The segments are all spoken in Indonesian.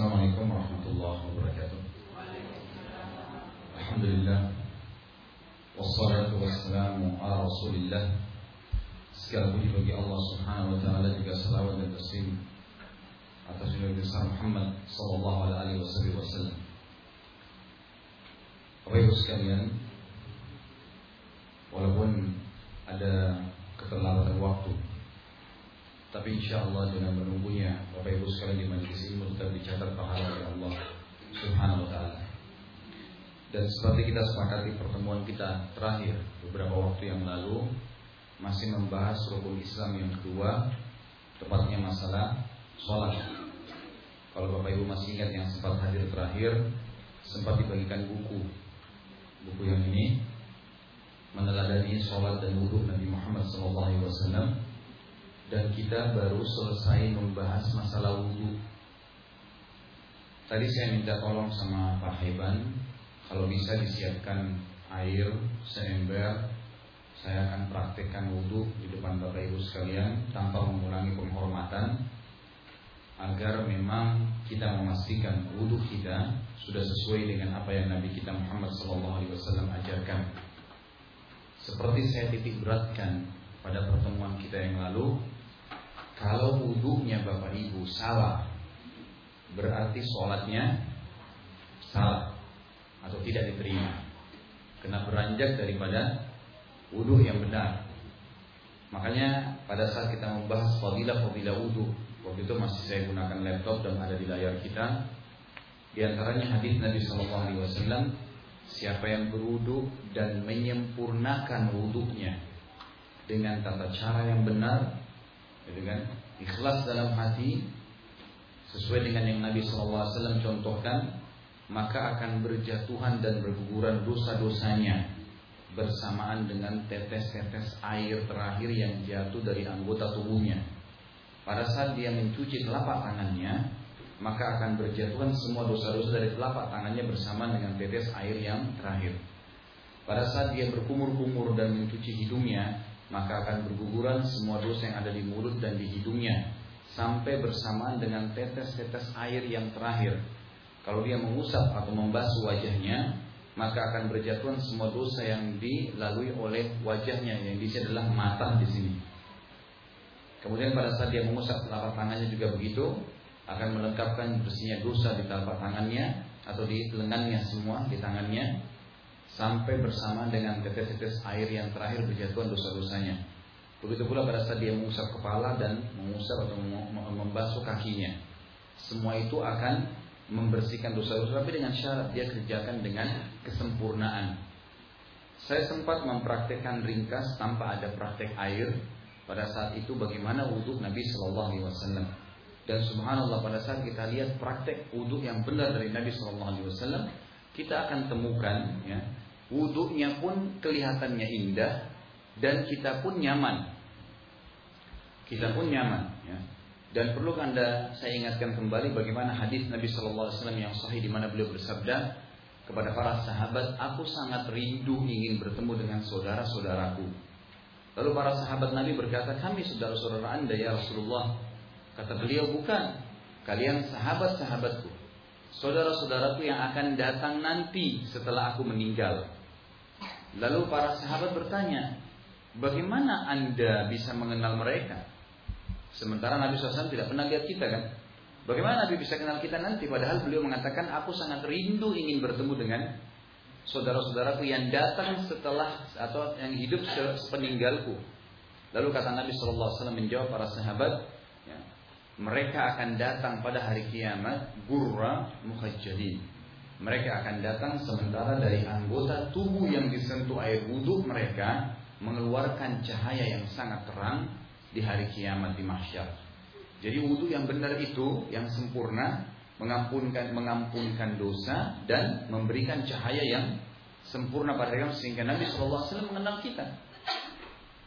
السلام عليكم ورحمة الله وبركاته الحمد لله والصلاة والسلام على رسول الله سكربه بقي الله سبحانه وتعالى جيك السلام والتسليم atas nama besar Muhammad Sallallahu Alaihi Wasallam. Bapak Ibu sekalian, walaupun ada keterlambatan waktu, tapi insya Allah dengan menunggunya Bapak Ibu sekalian di majlis ini tetap dicatat pahala oleh Allah Subhanahu Wa Taala. Dan seperti kita sepakati pertemuan kita terakhir beberapa waktu yang lalu masih membahas rukun Islam yang kedua, tepatnya masalah sholat. Kalau Bapak Ibu masih ingat yang sempat hadir terakhir, sempat dibagikan buku. Buku yang ini meneladani sholat dan wudhu Nabi Muhammad SAW dan kita baru selesai membahas masalah wudhu. Tadi saya minta tolong sama Pak Heban, kalau bisa disiapkan air seember, saya akan praktekkan wudhu di depan Bapak Ibu sekalian tanpa mengurangi penghormatan, agar memang kita memastikan wudhu kita sudah sesuai dengan apa yang Nabi kita Muhammad SAW ajarkan. Seperti saya titik beratkan pada pertemuan kita yang lalu, kalau wudhunya Bapak Ibu salah, berarti sholatnya salah atau tidak diterima. Kena beranjak daripada wudhu yang benar. Makanya pada saat kita membahas fadilah-fadilah wudhu, waktu itu masih saya gunakan laptop dan ada di layar kita. Di antaranya hadis Nabi Wasallam, siapa yang berwudhu dan menyempurnakan wudhunya dengan tata cara yang benar, gitu kan? Ikhlas dalam hati sesuai dengan yang Nabi SAW contohkan, maka akan berjatuhan dan berguguran dosa-dosanya bersamaan dengan tetes-tetes air terakhir yang jatuh dari anggota tubuhnya. Pada saat dia mencuci telapak tangannya, maka akan berjatuhan semua dosa-dosa dari telapak tangannya bersama dengan tetes air yang terakhir. Pada saat dia berkumur-kumur dan mencuci hidungnya, maka akan berguguran semua dosa yang ada di mulut dan di hidungnya sampai bersamaan dengan tetes-tetes air yang terakhir. Kalau dia mengusap atau membasuh wajahnya, maka akan berjatuhan semua dosa yang dilalui oleh wajahnya yang di sini adalah mata di sini. Kemudian pada saat dia mengusap telapak tangannya juga begitu, akan melengkapkan bersihnya dosa di telapak tangannya atau di lengannya semua di tangannya sampai bersama dengan tetes-tetes air yang terakhir berjatuhan dosa-dosanya. Begitu pula pada saat dia mengusap kepala dan mengusap atau membasuh kakinya. Semua itu akan membersihkan dosa-dosa tapi dengan syarat dia kerjakan dengan kesempurnaan. Saya sempat mempraktekkan ringkas tanpa ada praktek air pada saat itu bagaimana wudhu Nabi Shallallahu Alaihi Wasallam. Dan subhanallah pada saat kita lihat praktek wudhu yang benar dari Nabi Shallallahu Alaihi Wasallam, kita akan temukan ya wudhunya pun kelihatannya indah dan kita pun nyaman. Kita pun nyaman. Ya. Dan perlu anda saya ingatkan kembali bagaimana hadis Nabi Shallallahu Alaihi Wasallam yang sahih di mana beliau bersabda kepada para sahabat, aku sangat rindu ingin bertemu dengan saudara-saudaraku. Lalu para sahabat Nabi berkata, kami saudara-saudara anda ya Rasulullah. Kata beliau, bukan. Kalian sahabat-sahabatku. Saudara-saudaraku yang akan datang nanti setelah aku meninggal. Lalu para sahabat bertanya, bagaimana anda bisa mengenal mereka? Sementara Nabi SAW tidak pernah lihat kita kan? Bagaimana Nabi bisa kenal kita nanti? Padahal beliau mengatakan, aku sangat rindu ingin bertemu dengan saudara-saudaraku yang datang setelah atau yang hidup sepeninggalku. Lalu kata Nabi SAW menjawab para sahabat, ya, mereka akan datang pada hari kiamat gurra muhajjalin mereka akan datang sementara dari anggota tubuh yang disentuh air wudhu mereka mengeluarkan cahaya yang sangat terang di hari kiamat di mahsyar. Jadi wudhu yang benar itu, yang sempurna, mengampunkan mengampunkan dosa dan memberikan cahaya yang sempurna pada kita sehingga Nabi SAW mengenal kita.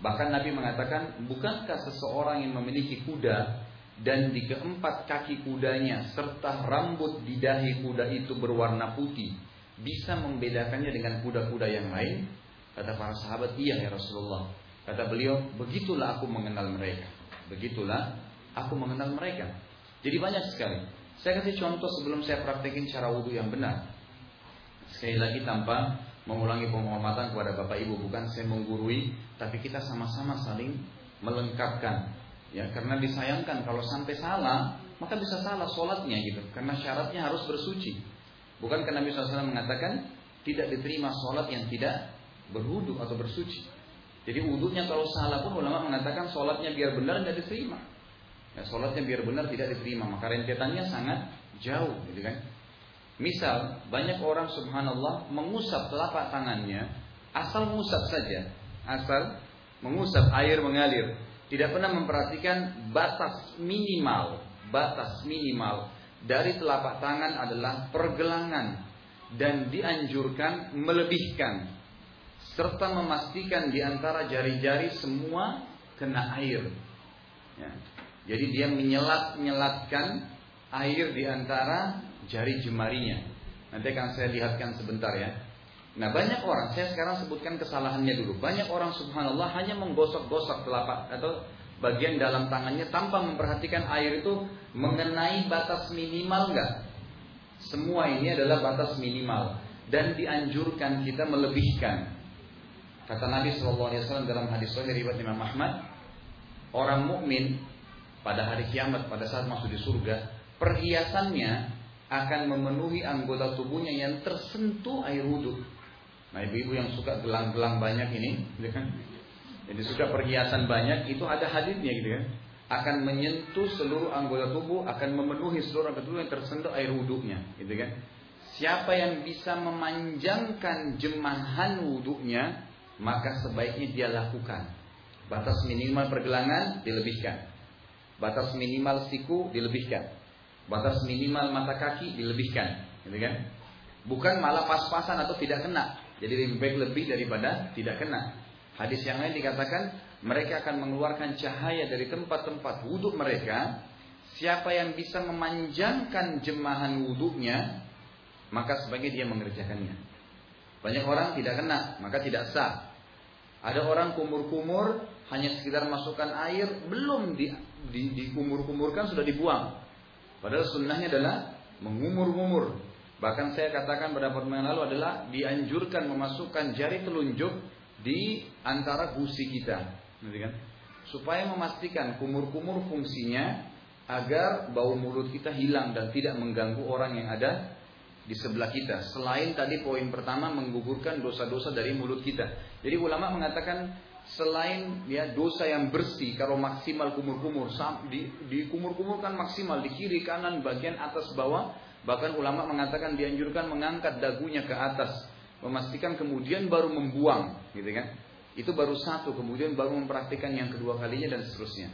Bahkan Nabi mengatakan, bukankah seseorang yang memiliki kuda dan di keempat kaki kudanya serta rambut di dahi kuda itu berwarna putih bisa membedakannya dengan kuda-kuda yang lain kata para sahabat iya ya Rasulullah kata beliau begitulah aku mengenal mereka begitulah aku mengenal mereka jadi banyak sekali Saya kasih contoh sebelum saya praktekin cara wudhu yang benar. Sekali lagi tanpa mengulangi penghormatan kepada Bapak Ibu, bukan saya menggurui, tapi kita sama-sama saling melengkapkan. Ya, karena disayangkan kalau sampai salah, maka bisa salah sholatnya gitu. Karena syaratnya harus bersuci. Bukan karena Nabi SAW mengatakan tidak diterima sholat yang tidak berwudhu atau bersuci. Jadi wudhunya kalau salah pun ulama mengatakan sholatnya biar benar tidak diterima. Ya, sholatnya biar benar tidak diterima, maka rentetannya sangat jauh, gitu kan? Misal banyak orang subhanallah mengusap telapak tangannya, asal mengusap saja, asal mengusap air mengalir, tidak pernah memperhatikan batas minimal, batas minimal dari telapak tangan adalah pergelangan dan dianjurkan melebihkan serta memastikan di antara jari-jari semua kena air. Ya. Jadi dia menyelat-nyelatkan air di antara jari jemarinya. Nanti akan saya lihatkan sebentar ya. Nah banyak orang, saya sekarang sebutkan kesalahannya dulu. Banyak orang subhanallah hanya menggosok-gosok telapak atau bagian dalam tangannya tanpa memperhatikan air itu mengenai batas minimal enggak. Semua ini adalah batas minimal dan dianjurkan kita melebihkan. Kata Nabi SAW dalam hadis sahih riwayat Imam Ahmad, orang mukmin pada hari kiamat pada saat masuk di surga, perhiasannya akan memenuhi anggota tubuhnya yang tersentuh air wudhu. Nah ibu-ibu yang suka gelang-gelang banyak ini, gitu kan? Jadi suka perhiasan banyak, itu ada hadisnya gitu kan? Akan menyentuh seluruh anggota tubuh, akan memenuhi seluruh anggota tubuh yang tersentuh air wudhunya, gitu kan? Siapa yang bisa memanjangkan jemahan wudhunya, maka sebaiknya dia lakukan. Batas minimal pergelangan dilebihkan. Batas minimal siku dilebihkan. Batas minimal mata kaki dilebihkan, gitu kan? Bukan malah pas-pasan atau tidak kena. Jadi lebih baik lebih daripada tidak kena. Hadis yang lain dikatakan mereka akan mengeluarkan cahaya dari tempat-tempat wudhu mereka. Siapa yang bisa memanjangkan jemahan wudhunya, maka sebagai dia mengerjakannya. Banyak orang tidak kena, maka tidak sah. Ada orang kumur-kumur hanya sekedar masukkan air belum di, di, dikumur-kumurkan sudah dibuang. Padahal sunnahnya adalah mengumur-ngumur. Bahkan saya katakan pada pertemuan lalu adalah dianjurkan memasukkan jari telunjuk di antara gusi kita, kan? Supaya memastikan kumur-kumur fungsinya agar bau mulut kita hilang dan tidak mengganggu orang yang ada di sebelah kita. Selain tadi poin pertama menggugurkan dosa-dosa dari mulut kita. Jadi ulama mengatakan selain ya dosa yang bersih kalau maksimal kumur-kumur di, di kumur-kumur kan maksimal di kiri kanan bagian atas bawah bahkan ulama mengatakan dianjurkan mengangkat dagunya ke atas memastikan kemudian baru membuang gitu kan? Itu baru satu kemudian baru mempraktikkan yang kedua kalinya dan seterusnya.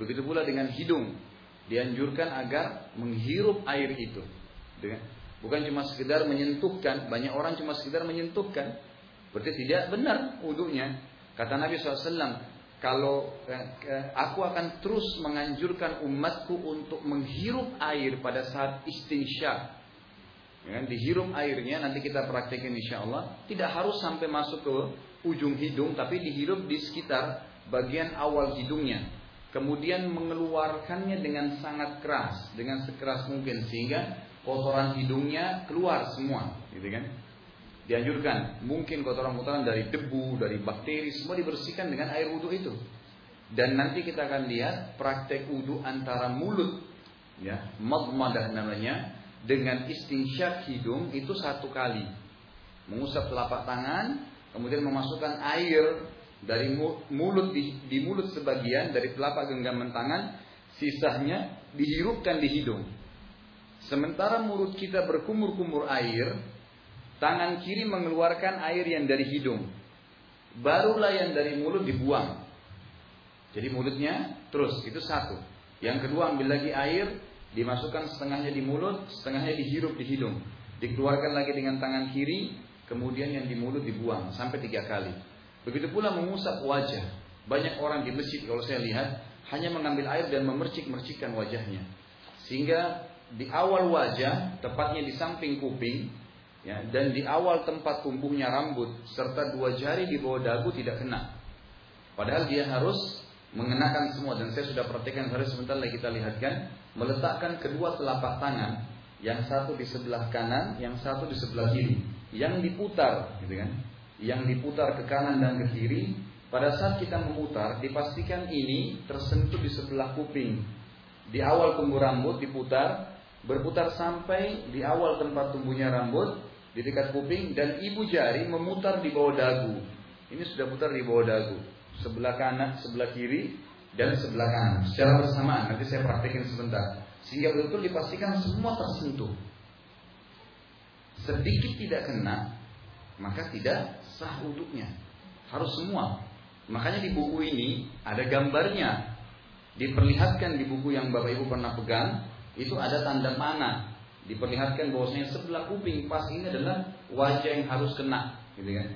Begitu pula dengan hidung. Dianjurkan agar menghirup air itu gitu kan? bukan cuma sekedar menyentuhkan banyak orang cuma sekedar menyentuhkan. Berarti tidak benar wudhunya. Kata Nabi SAW, kalau eh, aku akan terus menganjurkan umatku untuk menghirup air pada saat istinsyak. Ya, dihirup airnya nanti kita praktekin insya Allah. Tidak harus sampai masuk ke ujung hidung, tapi dihirup di sekitar bagian awal hidungnya. Kemudian mengeluarkannya dengan sangat keras, dengan sekeras mungkin sehingga kotoran hidungnya keluar semua, gitu kan? Dianjurkan mungkin kotoran-kotoran dari debu, dari bakteri semua dibersihkan dengan air wudhu itu. Dan nanti kita akan lihat praktek wudhu antara mulut, ya, madmadah namanya, dengan istinsyak hidung itu satu kali. Mengusap telapak tangan, kemudian memasukkan air dari mulut di, di mulut sebagian dari telapak genggaman tangan, sisanya dihirupkan di hidung. Sementara mulut kita berkumur-kumur air, Tangan kiri mengeluarkan air yang dari hidung. Barulah yang dari mulut dibuang. Jadi mulutnya terus, itu satu. Yang kedua ambil lagi air, dimasukkan setengahnya di mulut, setengahnya dihirup di hidung. Dikeluarkan lagi dengan tangan kiri, kemudian yang di mulut dibuang sampai tiga kali. Begitu pula mengusap wajah. Banyak orang di masjid kalau saya lihat hanya mengambil air dan memercik-mercikkan wajahnya. Sehingga di awal wajah, tepatnya di samping kuping, ya, dan di awal tempat tumbuhnya rambut serta dua jari di bawah dagu tidak kena. Padahal dia harus mengenakan semua dan saya sudah perhatikan hari sebentar lagi kita lihatkan meletakkan kedua telapak tangan yang satu di sebelah kanan, yang satu di sebelah kiri, yang diputar, gitu kan? Yang diputar ke kanan dan ke kiri. Pada saat kita memutar, dipastikan ini tersentuh di sebelah kuping. Di awal tumbuh rambut diputar, berputar sampai di awal tempat tumbuhnya rambut, di dekat kuping, dan ibu jari memutar di bawah dagu. Ini sudah putar di bawah dagu sebelah kanan, sebelah kiri, dan sebelah kanan secara bersamaan. Nanti saya praktekin sebentar. Sehingga betul-betul dipastikan semua tersentuh. Sedikit tidak kena, maka tidak sah wuduknya. Harus semua. Makanya di buku ini ada gambarnya. Diperlihatkan di buku yang Bapak Ibu pernah pegang, itu ada tanda mana. Diperlihatkan bahwasanya sebelah kuping pas ini adalah wajah yang harus kena, gitu kan?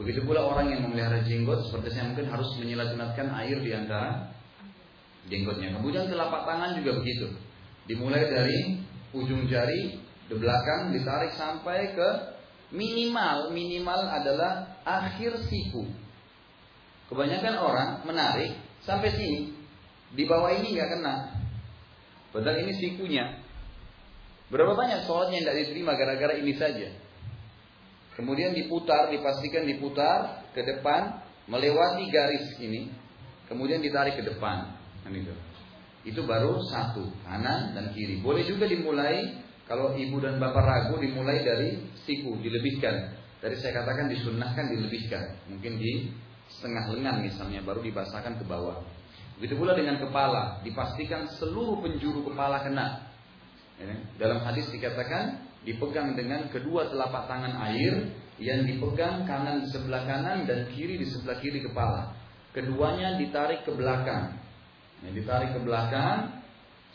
Begitu pula orang yang memelihara jenggot seperti saya mungkin harus menyilat-silatkan air di antara jenggotnya. Kemudian telapak tangan juga begitu. Dimulai dari ujung jari di belakang ditarik sampai ke minimal minimal adalah akhir siku. Kebanyakan orang menarik sampai sini. Di bawah ini nggak kena. Padahal ini sikunya. Berapa banyak sholatnya yang tidak diterima gara-gara ini saja. Kemudian diputar, dipastikan diputar ke depan, melewati garis ini, kemudian ditarik ke depan. Kan itu. Itu baru satu, kanan dan kiri. Boleh juga dimulai kalau ibu dan bapak ragu dimulai dari siku, dilebihkan. Tadi saya katakan disunnahkan dilebihkan. Mungkin di setengah lengan misalnya baru dibasahkan ke bawah. Begitu pula dengan kepala, dipastikan seluruh penjuru kepala kena. Ya, dalam hadis dikatakan dipegang dengan kedua telapak tangan air yang dipegang kanan di sebelah kanan dan kiri di sebelah kiri kepala. Keduanya ditarik ke belakang. Yang ditarik ke belakang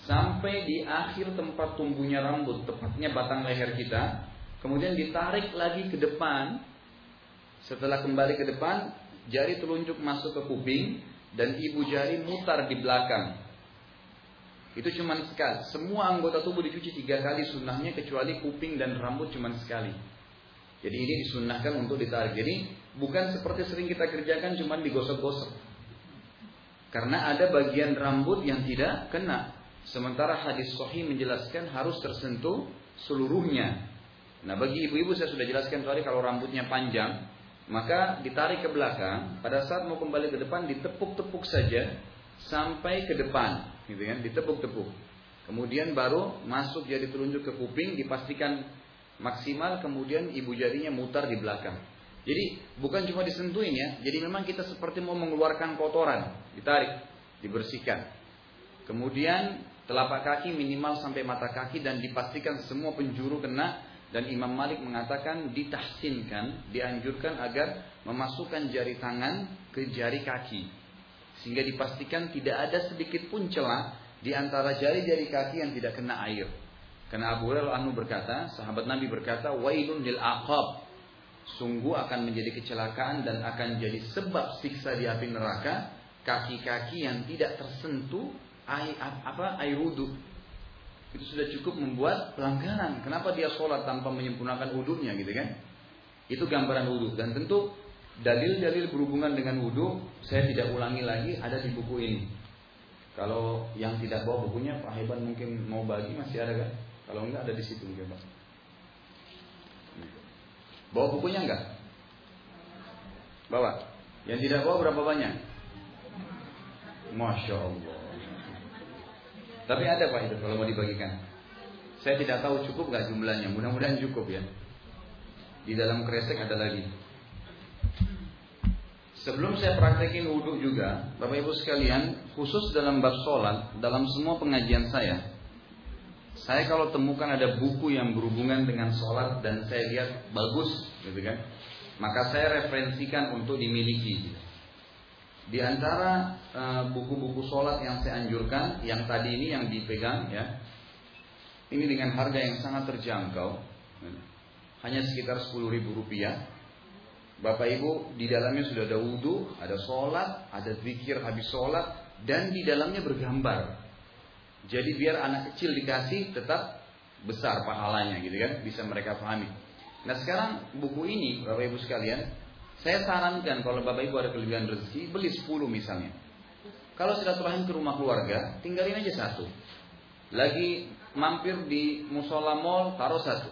sampai di akhir tempat tumbuhnya rambut, tepatnya batang leher kita. Kemudian ditarik lagi ke depan. Setelah kembali ke depan, jari telunjuk masuk ke kuping dan ibu jari mutar di belakang. Itu cuma sekali. Semua anggota tubuh dicuci tiga kali sunnahnya kecuali kuping dan rambut cuma sekali. Jadi ini disunnahkan untuk ditarik. Jadi bukan seperti sering kita kerjakan cuma digosok-gosok. Karena ada bagian rambut yang tidak kena. Sementara hadis sahih menjelaskan harus tersentuh seluruhnya. Nah bagi ibu-ibu saya sudah jelaskan tadi kalau rambutnya panjang, maka ditarik ke belakang. Pada saat mau kembali ke depan ditepuk-tepuk saja sampai ke depan gitu kan, ditepuk-tepuk. Kemudian baru masuk jadi telunjuk ke kuping, dipastikan maksimal, kemudian ibu jarinya mutar di belakang. Jadi bukan cuma disentuhin ya, jadi memang kita seperti mau mengeluarkan kotoran, ditarik, dibersihkan. Kemudian telapak kaki minimal sampai mata kaki dan dipastikan semua penjuru kena dan Imam Malik mengatakan ditahsinkan, dianjurkan agar memasukkan jari tangan ke jari kaki sehingga dipastikan tidak ada sedikit pun celah di antara jari-jari kaki yang tidak kena air. Karena Abu Hurairah anu berkata, sahabat Nabi berkata, "Wailun lil aqab." Sungguh akan menjadi kecelakaan dan akan jadi sebab siksa di api neraka kaki-kaki yang tidak tersentuh air apa air wudhu. Itu sudah cukup membuat pelanggaran. Kenapa dia sholat tanpa menyempurnakan wudhunya gitu kan? Itu gambaran wudhu dan tentu Dalil-dalil berhubungan dengan wudhu saya tidak ulangi lagi ada di buku ini. Kalau yang tidak bawa bukunya Pak Heban mungkin mau bagi masih ada kan? Kalau enggak ada di situ mungkin Pak. Bawa bukunya enggak? Bawa. Yang tidak bawa berapa banyak? Masya Allah. Tapi ada Pak itu kalau mau dibagikan. Saya tidak tahu cukup nggak jumlahnya. Mudah-mudahan cukup ya. Di dalam kresek ada lagi. Sebelum saya praktekin wudhu juga, Bapak Ibu sekalian, khusus dalam bab sholat, dalam semua pengajian saya, saya kalau temukan ada buku yang berhubungan dengan sholat dan saya lihat bagus, gitu kan, maka saya referensikan untuk dimiliki. Di antara eh, buku-buku uh, sholat yang saya anjurkan, yang tadi ini yang dipegang, ya, ini dengan harga yang sangat terjangkau, hanya sekitar 10 ribu rupiah Bapak Ibu di dalamnya sudah ada wudhu, ada sholat, ada zikir habis sholat, dan di dalamnya bergambar. Jadi biar anak kecil dikasih tetap besar pahalanya gitu kan, bisa mereka pahami. Nah sekarang buku ini Bapak Ibu sekalian, saya sarankan kalau Bapak Ibu ada kelebihan rezeki, beli 10 misalnya. Kalau silaturahim ke rumah keluarga, tinggalin aja satu. Lagi mampir di musola mall, taruh satu.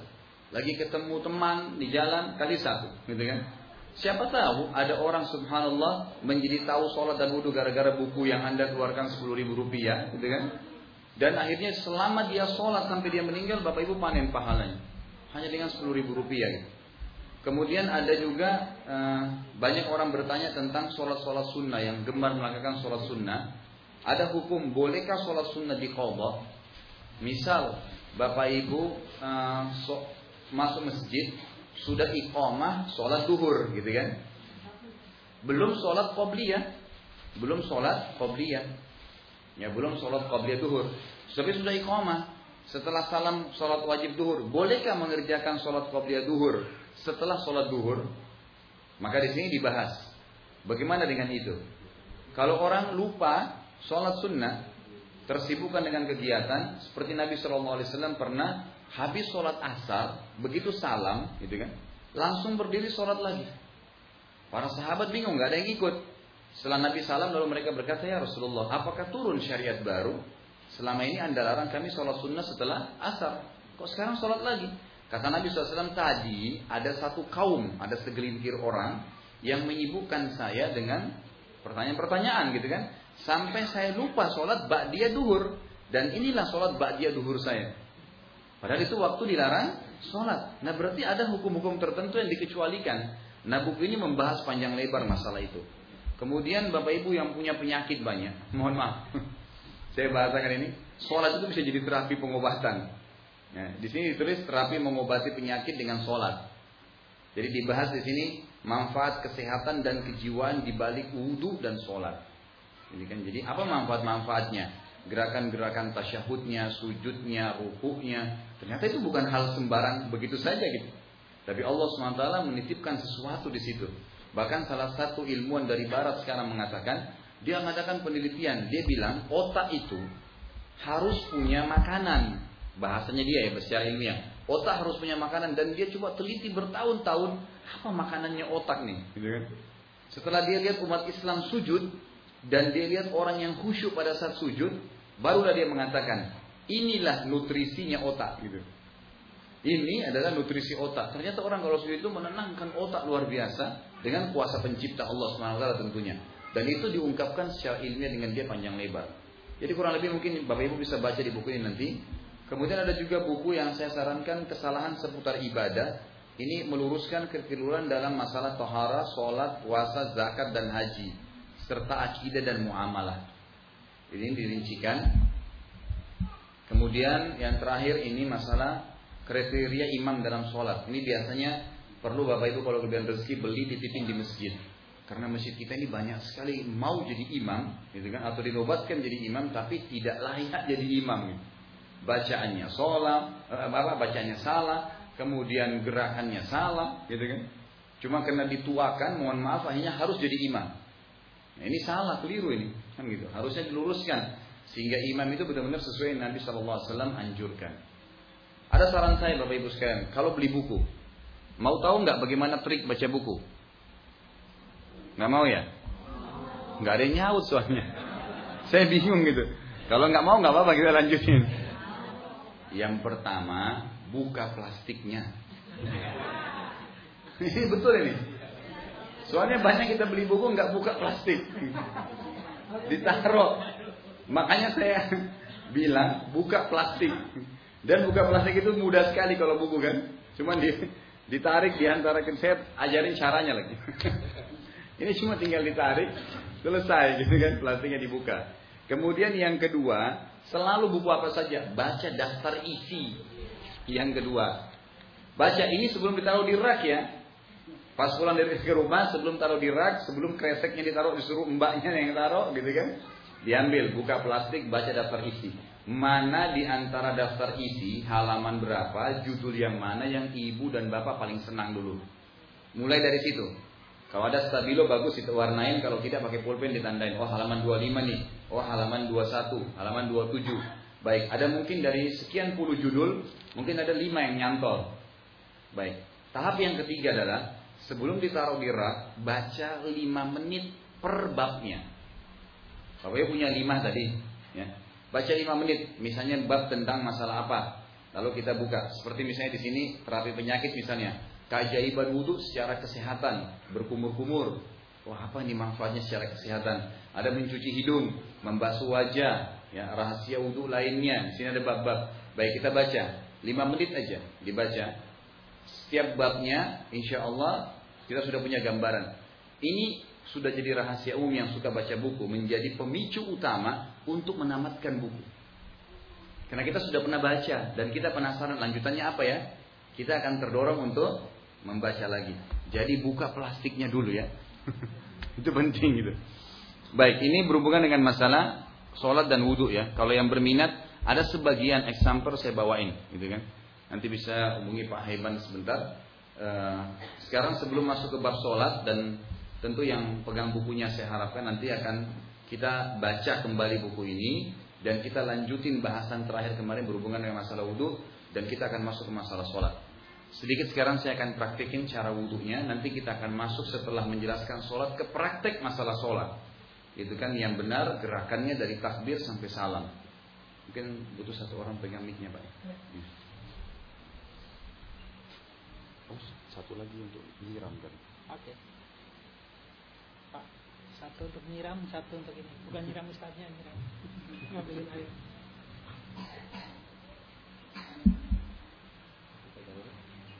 Lagi ketemu teman di jalan, kali satu, gitu kan? Siapa tahu ada orang subhanallah menjadi tahu sholat dan wudhu gara-gara buku yang anda keluarkan 10 ribu rupiah, gitu kan? Dan akhirnya selama dia sholat sampai dia meninggal, bapak ibu panen pahalanya. Hanya dengan 10 ribu rupiah. Gitu. Kemudian ada juga uh, banyak orang bertanya tentang sholat-sholat sunnah yang gemar melakukan sholat sunnah. Ada hukum bolehkah sholat sunnah di? Misal bapak ibu uh, so, masuk masjid sudah iqamah sholat duhur gitu kan? Belum sholat qobliyah, belum sholat qobliyah, ya belum sholat qobliyah duhur. Tapi sudah iqamah. Setelah salam sholat wajib duhur, bolehkah mengerjakan sholat qobliyah duhur? setelah sholat duhur, maka di sini dibahas bagaimana dengan itu. Kalau orang lupa sholat sunnah, tersibukkan dengan kegiatan seperti Nabi Shallallahu Alaihi Wasallam pernah habis sholat asar, begitu salam, gitu kan, langsung berdiri sholat lagi. Para sahabat bingung, nggak ada yang ikut. Setelah Nabi salam lalu mereka berkata ya Rasulullah, apakah turun syariat baru? Selama ini anda larang kami sholat sunnah setelah asar. Kok sekarang sholat lagi? Kata Nabi SAW tadi ada satu kaum, ada segelintir orang yang menyibukkan saya dengan pertanyaan-pertanyaan gitu kan. Sampai saya lupa sholat ba'diyah duhur. Dan inilah sholat ba'diyah duhur saya. Padahal itu waktu dilarang sholat. Nah berarti ada hukum-hukum tertentu yang dikecualikan. Nah buku ini membahas panjang lebar masalah itu. Kemudian bapak ibu yang punya penyakit banyak. Mohon maaf. Saya bahasakan ini. Sholat itu bisa jadi terapi pengobatan. Ya, di sini ditulis terapi mengobati penyakit dengan sholat. Jadi dibahas di sini manfaat kesehatan dan kejiwaan di balik wudhu dan sholat. Jadi kan, jadi apa manfaat-manfaatnya? Gerakan-gerakan tasyahudnya, sujudnya, rukuknya. Ternyata itu bukan hal sembarang begitu saja gitu. Tapi Allah SWT menitipkan sesuatu di situ. Bahkan salah satu ilmuwan dari barat sekarang mengatakan, dia mengatakan penelitian, dia bilang otak itu harus punya makanan Bahasanya dia ya secara ilmiah. Otak harus punya makanan dan dia coba teliti bertahun-tahun apa makanannya otak nih. Gitu kan? Setelah dia lihat umat Islam sujud dan dia lihat orang yang khusyuk pada saat sujud, barulah dia mengatakan inilah nutrisinya otak. Gitu. Ini adalah nutrisi otak. Ternyata orang kalau sujud itu menenangkan otak luar biasa dengan kuasa pencipta Allah SWT tentunya. Dan itu diungkapkan secara ilmiah dengan dia panjang lebar. Jadi kurang lebih mungkin Bapak Ibu bisa baca di buku ini nanti Kemudian ada juga buku yang saya sarankan kesalahan seputar ibadah. Ini meluruskan kekeliruan dalam masalah tohara, sholat, puasa, zakat, dan haji. Serta akidah dan muamalah. Ini dirincikan. Kemudian yang terakhir ini masalah kriteria imam dalam sholat. Ini biasanya perlu Bapak Ibu kalau kelebihan rezeki beli titipin di masjid. Karena masjid kita ini banyak sekali mau jadi imam, gitu kan? Atau dinobatkan jadi imam, tapi tidak layak jadi imam. Gitu bacaannya sholat, eh, apa bacaannya salah, kemudian gerakannya salah, gitu kan? Cuma karena dituakan, mohon maaf, akhirnya harus jadi imam. Nah, ini salah, keliru ini, kan gitu. Harusnya diluruskan sehingga imam itu benar-benar sesuai yang Nabi Shallallahu Alaihi Wasallam anjurkan. Ada saran saya bapak ibu sekalian, kalau beli buku, mau tahu nggak bagaimana trik baca buku? Nggak mau ya? Nggak ada yang nyaut soalnya. Saya bingung gitu. Kalau nggak mau nggak apa-apa kita lanjutin. Yang pertama, buka plastiknya. ini betul ini. Soalnya banyak kita beli buku nggak buka plastik. Ditaruh. Makanya saya bilang buka plastik. Dan buka plastik itu mudah sekali kalau buku kan. Cuman di, ditarik di antara saya ajarin caranya lagi. Ini cuma tinggal ditarik, selesai gitu kan plastiknya dibuka. Kemudian yang kedua, Selalu buku apa saja, baca daftar isi. Yang kedua, baca ini sebelum ditaruh di rak ya. Pas pulang dari ke rumah, sebelum taruh di rak, sebelum kreseknya ditaruh disuruh mbaknya yang taruh, gitu kan? Diambil, buka plastik, baca daftar isi. Mana di antara daftar isi, halaman berapa, judul yang mana yang ibu dan bapak paling senang dulu. Mulai dari situ. Kalau ada stabilo bagus itu warnain, kalau tidak pakai pulpen ditandain. Oh halaman 25 nih, oh halaman 21, halaman 27. Baik, ada mungkin dari sekian puluh judul, mungkin ada lima yang nyantol. Baik, tahap yang ketiga adalah sebelum ditaruh di rak, baca 5 menit per babnya. Ibu punya lima tadi, ya. Baca lima menit, misalnya bab tentang masalah apa. Lalu kita buka, seperti misalnya di sini terapi penyakit misalnya, keajaiban wudhu secara kesehatan, berkumur-kumur. Wah apa ini manfaatnya secara kesehatan? Ada mencuci hidung, membasuh wajah, ya rahasia wudhu lainnya. Di sini ada bab-bab. Baik kita baca, lima menit aja dibaca. Setiap babnya, insya Allah kita sudah punya gambaran. Ini sudah jadi rahasia umum yang suka baca buku, menjadi pemicu utama untuk menamatkan buku. Karena kita sudah pernah baca dan kita penasaran lanjutannya apa ya? Kita akan terdorong untuk membaca lagi. Jadi buka plastiknya dulu ya. Itu penting gitu. Baik, ini berhubungan dengan masalah sholat dan wudhu ya. Kalau yang berminat, ada sebagian example saya bawain, gitu kan. Nanti bisa hubungi Pak Haiban sebentar. Uh, sekarang sebelum masuk ke bab sholat dan tentu yang pegang bukunya saya harapkan nanti akan kita baca kembali buku ini dan kita lanjutin bahasan terakhir kemarin berhubungan dengan masalah wudhu dan kita akan masuk ke masalah sholat. Sedikit sekarang saya akan praktekin cara wudhunya. Nanti kita akan masuk setelah menjelaskan sholat ke praktek masalah sholat. Itu kan yang benar gerakannya dari takbir sampai salam. Mungkin butuh satu orang pegang mic Pak. Ya. Oh, satu lagi untuk nyiram kan. Oke. Okay. Satu untuk nyiram, satu untuk ini. Bukan nyiram ustaznya, nyiram. Ngambilin air.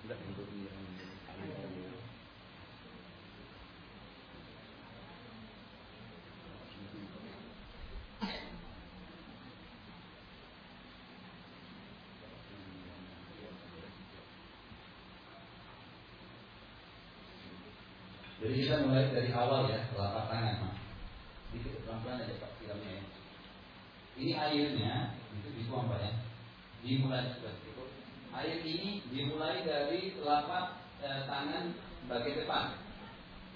Enggak untuk nyiram. Jadi kita mulai dari awal ya, telapak tangan. Itu pelan-pelan aja Pak siramnya ya. Ini airnya, itu dituang Pak ya. Dimulai itu. Air ini dimulai dari telapak eh, tangan bagian depan.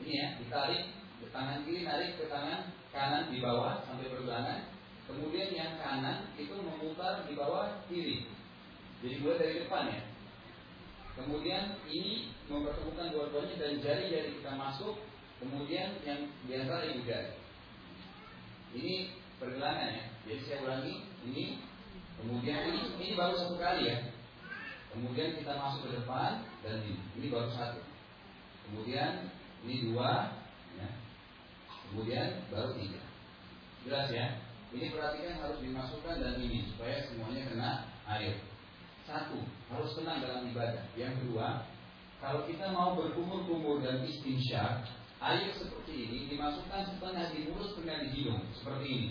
Ini ya, ditarik ke tangan kiri, narik ke tangan kanan di bawah sampai berbalangan. Kemudian yang kanan itu memutar di bawah kiri. Jadi mulai dari depan ya. Kemudian ini mempertemukan dua-duanya dan jari-jari kita masuk. Kemudian yang biasa ibu jari. Ini pergelangan ya. Jadi saya ulangi. Ini. Kemudian ini, ini baru satu kali ya. Kemudian kita masuk ke depan dan ini. Ini baru satu. Kemudian ini dua. Ya. Kemudian baru tiga. Jelas ya. Ini perhatikan harus dimasukkan dan ini supaya semuanya kena air. Satu, harus tenang dalam ibadah. Yang kedua, kalau kita mau berkumur-kumur dan istinsyak, air seperti ini dimasukkan setengah di mulut, di hidung, seperti ini.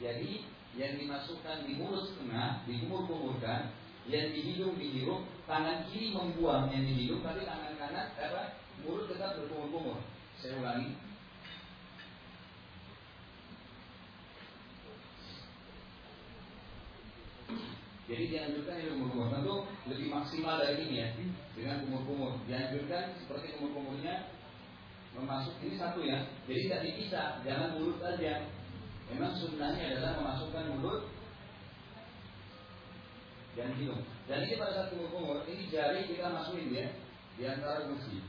Jadi yang dimasukkan di mulut setengah, dikumur-kumurkan, yang di hidung dihirup, tangan kiri membuang yang di hidung, tapi tangan kanan apa? Mulut tetap berkumur-kumur. Saya ulangi, Jadi dianjurkan yang kumur-kumur tentu lebih maksimal dari ini ya dengan kumur-kumur. Dianjurkan seperti kumur-kumurnya memasuk ini satu ya. Jadi tidak dipisah, jangan mulut saja. Memang sunnahnya adalah memasukkan mulut dan hidung. Dan ini pada saat kumur-kumur, ini jari kita masukin ya di antara gusi.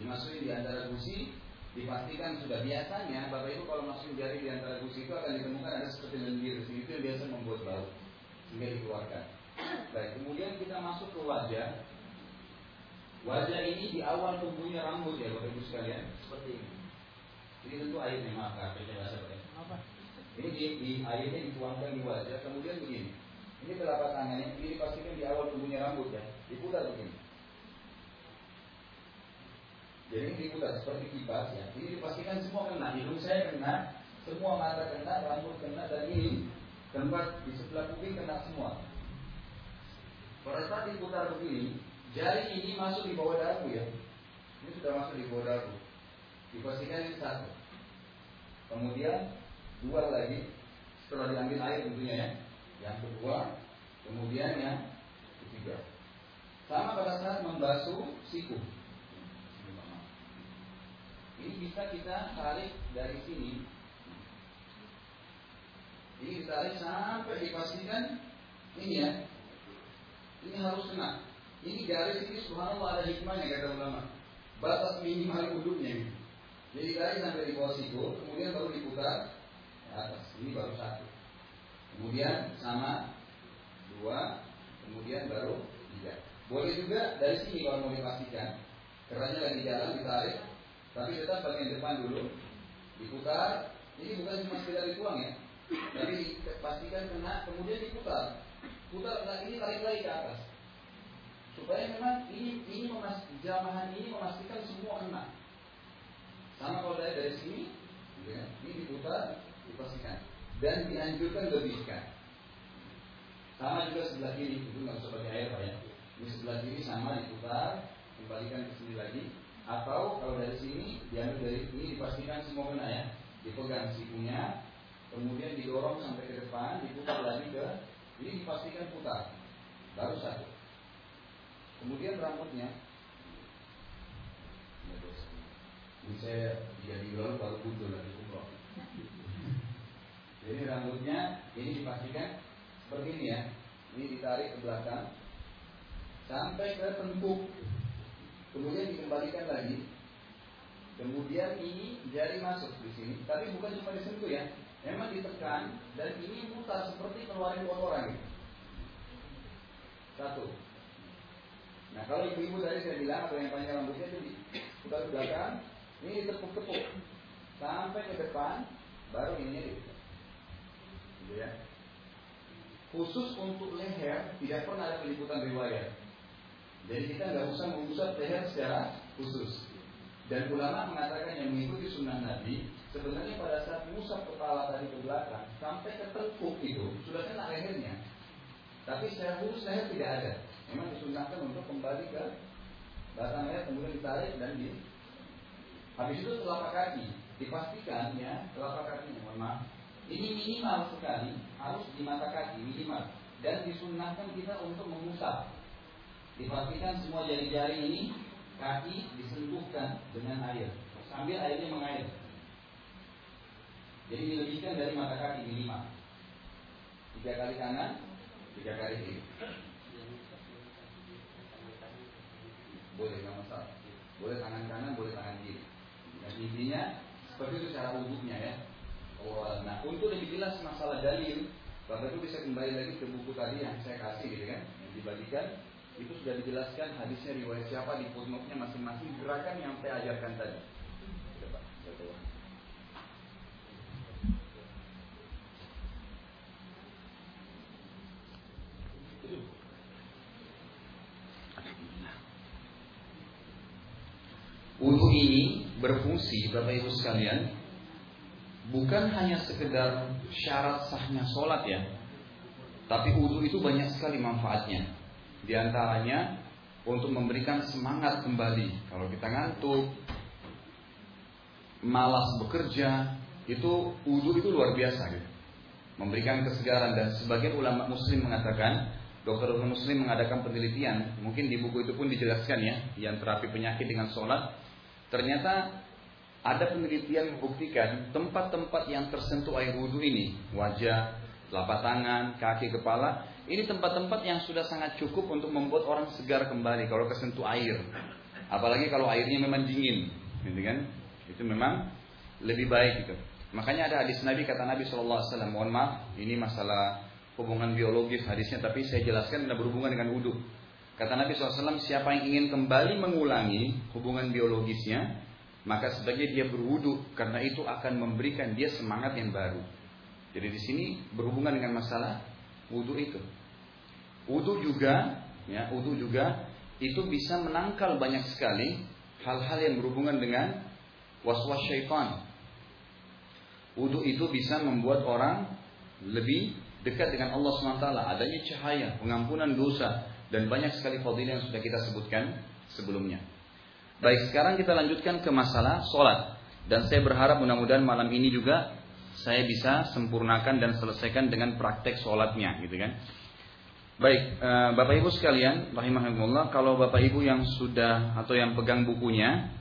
Dimasukin di antara gusi, dipastikan sudah biasanya Bapak Ibu kalau masukin jari di antara gusi itu akan ditemukan ada seperti lendir. Itu yang biasa membuat bau sehingga dikeluarkan. Baik, kemudian kita masuk ke wajah. Wajah ini di awal tumbuhnya rambut ya Bapak Ibu sekalian, seperti ini. Ini tentu airnya maaf saya bahasa Apa? Ini di, di airnya dituangkan di wajah, kemudian begini. Ini telapak tangannya, ini dipastikan di awal tumbuhnya rambut ya, diputar begini. Jadi ini diputar seperti kipas ya. Ini dipastikan semua kena, hidung saya kena, semua mata kena, rambut kena, dan ini tempat di sebelah kuping kena semua. Pada saat diputar begini, jari ini masuk di bawah dagu ya. Ini sudah masuk di bawah dagu. Dipastikan ini satu. Kemudian dua lagi setelah diambil air tentunya ya. Yang kedua, kemudian yang ketiga. Sama pada saat membasuh siku. Ini bisa kita tarik dari sini ini ditarik sampai dipastikan ini ya. Ini harus kena. Ini garis ini subhanallah ada hikmahnya kata ulama. batas minimal wudhunya. Jadi tadi sampai di bawah siku, kemudian baru diputar ke atas. Ini baru satu. Kemudian sama dua, kemudian baru tiga. Boleh juga dari sini kalau mau dipastikan, kerannya lagi jalan ditarik, tapi tetap bagian depan dulu diputar. Ini bukan cuma sekedar dituang ya, tapi pastikan kena, kemudian diputar. Putar nah ini tarik lagi ke atas supaya memang ini ini memas, jamahan ini memastikan semua kena. Sama kalau dari dari sini, ya, ini diputar, dipastikan dan dianjurkan lebihkan. Sama juga sebelah kiri, itu nggak pakai air pak ya. Ini sebelah kiri sama diputar, kembalikan ke sini lagi. Atau kalau dari sini diambil dari ini dipastikan semua kena ya, dipegang sikunya, kemudian didorong sampai ke depan, diputar lagi ke ini dipastikan putar, baru satu. Kemudian rambutnya. Ini saya minggu lalu baru butuh lagi umroh Jadi rambutnya ini dipastikan seperti ini ya. Ini ditarik ke belakang Sampai ke tengkuk. Kemudian dikembalikan lagi. Kemudian ini jari masuk di sini Tapi bukan cuma disentuh ya Memang ditekan Dan ini putar seperti keluarin kotoran gitu. Satu Nah kalau ibu-ibu tadi saya bilang atau yang panjang rambutnya itu diputar ke belakang, ini ditepuk-tepuk sampai ke depan, baru ini gitu ya. Khusus untuk leher tidak pernah ada peliputan riwayat. Jadi kita nggak usah mengusap leher secara khusus. Dan ulama mengatakan yang mengikuti sunnah Nabi sebenarnya pada saat musab kepala tadi ke belakang sampai ke tengkuk itu sudah kena lehernya. Tapi secara khusus leher tidak ada. Memang disunahkan untuk kembali ke batang leher kemudian ditarik dan di habis itu telapak kaki. Dipastikan ya telapak kakinya mohon maaf. Ini minimal sekali harus di mata kaki minimal. Dan disunahkan kita untuk mengusap. Dipastikan semua jari-jari ini kaki disentuhkan dengan air sambil airnya mengalir jadi dilebihkan dari mata kaki minimal. Tiga kali kanan tiga kali kiri. Boleh nggak masalah boleh tangan kanan boleh tangan kiri. Dan intinya seperti itu cara wudhunya ya. Oh, nah untuk lebih jelas masalah dalil Bapak itu bisa kembali lagi ke buku tadi yang saya kasih gitu kan yang dibagikan itu sudah dijelaskan hadisnya riwayat siapa di footnote-nya masing-masing gerakan yang saya ajarkan tadi. Coba, coba. Wudhu ini berfungsi Bapak Ibu sekalian Bukan hanya sekedar syarat sahnya sholat ya Tapi wudhu itu banyak sekali manfaatnya Di antaranya Untuk memberikan semangat kembali. Kalau kita ngantuk Malas bekerja Itu wudhu itu luar biasa gitu. Memberikan kesegaran. Dan sebagian ulama muslim mengatakan Dokter-dokter muslim mengadakan penelitian. Mungkin di buku itu pun dijelaskan ya Yang terapi penyakit dengan sholat. Ternyata ada penelitian membuktikan tempat-tempat yang tersentuh air wudhu ini, wajah, telapak tangan, kaki, kepala, ini tempat-tempat yang sudah sangat cukup untuk membuat orang segar kembali kalau kesentuh air. Apalagi kalau airnya memang dingin, gitu kan? Itu memang lebih baik gitu. Makanya ada hadis Nabi kata Nabi SAW, mohon maaf, ini masalah hubungan biologis hadisnya, tapi saya jelaskan tidak berhubungan dengan wudhu. Kata Nabi SAW, siapa yang ingin kembali mengulangi hubungan biologisnya, maka sebagai dia berwudu karena itu akan memberikan dia semangat yang baru. Jadi di sini berhubungan dengan masalah wudu itu. Wudu juga, ya, wudu juga itu bisa menangkal banyak sekali hal-hal yang berhubungan dengan waswas syaitan. Wudu itu bisa membuat orang lebih dekat dengan Allah SWT. Adanya cahaya, pengampunan dosa, dan banyak sekali fadilah yang sudah kita sebutkan sebelumnya. Baik, sekarang kita lanjutkan ke masalah sholat. Dan saya berharap mudah-mudahan malam ini juga saya bisa sempurnakan dan selesaikan dengan praktek sholatnya, gitu kan? Baik, eh, Bapak Ibu sekalian, rahimahumullah, kalau Bapak Ibu yang sudah atau yang pegang bukunya,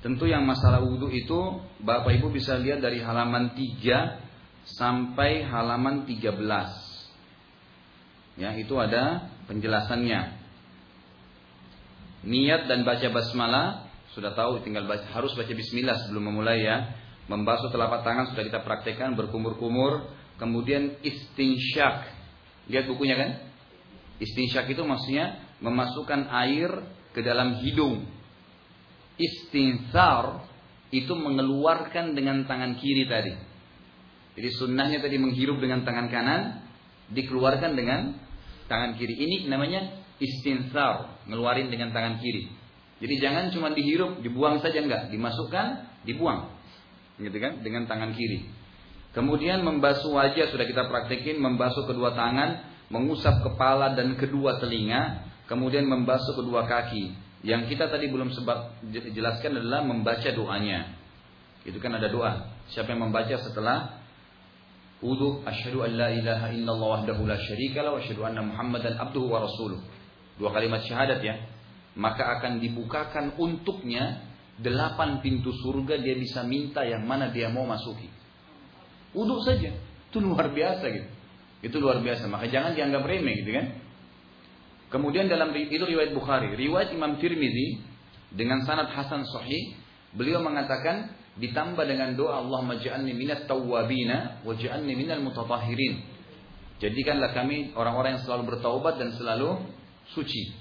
tentu yang masalah wudhu itu Bapak Ibu bisa lihat dari halaman 3 sampai halaman 13. Ya, itu ada penjelasannya. Niat dan baca basmalah sudah tahu tinggal baca, harus baca bismillah sebelum memulai ya. Membasuh telapak tangan sudah kita praktekkan berkumur-kumur, kemudian istinsyak. Lihat bukunya kan? Istinsyak itu maksudnya memasukkan air ke dalam hidung. Istinsar itu mengeluarkan dengan tangan kiri tadi. Jadi sunnahnya tadi menghirup dengan tangan kanan, dikeluarkan dengan tangan kiri. Ini namanya istinsar, ngeluarin dengan tangan kiri. Jadi jangan cuma dihirup, dibuang saja enggak, dimasukkan, dibuang. Gitu kan? Dengan tangan kiri. Kemudian membasuh wajah sudah kita praktekin, membasuh kedua tangan, mengusap kepala dan kedua telinga, kemudian membasuh kedua kaki. Yang kita tadi belum sempat jelaskan adalah membaca doanya. Itu kan ada doa. Siapa yang membaca setelah wudu asyhadu an la ilaha illallah wahdahu la syarikalah wa asyhadu anna muhammadan abduhu wa rasuluh. Dua kalimat syahadat ya. Maka akan dibukakan untuknya delapan pintu surga dia bisa minta yang mana dia mau masuki. Wudu saja. Itu luar biasa gitu. Itu luar biasa. Maka jangan dianggap remeh gitu kan. Kemudian dalam itu riwayat Bukhari, riwayat Imam Tirmizi dengan sanad hasan sahih, beliau mengatakan ditambah dengan doa Allah ja'alni minat tawwabina wa ja'alni minal mutatahhirin. Jadikanlah kami orang-orang yang selalu bertaubat dan selalu suci.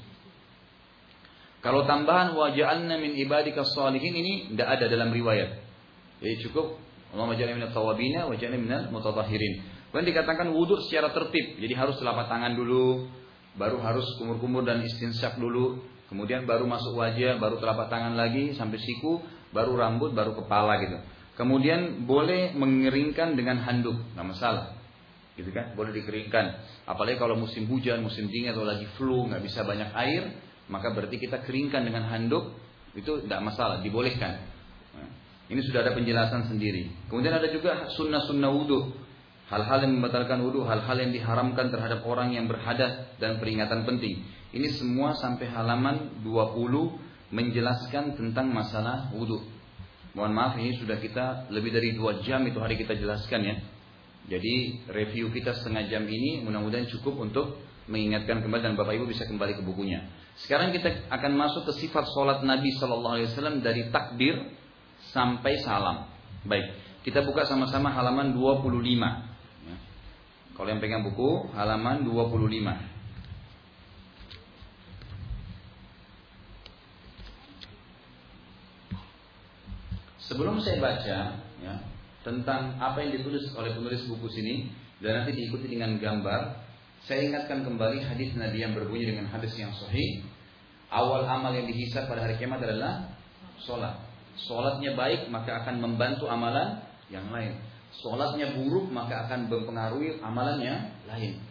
Kalau tambahan wa ja'alna min ibadika salihin ini tidak ada dalam riwayat. Jadi cukup Allah ja'alni minat tawwabina wa ja'alni minal mutatahhirin. Kemudian dikatakan wudhu secara tertib. Jadi harus telapak tangan dulu, baru harus kumur-kumur dan istinsyak dulu, kemudian baru masuk wajah, baru telapak tangan lagi sampai siku, baru rambut, baru kepala gitu. Kemudian boleh mengeringkan dengan handuk, nggak masalah. Gitu kan? Boleh dikeringkan. Apalagi kalau musim hujan, musim dingin atau lagi flu, nggak bisa banyak air, maka berarti kita keringkan dengan handuk, itu tidak masalah, dibolehkan. Nah, ini sudah ada penjelasan sendiri. Kemudian ada juga sunnah-sunnah wudhu hal-hal yang membatalkan wudhu, hal-hal yang diharamkan terhadap orang yang berhadas dan peringatan penting. Ini semua sampai halaman 20 menjelaskan tentang masalah wudhu. Mohon maaf ini sudah kita lebih dari dua jam itu hari kita jelaskan ya. Jadi review kita setengah jam ini mudah-mudahan cukup untuk mengingatkan kembali dan Bapak Ibu bisa kembali ke bukunya. Sekarang kita akan masuk ke sifat sholat Nabi Shallallahu Alaihi Wasallam dari takbir sampai salam. Baik, kita buka sama-sama halaman 25. Kalau yang pegang buku halaman 25. Sebelum saya baca ya, tentang apa yang ditulis oleh penulis buku sini dan nanti diikuti dengan gambar, saya ingatkan kembali hadis Nabi yang berbunyi dengan hadis yang sahih. Awal amal yang dihisap pada hari kiamat adalah sholat. Sholatnya baik maka akan membantu amalan yang lain. Sholatnya buruk maka akan mempengaruhi amalannya lain.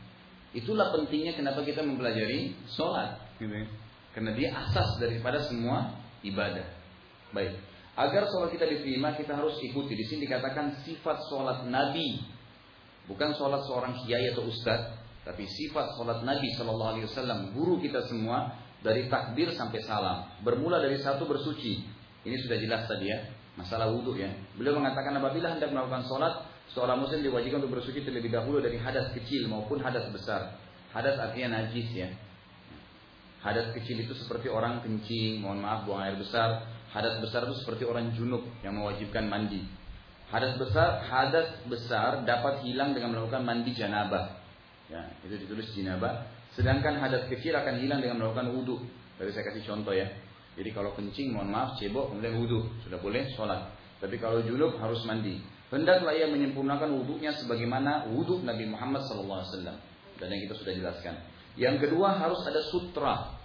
Itulah pentingnya kenapa kita mempelajari sholat. Karena dia asas daripada semua ibadah. Baik. Agar sholat kita diterima kita harus ikuti. Di sini dikatakan sifat sholat Nabi. Bukan sholat seorang kiai atau ustadz. Tapi sifat sholat Nabi Shallallahu Alaihi Wasallam guru kita semua dari takbir sampai salam bermula dari satu bersuci ini sudah jelas tadi ya masalah wudhu ya. Beliau mengatakan apabila hendak melakukan sholat, seorang muslim diwajibkan untuk bersuci terlebih dahulu dari hadas kecil maupun hadas besar. Hadas artinya najis ya. Hadas kecil itu seperti orang kencing, mohon maaf buang air besar. Hadas besar itu seperti orang junub yang mewajibkan mandi. Hadas besar, hadas besar dapat hilang dengan melakukan mandi janabah. Ya, itu ditulis janabah. Sedangkan hadas kecil akan hilang dengan melakukan wudhu. Tadi saya kasih contoh ya. Jadi kalau kencing mohon maaf cebok kemudian wudhu sudah boleh sholat. Tapi kalau junub harus mandi. Hendaklah ia menyempurnakan wudhunya sebagaimana wudhu Nabi Muhammad SAW. Dan yang kita sudah jelaskan. Yang kedua harus ada sutra.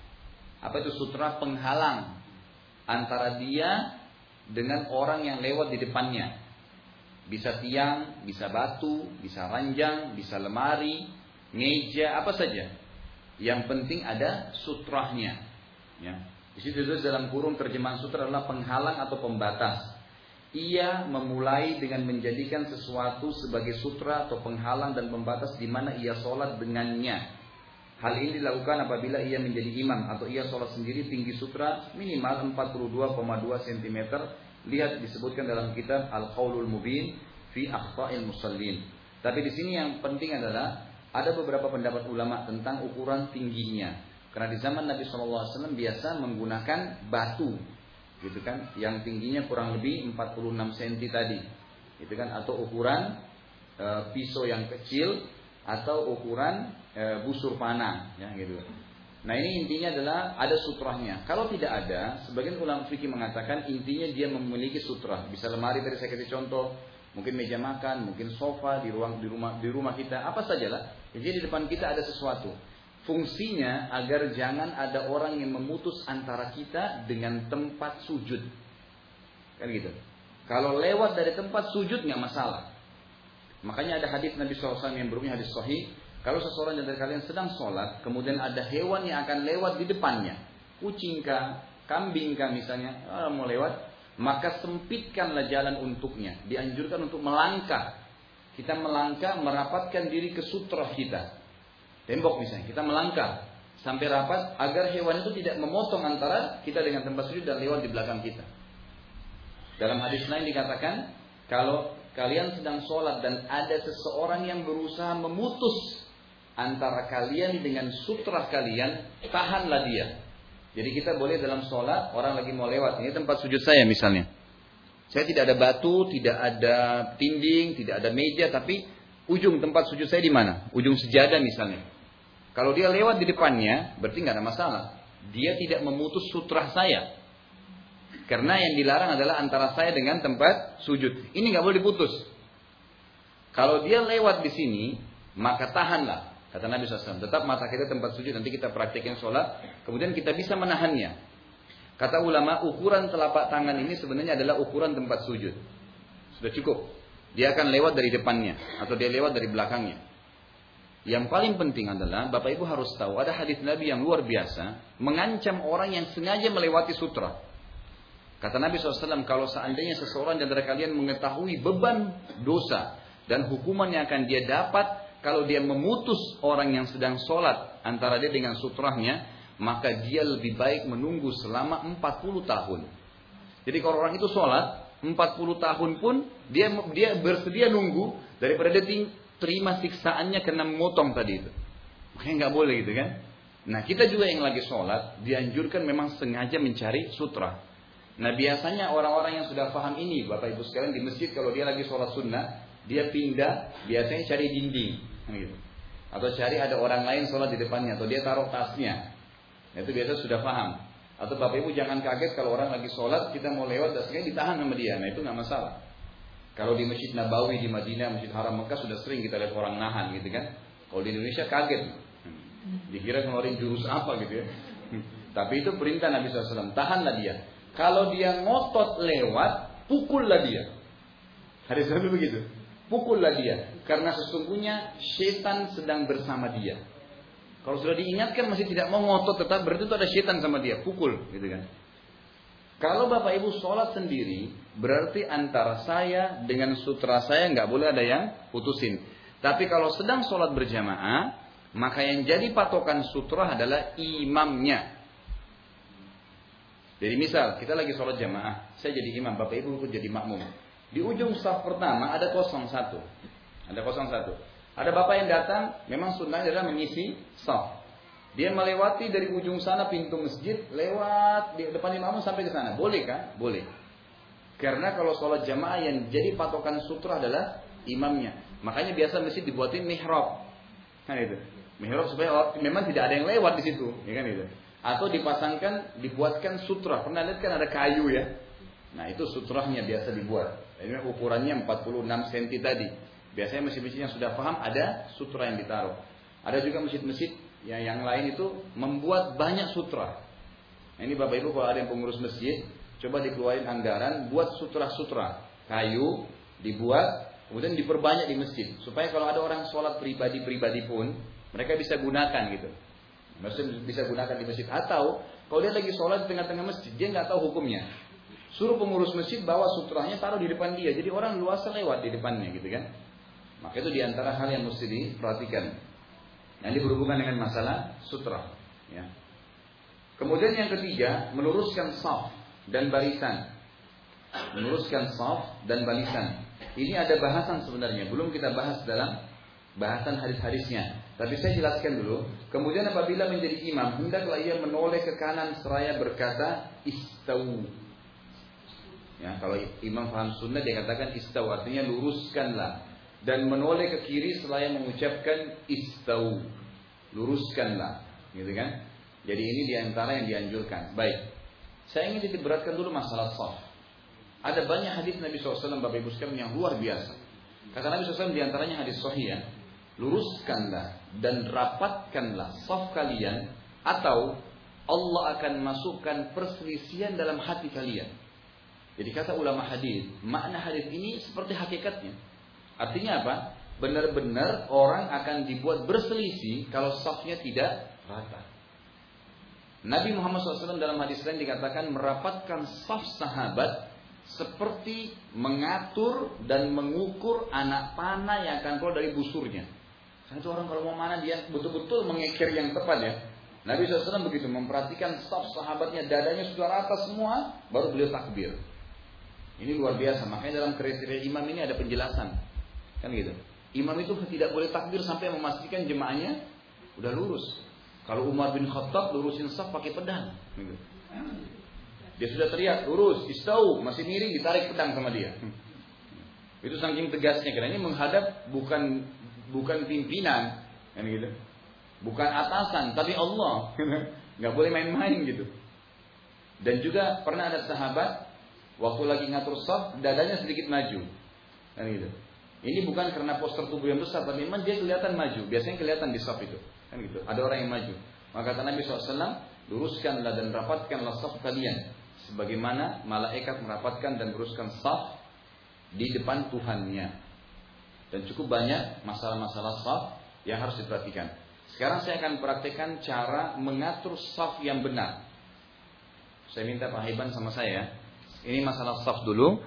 Apa itu sutra? Penghalang antara dia dengan orang yang lewat di depannya. Bisa tiang, bisa batu, bisa ranjang, bisa lemari, meja, apa saja. Yang penting ada sutrahnya. Ya. Di situ ditulis dalam kurung terjemahan sutra adalah penghalang atau pembatas. Ia memulai dengan menjadikan sesuatu sebagai sutra atau penghalang dan pembatas di mana ia sholat dengannya. Hal ini dilakukan apabila ia menjadi imam atau ia sholat sendiri tinggi sutra minimal 42,2 cm. Lihat disebutkan dalam kitab Al-Qaulul Mubin fi Akhta'il Musallin. Tapi di sini yang penting adalah ada beberapa pendapat ulama tentang ukuran tingginya. Karena di zaman Nabi SAW biasa menggunakan batu, gitu kan, yang tingginya kurang lebih 46 cm tadi, gitu kan, atau ukuran e, pisau yang kecil atau ukuran e, busur panah, ya gitu. Nah ini intinya adalah ada sutrahnya. Kalau tidak ada, sebagian ulama fikih mengatakan intinya dia memiliki sutra. Bisa lemari tadi saya kasih contoh, mungkin meja makan, mungkin sofa di ruang di rumah di rumah kita, apa sajalah. Jadi di depan kita ada sesuatu. Fungsinya agar jangan ada orang yang memutus antara kita dengan tempat sujud. Kan gitu. Kalau lewat dari tempat sujud nggak masalah. Makanya ada hadis Nabi SAW yang berumnya hadis sahih. Kalau seseorang dari kalian sedang sholat, kemudian ada hewan yang akan lewat di depannya. Kucing kah, kambing kah misalnya, ah, mau lewat, maka sempitkanlah jalan untuknya. Dianjurkan untuk melangkah. Kita melangkah merapatkan diri ke sutra kita tembok misalnya, kita melangkah sampai rapat agar hewan itu tidak memotong antara kita dengan tempat sujud dan lewat di belakang kita. Dalam hadis lain dikatakan, kalau kalian sedang sholat dan ada seseorang yang berusaha memutus antara kalian dengan sutra kalian, tahanlah dia. Jadi kita boleh dalam sholat, orang lagi mau lewat, ini tempat sujud saya misalnya. Saya tidak ada batu, tidak ada dinding, tidak ada meja, tapi ujung tempat sujud saya di mana? Ujung sejadah misalnya. Kalau dia lewat di depannya, berarti nggak ada masalah. Dia tidak memutus sutra saya. Karena yang dilarang adalah antara saya dengan tempat sujud. Ini nggak boleh diputus. Kalau dia lewat di sini, maka tahanlah. Kata Nabi SAW, tetap mata kita tempat sujud, nanti kita praktekkan sholat, kemudian kita bisa menahannya. Kata ulama, ukuran telapak tangan ini sebenarnya adalah ukuran tempat sujud. Sudah cukup. Dia akan lewat dari depannya, atau dia lewat dari belakangnya. Yang paling penting adalah Bapak Ibu harus tahu ada hadis Nabi yang luar biasa mengancam orang yang sengaja melewati sutra. Kata Nabi SAW, kalau seandainya seseorang antara kalian mengetahui beban dosa dan hukuman yang akan dia dapat kalau dia memutus orang yang sedang sholat antara dia dengan sutrahnya, maka dia lebih baik menunggu selama 40 tahun. Jadi kalau orang itu sholat 40 tahun pun dia dia bersedia nunggu daripada dia terima siksaannya karena memotong tadi itu. Makanya nggak boleh gitu kan. Nah kita juga yang lagi sholat dianjurkan memang sengaja mencari sutra. Nah biasanya orang-orang yang sudah paham ini Bapak Ibu sekalian di masjid kalau dia lagi sholat sunnah dia pindah biasanya cari dinding gitu. Atau cari ada orang lain sholat di depannya atau dia taruh tasnya. Nah, itu biasa sudah paham. Atau Bapak Ibu jangan kaget kalau orang lagi sholat kita mau lewat dan ditahan sama dia. Nah itu nggak masalah. Kalau di Masjid Nabawi di Madinah, Masjid Haram Mekah sudah sering kita lihat orang nahan gitu kan. Kalau di Indonesia kaget. Dikira ngeluarin jurus apa gitu ya. Tapi itu perintah Nabi SAW. Tahanlah dia. Kalau dia ngotot lewat, pukullah dia. Hadis Nabi begitu. Pukullah dia. Karena sesungguhnya setan sedang bersama dia. Kalau sudah diingatkan masih tidak mau ngotot tetap berarti itu ada setan sama dia. Pukul gitu kan. Kalau Bapak Ibu sholat sendiri, berarti antara saya dengan sutra saya nggak boleh ada yang putusin. Tapi kalau sedang sholat berjamaah, maka yang jadi patokan sutra adalah imamnya. Jadi misal kita lagi sholat jamaah, saya jadi imam, bapak ibu jadi makmum. Di ujung saf pertama ada kosong satu, ada kosong satu. Ada bapak yang datang, memang sunnahnya adalah mengisi saf. Dia melewati dari ujung sana pintu masjid, lewat di depan imam sampai ke sana. Boleh kan? Boleh. Karena kalau sholat jamaah yang jadi patokan sutra adalah imamnya. Makanya biasa masjid dibuatin mihrab. Kan itu. Mihrab supaya memang tidak ada yang lewat di situ, ya kan itu. Atau dipasangkan, dibuatkan sutra. Pernah lihat kan ada kayu ya? Nah itu sutrahnya biasa dibuat. Ini ukurannya 46 cm tadi. Biasanya masjid-masjid yang sudah paham ada sutra yang ditaruh. Ada juga masjid-masjid Ya, yang lain itu membuat banyak sutra. Nah, ini Bapak Ibu kalau ada yang pengurus masjid, coba dikeluarin anggaran buat sutra-sutra kayu dibuat kemudian diperbanyak di masjid supaya kalau ada orang sholat pribadi-pribadi pun mereka bisa gunakan gitu. Maksudnya bisa gunakan di masjid atau kalau dia lagi sholat di tengah-tengah masjid dia nggak tahu hukumnya. Suruh pengurus masjid bawa sutranya taruh di depan dia. Jadi orang luasa lewat di depannya gitu kan. Maka itu di antara hal yang mesti diperhatikan. Yang ini berhubungan dengan masalah sutra. Ya. Kemudian yang ketiga, meluruskan saf dan barisan. Meluruskan saf dan barisan. Ini ada bahasan sebenarnya, belum kita bahas dalam bahasan hadis-hadisnya. Tapi saya jelaskan dulu. Kemudian apabila menjadi imam, hendaklah ia menoleh ke kanan seraya berkata istau. Ya, kalau imam paham sunnah dia katakan istau artinya luruskanlah dan menoleh ke kiri seraya mengucapkan istau. Luruskanlah, gitu kan? Jadi ini di antara yang dianjurkan. Baik. Saya ingin diberatkan dulu masalah saf. Ada banyak hadis Nabi SAW Bapak Ibu sekalian yang luar biasa. Kata Nabi SAW di antaranya hadis sahih ya luruskanlah dan rapatkanlah saf kalian atau Allah akan masukkan perselisihan dalam hati kalian. Jadi kata ulama hadis, makna hadis ini seperti hakikatnya. Artinya apa? Benar-benar orang akan dibuat berselisih kalau safnya tidak rata. Nabi Muhammad SAW dalam hadis lain dikatakan merapatkan saf sahabat seperti mengatur dan mengukur anak panah yang akan keluar dari busurnya. Karena itu orang kalau mau mana dia betul-betul mengekir yang tepat ya. Nabi SAW begitu memperhatikan staf sahabatnya dadanya sudah rata semua, baru beliau takbir. Ini luar biasa. Makanya dalam kriteria imam ini ada penjelasan, kan gitu. Imam itu tidak boleh takbir sampai memastikan jemaahnya udah lurus. Kalau Umar bin Khattab lurusin staf pakai pedang, gitu. Dia sudah teriak lurus, istau, masih miring ditarik pedang sama dia. Itu saking tegasnya karena ini menghadap bukan bukan pimpinan, kan gitu. Bukan atasan, tapi Allah. Nggak boleh main-main gitu. Dan juga pernah ada sahabat waktu lagi ngatur saf, dadanya sedikit maju. Kan gitu. Ini bukan karena poster tubuh yang besar, tapi memang dia kelihatan maju. Biasanya kelihatan di saf itu. Kan gitu. Ada orang yang maju. Maka kata Nabi SAW, luruskanlah dan rapatkanlah saf kalian. Sebagaimana malaikat merapatkan dan luruskan saf di depan Tuhannya. Dan cukup banyak masalah-masalah saf yang harus diperhatikan. Sekarang saya akan praktekkan cara mengatur saf yang benar. Saya minta Pak Haiban sama saya. Ini masalah saf dulu.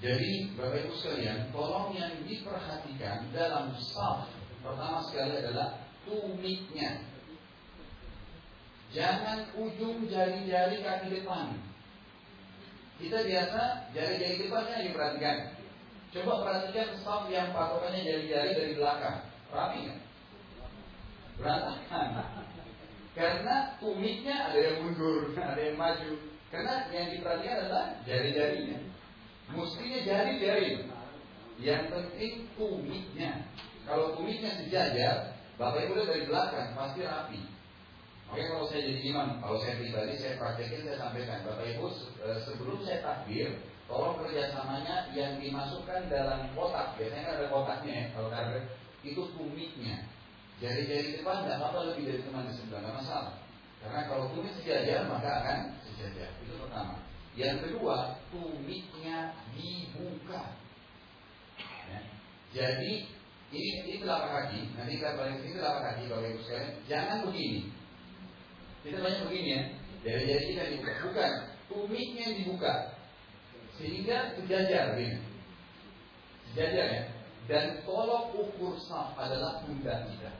Jadi Bapak Ibu sekalian, tolong yang diperhatikan dalam saf pertama sekali adalah tumitnya. Jangan ujung jari-jari kaki depan. Kita biasa jari-jari depannya yang diperhatikan. Coba perhatikan staff yang patokannya jari-jari dari belakang. Rapi kan? Berantakan. Karena tumitnya ada yang mundur, ada yang maju. Karena yang diperhatikan adalah jari-jarinya. Mestinya jari-jari. Yang penting tumitnya. Kalau tumitnya sejajar, Bapak Ibu dari belakang pasti rapi. Oke kalau saya jadi imam, kalau saya pribadi saya praktekin saya sampaikan Bapak Ibu eh, sebelum saya takbir Tolong kerjasamanya yang dimasukkan dalam kotak. Biasanya kan ada kotaknya ya. Kalau ada itu tumitnya. Jari-jari depan tidak apa-apa lebih dari teman di sebelah, nggak masalah. Karena kalau tumit sejajar maka akan sejajar. Itu pertama. Yang kedua, tumitnya dibuka. Ya. Jadi ini ini telapak kaki. Nanti kita balik ini telapak kaki kalau ibu sekalian. Jangan begini. Kita banyak begini ya. Jari-jari kita dibuka. Bukan. Tumitnya dibuka sehingga sejajar ini. Sejajar ya. Dan tolok ukur saf adalah pundak kita.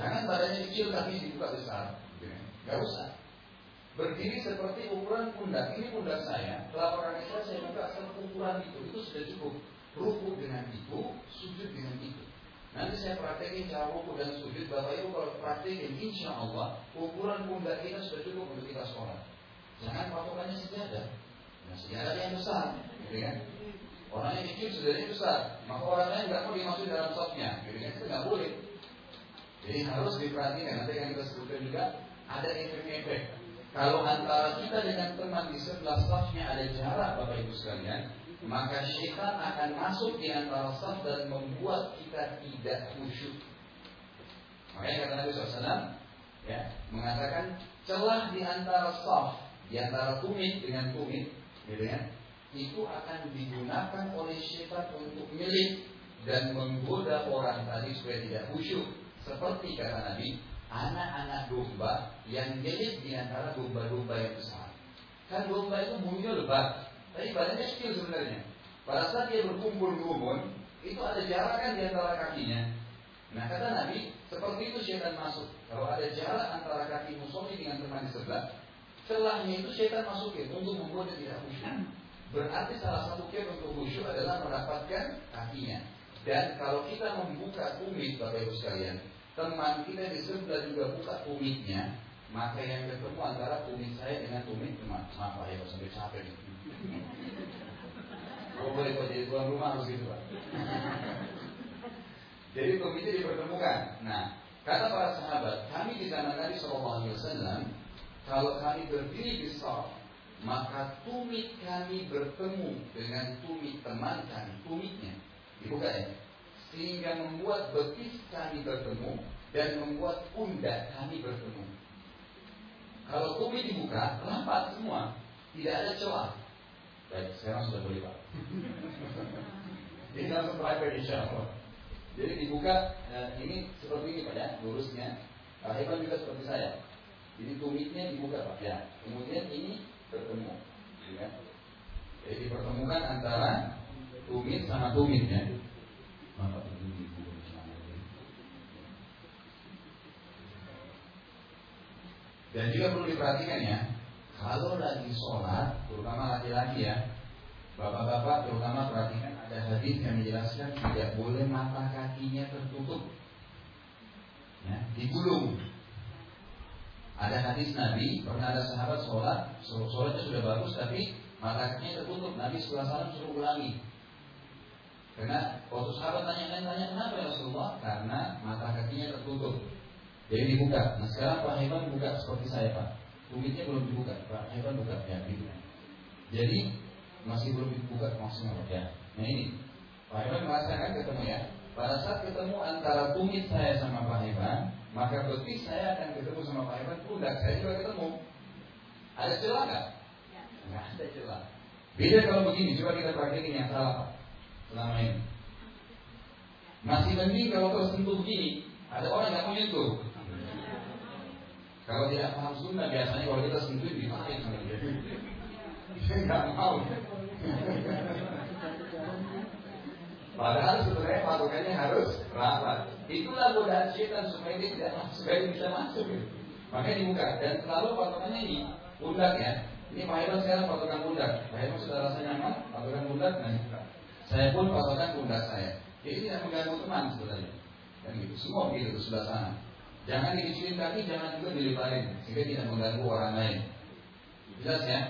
Jangan badannya kecil tapi dibuka besar. Gak usah. Berdiri seperti ukuran pundak. Ini pundak saya. Telapak kaki saya saya buka seperti ukuran itu. Itu sudah cukup. Rukuk dengan itu, sujud dengan itu. Nanti saya praktekin cara rukuk dan sujud. Bapak Ibu kalau praktekin, insya Allah ukuran pundak kita sudah cukup untuk kita sholat. Jangan patokannya sejadah. Nah, sejarah yang besar, gitu kan? Orang yang kecil sebenarnya besar, maka orang lain nggak mau dimasukin dalam sopnya, gitu kan? Itu nggak boleh. Jadi harus diperhatikan. Nanti yang kita sebutkan juga ada efek-efek. Kalau antara kita dengan teman di sebelah safnya ada jarak, Bapak Ibu sekalian, maka syaitan akan masuk di antara saf dan membuat kita tidak khusyuk. Makanya kata Nabi SAW, ya, mengatakan celah di antara saf, di antara tumit dengan tumit, gitu ya, itu akan digunakan oleh syaitan untuk milik dan menggoda orang tadi supaya tidak khusyuk. Seperti kata Nabi, anak-anak domba yang jelit di antara domba-domba yang besar. Kan domba itu bunyinya lebat, tapi badannya kecil sebenarnya. Pada saat dia berkumpul-kumpul, itu ada jarak kan di antara kakinya. Nah kata Nabi, seperti itu syaitan masuk. Kalau ada jarak antara kaki musuhnya dengan teman di sebelah, celahnya itu syaitan masukin untuk membuat dia tidak khusyuk. Berarti salah satu kiat untuk khusyuk adalah mendapatkan kakinya. Dan kalau kita membuka tumit Bapak Ibu sekalian, teman kita di sebelah juga buka tumitnya, maka yang ketemu antara tumit saya dengan tumit teman. Pak ya, sampai capek nih. Kalau boleh kok jadi tuan rumah harus gitu Pak. jadi tumitnya dipertemukan. Nah, kata para sahabat, kami di tanah Nabi Shallallahu Alaihi Wasallam, kalau kami berdiri di saf, maka tumit kami bertemu dengan tumit teman kami, tumitnya dibuka ya, sehingga membuat betis kami bertemu dan membuat pundak kami bertemu. Kalau tumit dibuka, rapat semua, tidak ada celah. Baik, sekarang sudah boleh pak. Ini langsung private insya Allah. Jadi dibuka, eh, ini seperti ini pak ya, lurusnya. Pak juga seperti saya. Jadi tumitnya dibuka pak ya. Kemudian ini bertemu. Ya. Jadi dipertemukan antara tumit sama Dan juga perlu diperhatikan ya, kalau lagi sholat, terutama laki-laki ya, bapak-bapak terutama perhatikan ada hadis yang menjelaskan tidak boleh mata kakinya tertutup, ya, digulung. Ada hadis Nabi pernah ada sahabat sholat, sholatnya sudah bagus tapi mata kakinya tertutup. Nabi setelah salam suruh ulangi. Karena waktu sahabat tanya-tanya kenapa ya Rasulullah? Karena mata kakinya tertutup. Jadi dibuka. Nah sekarang Pak Heban buka seperti saya Pak. Tumitnya belum dibuka. Pak Heban buka ya gitu. Jadi masih belum dibuka maksimal ya. Nah ini Pak Heban merasakan ketemu ya. Pada saat ketemu antara tumit saya sama Pak Heban, maka betis saya akan ketemu sama Pak Heban, pundak saya juga ketemu. Ada celah nggak? Nggak ada celah. Beda kalau begini, coba kita praktekin yang salah Pak. Selama ini. Masih mending kalau tersentuh begini, ada orang yang mau nyentuh. Kalau tidak paham sunnah biasanya kalau kita sentuh dipakai sama dia. Nggak mau. Padahal sebenarnya patokannya harus rapat. Itulah godaan setan supaya dia tidak masuk, supaya dia bisa masuk. Makanya dibuka dan selalu patokannya ini pundak ya. Ini Pak Hebat sekarang patokan pundak. Pak Hebat sudah rasa nyaman, patokan pundak, nah. Saya pun patokan pundak saya. Jadi tidak mengganggu teman sebenarnya. Dan gitu. Semua begitu ke sebelah sana. Jangan dikecilin kaki, jangan juga diliparin sehingga tidak mengganggu orang lain. Jelas ya?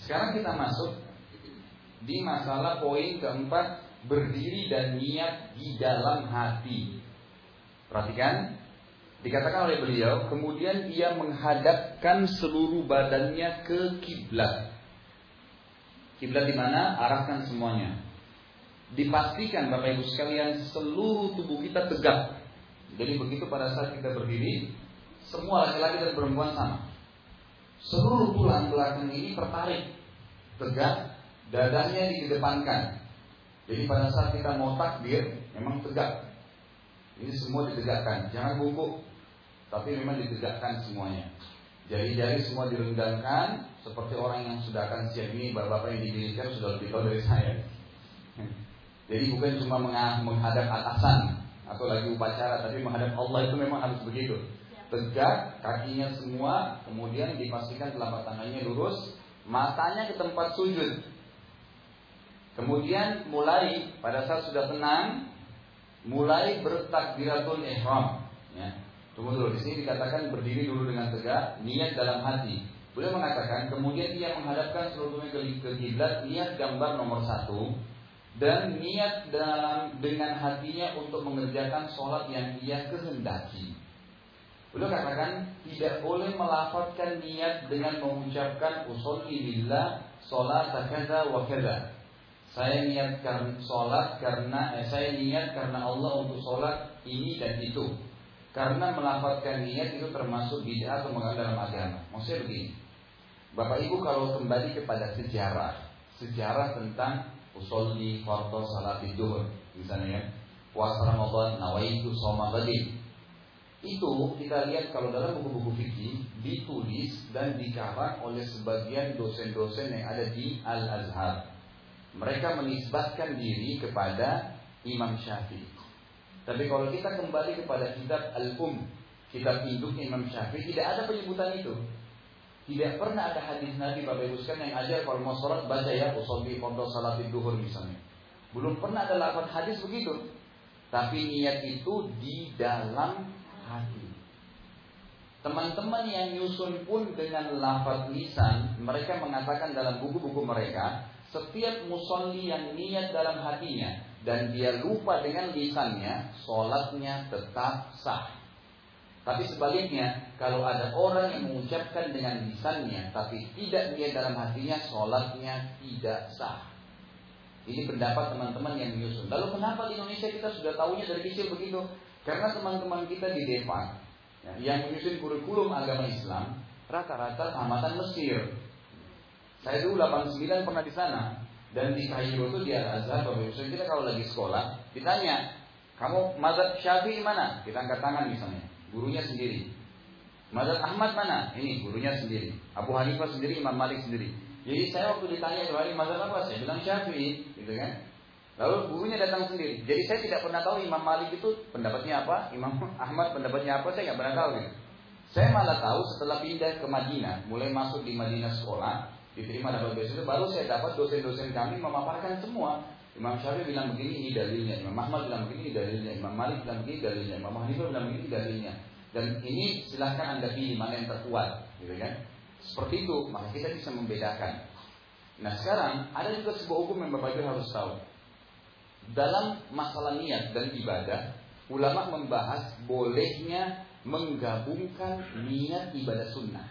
Sekarang kita masuk di masalah poin keempat berdiri dan niat di dalam hati. Perhatikan, dikatakan oleh beliau, kemudian ia menghadapkan seluruh badannya ke kiblat. Kiblat di mana? Arahkan semuanya dipastikan Bapak Ibu sekalian seluruh tubuh kita tegak. Jadi begitu pada saat kita berdiri, semua laki-laki dan perempuan sama. Seluruh tulang belakang ini tertarik, tegak, dadanya dikedepankan. Jadi pada saat kita mau takbir, memang tegak. Ini semua ditegakkan, jangan bungkuk, tapi memang ditegakkan semuanya. Jari-jari semua direndangkan, seperti orang yang sudah akan siap ini, bapak-bapak yang didirikan sudah lebih tahu dari saya. Jadi bukan cuma menghadap atasan atau lagi upacara, tapi menghadap Allah itu memang harus begitu. Tegak, kakinya semua, kemudian dipastikan telapak tangannya lurus, matanya ke tempat sujud. Kemudian mulai pada saat sudah tenang, mulai bertakbiratul ihram. Ya. Tunggu dulu, di sini dikatakan berdiri dulu dengan tegak, niat dalam hati. Beliau mengatakan, kemudian dia menghadapkan seluruhnya ke kiblat, niat gambar nomor satu, dan niat dalam dengan hatinya untuk mengerjakan sholat yang ia kehendaki. Beliau katakan tidak boleh melafalkan niat dengan mengucapkan usolli billah sholat kada wa. Saya niatkan sholat karena eh, saya niat karena Allah untuk sholat ini dan itu. Karena melafalkan niat itu termasuk bid'ah atau mengandalkan dalam agama. Maksudnya begini. Bapak Ibu kalau kembali kepada sejarah, sejarah tentang usolli fardu salat zuhur misalnya ya puasa Ramadan nawaitu soma badin itu kita lihat kalau dalam buku-buku fikih ditulis dan dikarang oleh sebagian dosen-dosen yang ada di Al Azhar. Mereka menisbatkan diri kepada Imam Syafi'i. Tapi kalau kita kembali kepada kitab Al Um, kitab induknya Imam Syafi'i tidak ada penyebutan itu. Tidak pernah ada hadis Nabi Bapak Ibu sekalian yang ajar kalau mau sholat baca ya usolli fardhu salat duhur misalnya. Belum pernah ada lafaz hadis begitu. Tapi niat itu di dalam hati. Teman-teman yang nyusun pun dengan lafaz lisan, mereka mengatakan dalam buku-buku mereka, setiap musolli yang niat dalam hatinya dan dia lupa dengan lisannya, sholatnya tetap sah. Tapi sebaliknya, kalau ada orang yang mengucapkan dengan lisannya tapi tidak niat dalam hatinya, sholatnya tidak sah. Ini pendapat teman-teman yang menyusun. Lalu kenapa di Indonesia kita sudah tahunya dari kecil begitu? Karena teman-teman kita di Depan ya, yang menyusun kurikulum agama Islam rata-rata tamatan Mesir. Saya dulu 89 pernah di sana dan di Kairo itu di Al Azhar Bapak Ibu kita kalau lagi sekolah ditanya kamu mazhab Syafi'i mana? Kita angkat tangan misalnya gurunya sendiri. Mazhab Ahmad mana? Ini gurunya sendiri. Abu Hanifah sendiri, Imam Malik sendiri. Jadi saya waktu ditanya dua hari mazhab apa? Saya bilang Syafi'i, gitu kan? Lalu gurunya datang sendiri. Jadi saya tidak pernah tahu Imam Malik itu pendapatnya apa, Imam Ahmad pendapatnya apa, saya nggak pernah tahu gitu. Saya malah tahu setelah pindah ke Madinah, mulai masuk di Madinah sekolah, diterima dapat beasiswa, baru saya dapat dosen-dosen kami memaparkan semua. Imam Syafi'i bilang begini, ini dalilnya. Imam Ahmad bilang begini, dalilnya. Imam Malik bilang begini, dalilnya. Imam Hanifah bilang begini, dalilnya. Dan ini silahkan anda pilih mana yang terkuat, gitu kan? Seperti itu, maka kita bisa membedakan. Nah sekarang ada juga sebuah hukum yang bapak ibu harus tahu. Dalam masalah niat dan ibadah, ulama membahas bolehnya menggabungkan niat ibadah sunnah.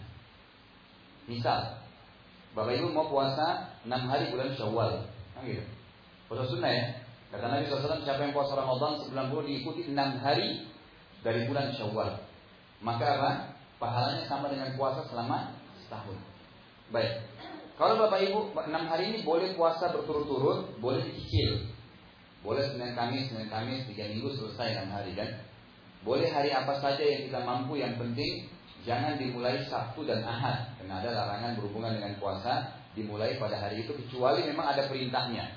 Misal, bapak ibu mau puasa 6 hari bulan Syawal, kan gitu. Puasa sunnah ya. Kata Nabi SAW, siapa yang puasa Ramadan 90 diikuti 6 hari dari bulan Syawal. Maka apa? Pahalanya sama dengan puasa selama setahun. Baik. Kalau Bapak Ibu 6 hari ini boleh puasa berturut-turut, boleh dicicil. Boleh Senin Kamis, Senin Kamis, 3 minggu selesai 6 hari kan. Boleh hari apa saja yang kita mampu, yang penting jangan dimulai Sabtu dan Ahad. Karena ada larangan berhubungan dengan puasa dimulai pada hari itu kecuali memang ada perintahnya.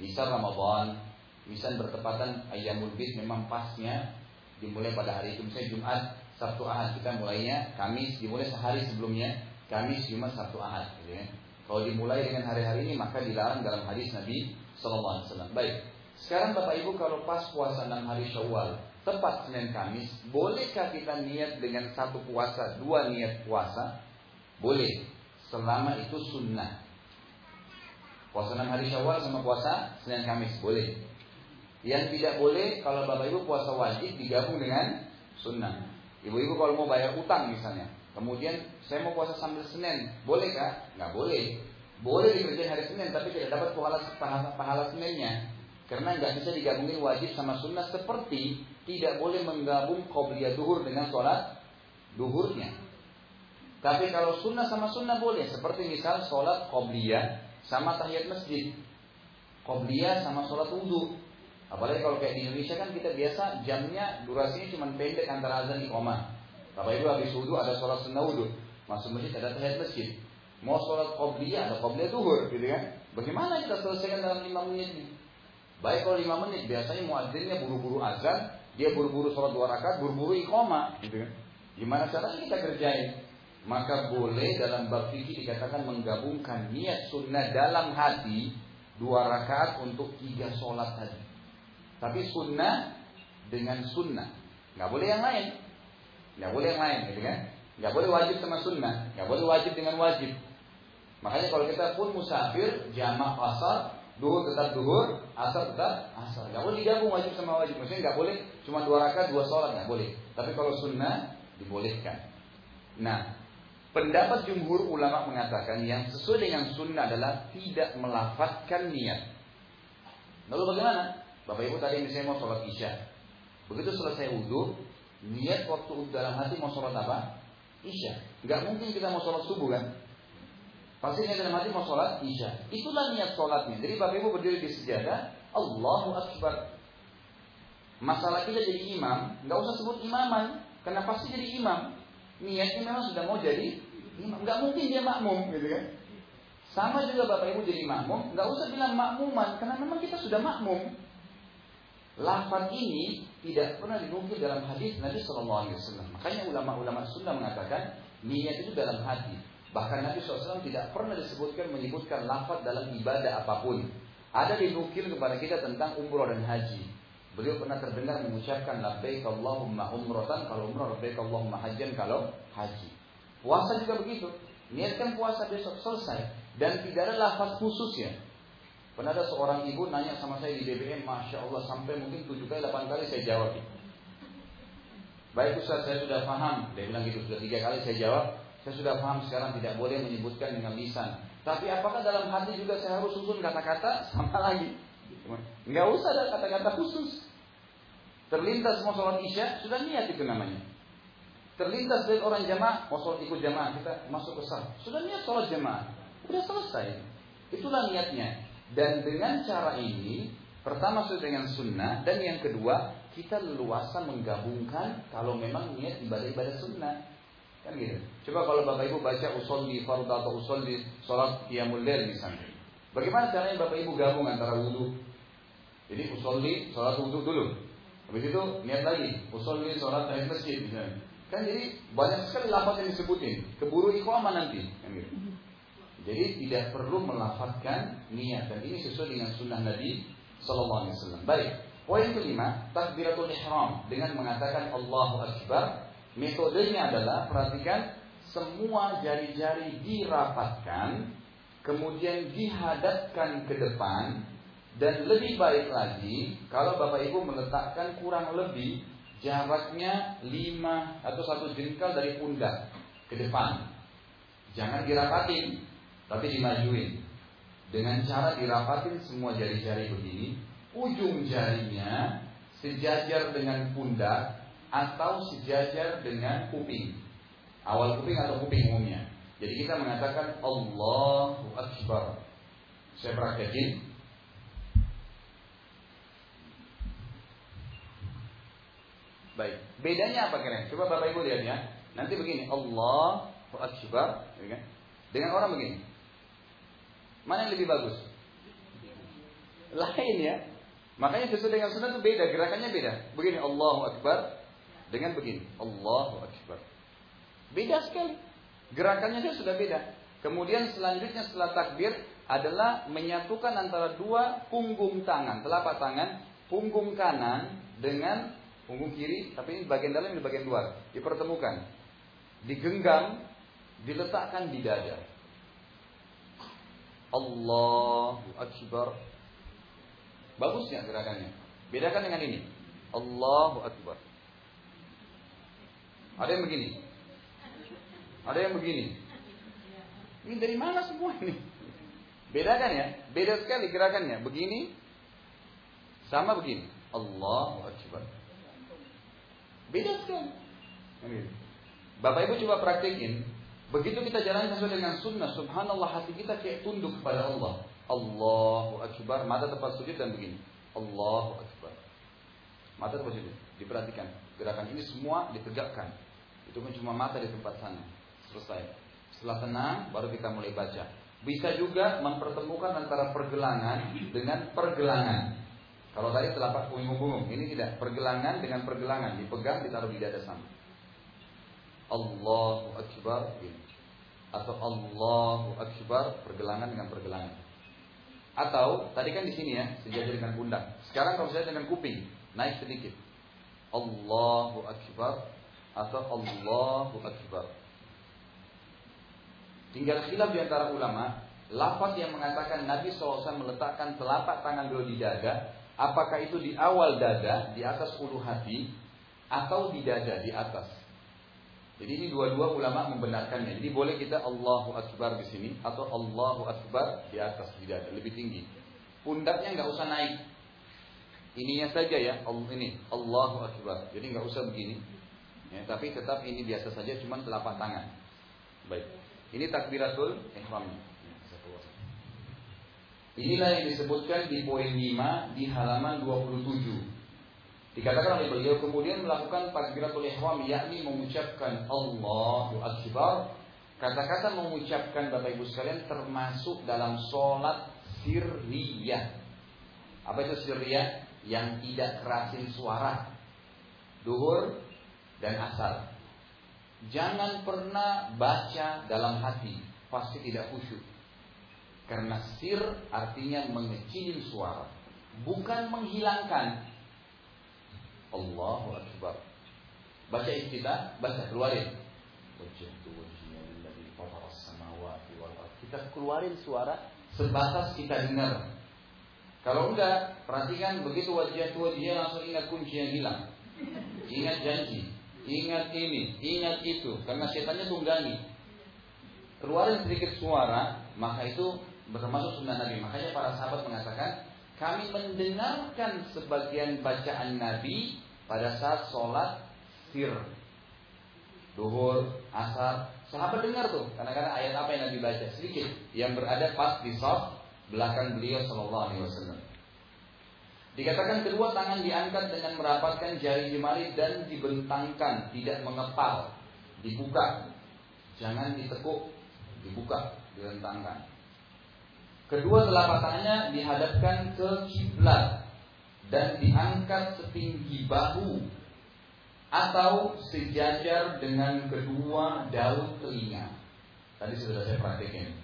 Misal Ramadan, misal bertepatan ayamul bid memang pasnya dimulai pada hari itu misalnya Jumat, Sabtu Ahad kita mulainya Kamis dimulai sehari sebelumnya Kamis, Jumat, Sabtu Ahad gitu ya. Kalau dimulai dengan hari-hari ini maka dilarang dalam hadis Nabi Wasallam. Baik. Sekarang Bapak Ibu kalau pas puasa 6 hari Syawal tepat Senin Kamis, bolehkah kita niat dengan satu puasa, dua niat puasa? Boleh, selama itu sunnah. Puasa 6 hari Syawal sama puasa Senin Kamis boleh. Yang tidak boleh kalau Bapak Ibu puasa wajib digabung dengan sunnah. Ibu-ibu kalau mau bayar utang misalnya, kemudian saya mau puasa sambil Senin, boleh kah? Nggak boleh. Boleh dikerjain hari Senin, tapi tidak dapat pahala, pahala, pahala Seninnya. Karena nggak bisa digabungin wajib sama sunnah seperti tidak boleh menggabung qobliyah duhur dengan sholat duhurnya. Tapi kalau sunnah sama sunnah boleh. Seperti misal sholat qobliyah sama tahiyat masjid. Qobliyah sama sholat wudhu. Apalagi kalau kayak di Indonesia kan kita biasa jamnya durasinya cuma pendek antara azan iqamah. Bapak Ibu habis wudhu ada sholat sunnah wudhu. Masuk masjid ada tahiyat masjid. Mau sholat qobliyah ada qobliyah duhur gitu kan. Bagaimana kita selesaikan dalam lima menit ini? Baik kalau lima menit biasanya muadzinnya buru-buru azan, dia buru-buru sholat dua rakaat, buru-buru iqamah gitu kan. Gimana caranya kita kerjain? Maka boleh dalam bab fikih dikatakan menggabungkan niat sunnah dalam hati dua rakaat untuk tiga sholat tadi. Tapi sunnah dengan sunnah. Nggak boleh yang lain. Nggak boleh yang lain, gitu kan? Nggak boleh wajib sama sunnah. Nggak boleh wajib dengan wajib. Makanya kalau kita pun musafir, jamak asar, duhur tetap duhur, asar tetap asar. Nggak boleh digabung wajib sama wajib. Maksudnya nggak boleh cuma dua rakaat dua sholat nggak boleh. Tapi kalau sunnah dibolehkan. Nah, pendapat jumhur ulama mengatakan yang sesuai dengan sunnah adalah tidak melafatkan niat. Lalu bagaimana? Bapak Ibu tadi misalnya mau sholat isya. Begitu selesai wudhu, niat waktu dalam hati mau sholat apa? Isya. Gak mungkin kita mau sholat subuh kan? Pasti dalam hati mau sholat isya. Itulah niat sholatnya. Jadi Bapak Ibu berdiri di sejadah, Allahu Akbar. Masalah kita jadi imam, nggak usah sebut imaman, karena pasti jadi imam. Niatnya memang sudah mau jadi imam. Nggak mungkin dia makmum, gitu kan? Sama juga Bapak Ibu jadi makmum, nggak usah bilang makmuman, karena memang kita sudah makmum. Lafaz ini tidak pernah dinukil dalam hadis Nabi Shallallahu Alaihi Wasallam. Makanya ulama-ulama Sunnah mengatakan niat itu dalam hati. Bahkan Nabi SAW tidak pernah disebutkan menyebutkan lafaz dalam ibadah apa pun. Ada dinukil kepada kita tentang umroh dan haji. Beliau pernah terdengar mengucapkan labbaik Allahumma umratan kalau umrah labbaik Allahumma hajjan kalau haji. Puasa juga begitu. Niatkan puasa besok selesai dan tidak ada lafaz khususnya. Pernah ada seorang ibu nanya sama saya di BBM, Masya Allah sampai mungkin tujuh kali, delapan kali saya jawab. Baik Ustaz, saya sudah paham. Dia bilang gitu, sudah tiga kali saya jawab. Saya sudah paham sekarang tidak boleh menyebutkan dengan lisan. Tapi apakah dalam hati juga saya harus susun kata-kata? Sama lagi. Enggak usah ada kata-kata khusus. Terlintas mau sholat isya, sudah niat itu namanya. Terlintas dari orang jamaah, mau sholat ikut jamaah, kita masuk ke sah. Sudah niat sholat jamaah. Sudah selesai. Itulah niatnya. Dan dengan cara ini, pertama sudah dengan sunnah, dan yang kedua, kita leluasa menggabungkan kalau memang niat ibadah-ibadah sunnah. Kan gitu. Coba kalau Bapak Ibu baca usul di fardhu atau usul di sholat qiyamul lail misalnya. Bagaimana caranya Bapak Ibu gabung antara wudhu? Jadi usul di sholat wudhu dulu. Habis itu niat lagi, usul di sholat tahiyat masjid misalnya. Kan jadi banyak sekali lafaz yang disebutin. Keburu iqamah nanti. Kan gitu. Jadi tidak perlu melafatkan niat dan ini sesuai dengan sunnah Nabi Sallallahu Alaihi Wasallam. Baik, poin kelima takbiratul ihram dengan mengatakan Allahu Akbar. Metodenya adalah perhatikan semua jari-jari dirapatkan, kemudian dihadapkan ke depan dan lebih baik lagi kalau Bapak Ibu meletakkan kurang lebih jaraknya 5 atau satu jengkal dari pundak ke depan. Jangan dirapatin, tapi dimajuin dengan cara dirapatin semua jari-jari begini ujung jarinya sejajar dengan pundak atau sejajar dengan kuping awal kuping atau kuping umumnya jadi kita mengatakan Allahu Akbar saya praktekin Baik, bedanya apa kira? Coba Bapak Ibu lihat ya. Nanti begini, Allahu Akbar, ya kan? Dengan orang begini. Mana yang lebih bagus? Lain ya. Makanya sesuai dengan sunnah itu beda, gerakannya beda. Begini Allahu Akbar dengan begini Allahu Akbar. Beda sekali. Gerakannya dia sudah beda. Kemudian selanjutnya setelah takbir adalah menyatukan antara dua punggung tangan, telapak tangan, punggung kanan dengan punggung kiri, tapi ini bagian dalam ini bagian luar, dipertemukan, digenggam, diletakkan di dada. Allahu Akbar. Bagus ya gerakannya. Bedakan dengan ini. Allahu Akbar. Ada yang begini. Ada yang begini. Ini dari mana semua ini? Bedakan ya. Beda sekali gerakannya. Begini. Sama begini. Allahu Akbar. Beda sekali. Bapak Ibu coba praktekin Begitu kita jalan sesuai dengan sunnah, subhanallah hati kita kayak tunduk kepada Allah. Allahu Akbar, mata tempat sujud dan begini. Allahu Akbar. Mata tempat sujud. Diperhatikan. Gerakan ini semua ditegakkan. Itu pun cuma mata di tempat sana. Selesai. Setelah tenang, baru kita mulai baca. Bisa juga mempertemukan antara pergelangan dengan pergelangan. Kalau tadi telapak punggung-punggung, ini tidak. Pergelangan dengan pergelangan. Dipegang, ditaruh di dada sama. Allahu Akbar. Begini atau Allahu Akbar pergelangan dengan pergelangan. Atau tadi kan di sini ya sejajar dengan pundak. Sekarang kalau saya dengan kuping naik sedikit. Allahu Akbar atau Allahu Akbar. Tinggal khilaf di antara ulama, lafaz yang mengatakan Nabi SAW meletakkan telapak tangan beliau di dada, apakah itu di awal dada, di atas ulu hati, atau di dada, di atas. Jadi ini dua-dua ulama membenarkannya. Jadi boleh kita Allahu Akbar di sini atau Allahu Akbar di atas di dada lebih tinggi. Pundaknya nggak usah naik. Ininya saja ya, ini Allahu Akbar. Jadi nggak usah begini. Ya, tapi tetap ini biasa saja, cuma telapak tangan. Baik. Ini takbiratul ihram. Inilah yang disebutkan di poin 5 di halaman 27. Dikatakan oleh beliau kemudian melakukan takbiratul ihram yakni mengucapkan Allahu Akbar. Kata-kata mengucapkan Bapak Ibu sekalian termasuk dalam sholat sirriyah. Apa itu sirriyah? yang tidak kerasin suara. Duhur dan asar. Jangan pernah baca dalam hati, pasti tidak khusyuk. Karena sir artinya mengecilin suara, bukan menghilangkan. Allahu Akbar. Baca istilah, baca keluarin. Kita keluarin suara sebatas kita dengar. Kalau enggak, perhatikan begitu wajah tua dia langsung ingat kunci yang hilang. Ingat janji, ingat ini, ingat itu. Karena setannya tunggangi. Keluarin sedikit suara, maka itu bertermasuk sunnah Nabi. Makanya para sahabat mengatakan, kami mendengarkan sebagian bacaan Nabi pada saat sholat sir. Duhur, asar. Sahabat dengar tuh, kadang-kadang ayat apa yang Nabi baca sedikit. Yang berada pas di soft belakang beliau Shallallahu Alaihi Wasallam. Dikatakan kedua tangan diangkat dengan merapatkan jari jemari dan dibentangkan, tidak mengepal, dibuka. Jangan ditekuk, dibuka, dibentangkan. Kedua telapak tangannya dihadapkan ke kiblat dan diangkat setinggi bahu atau sejajar dengan kedua daun telinga. Tadi sudah saya praktekin.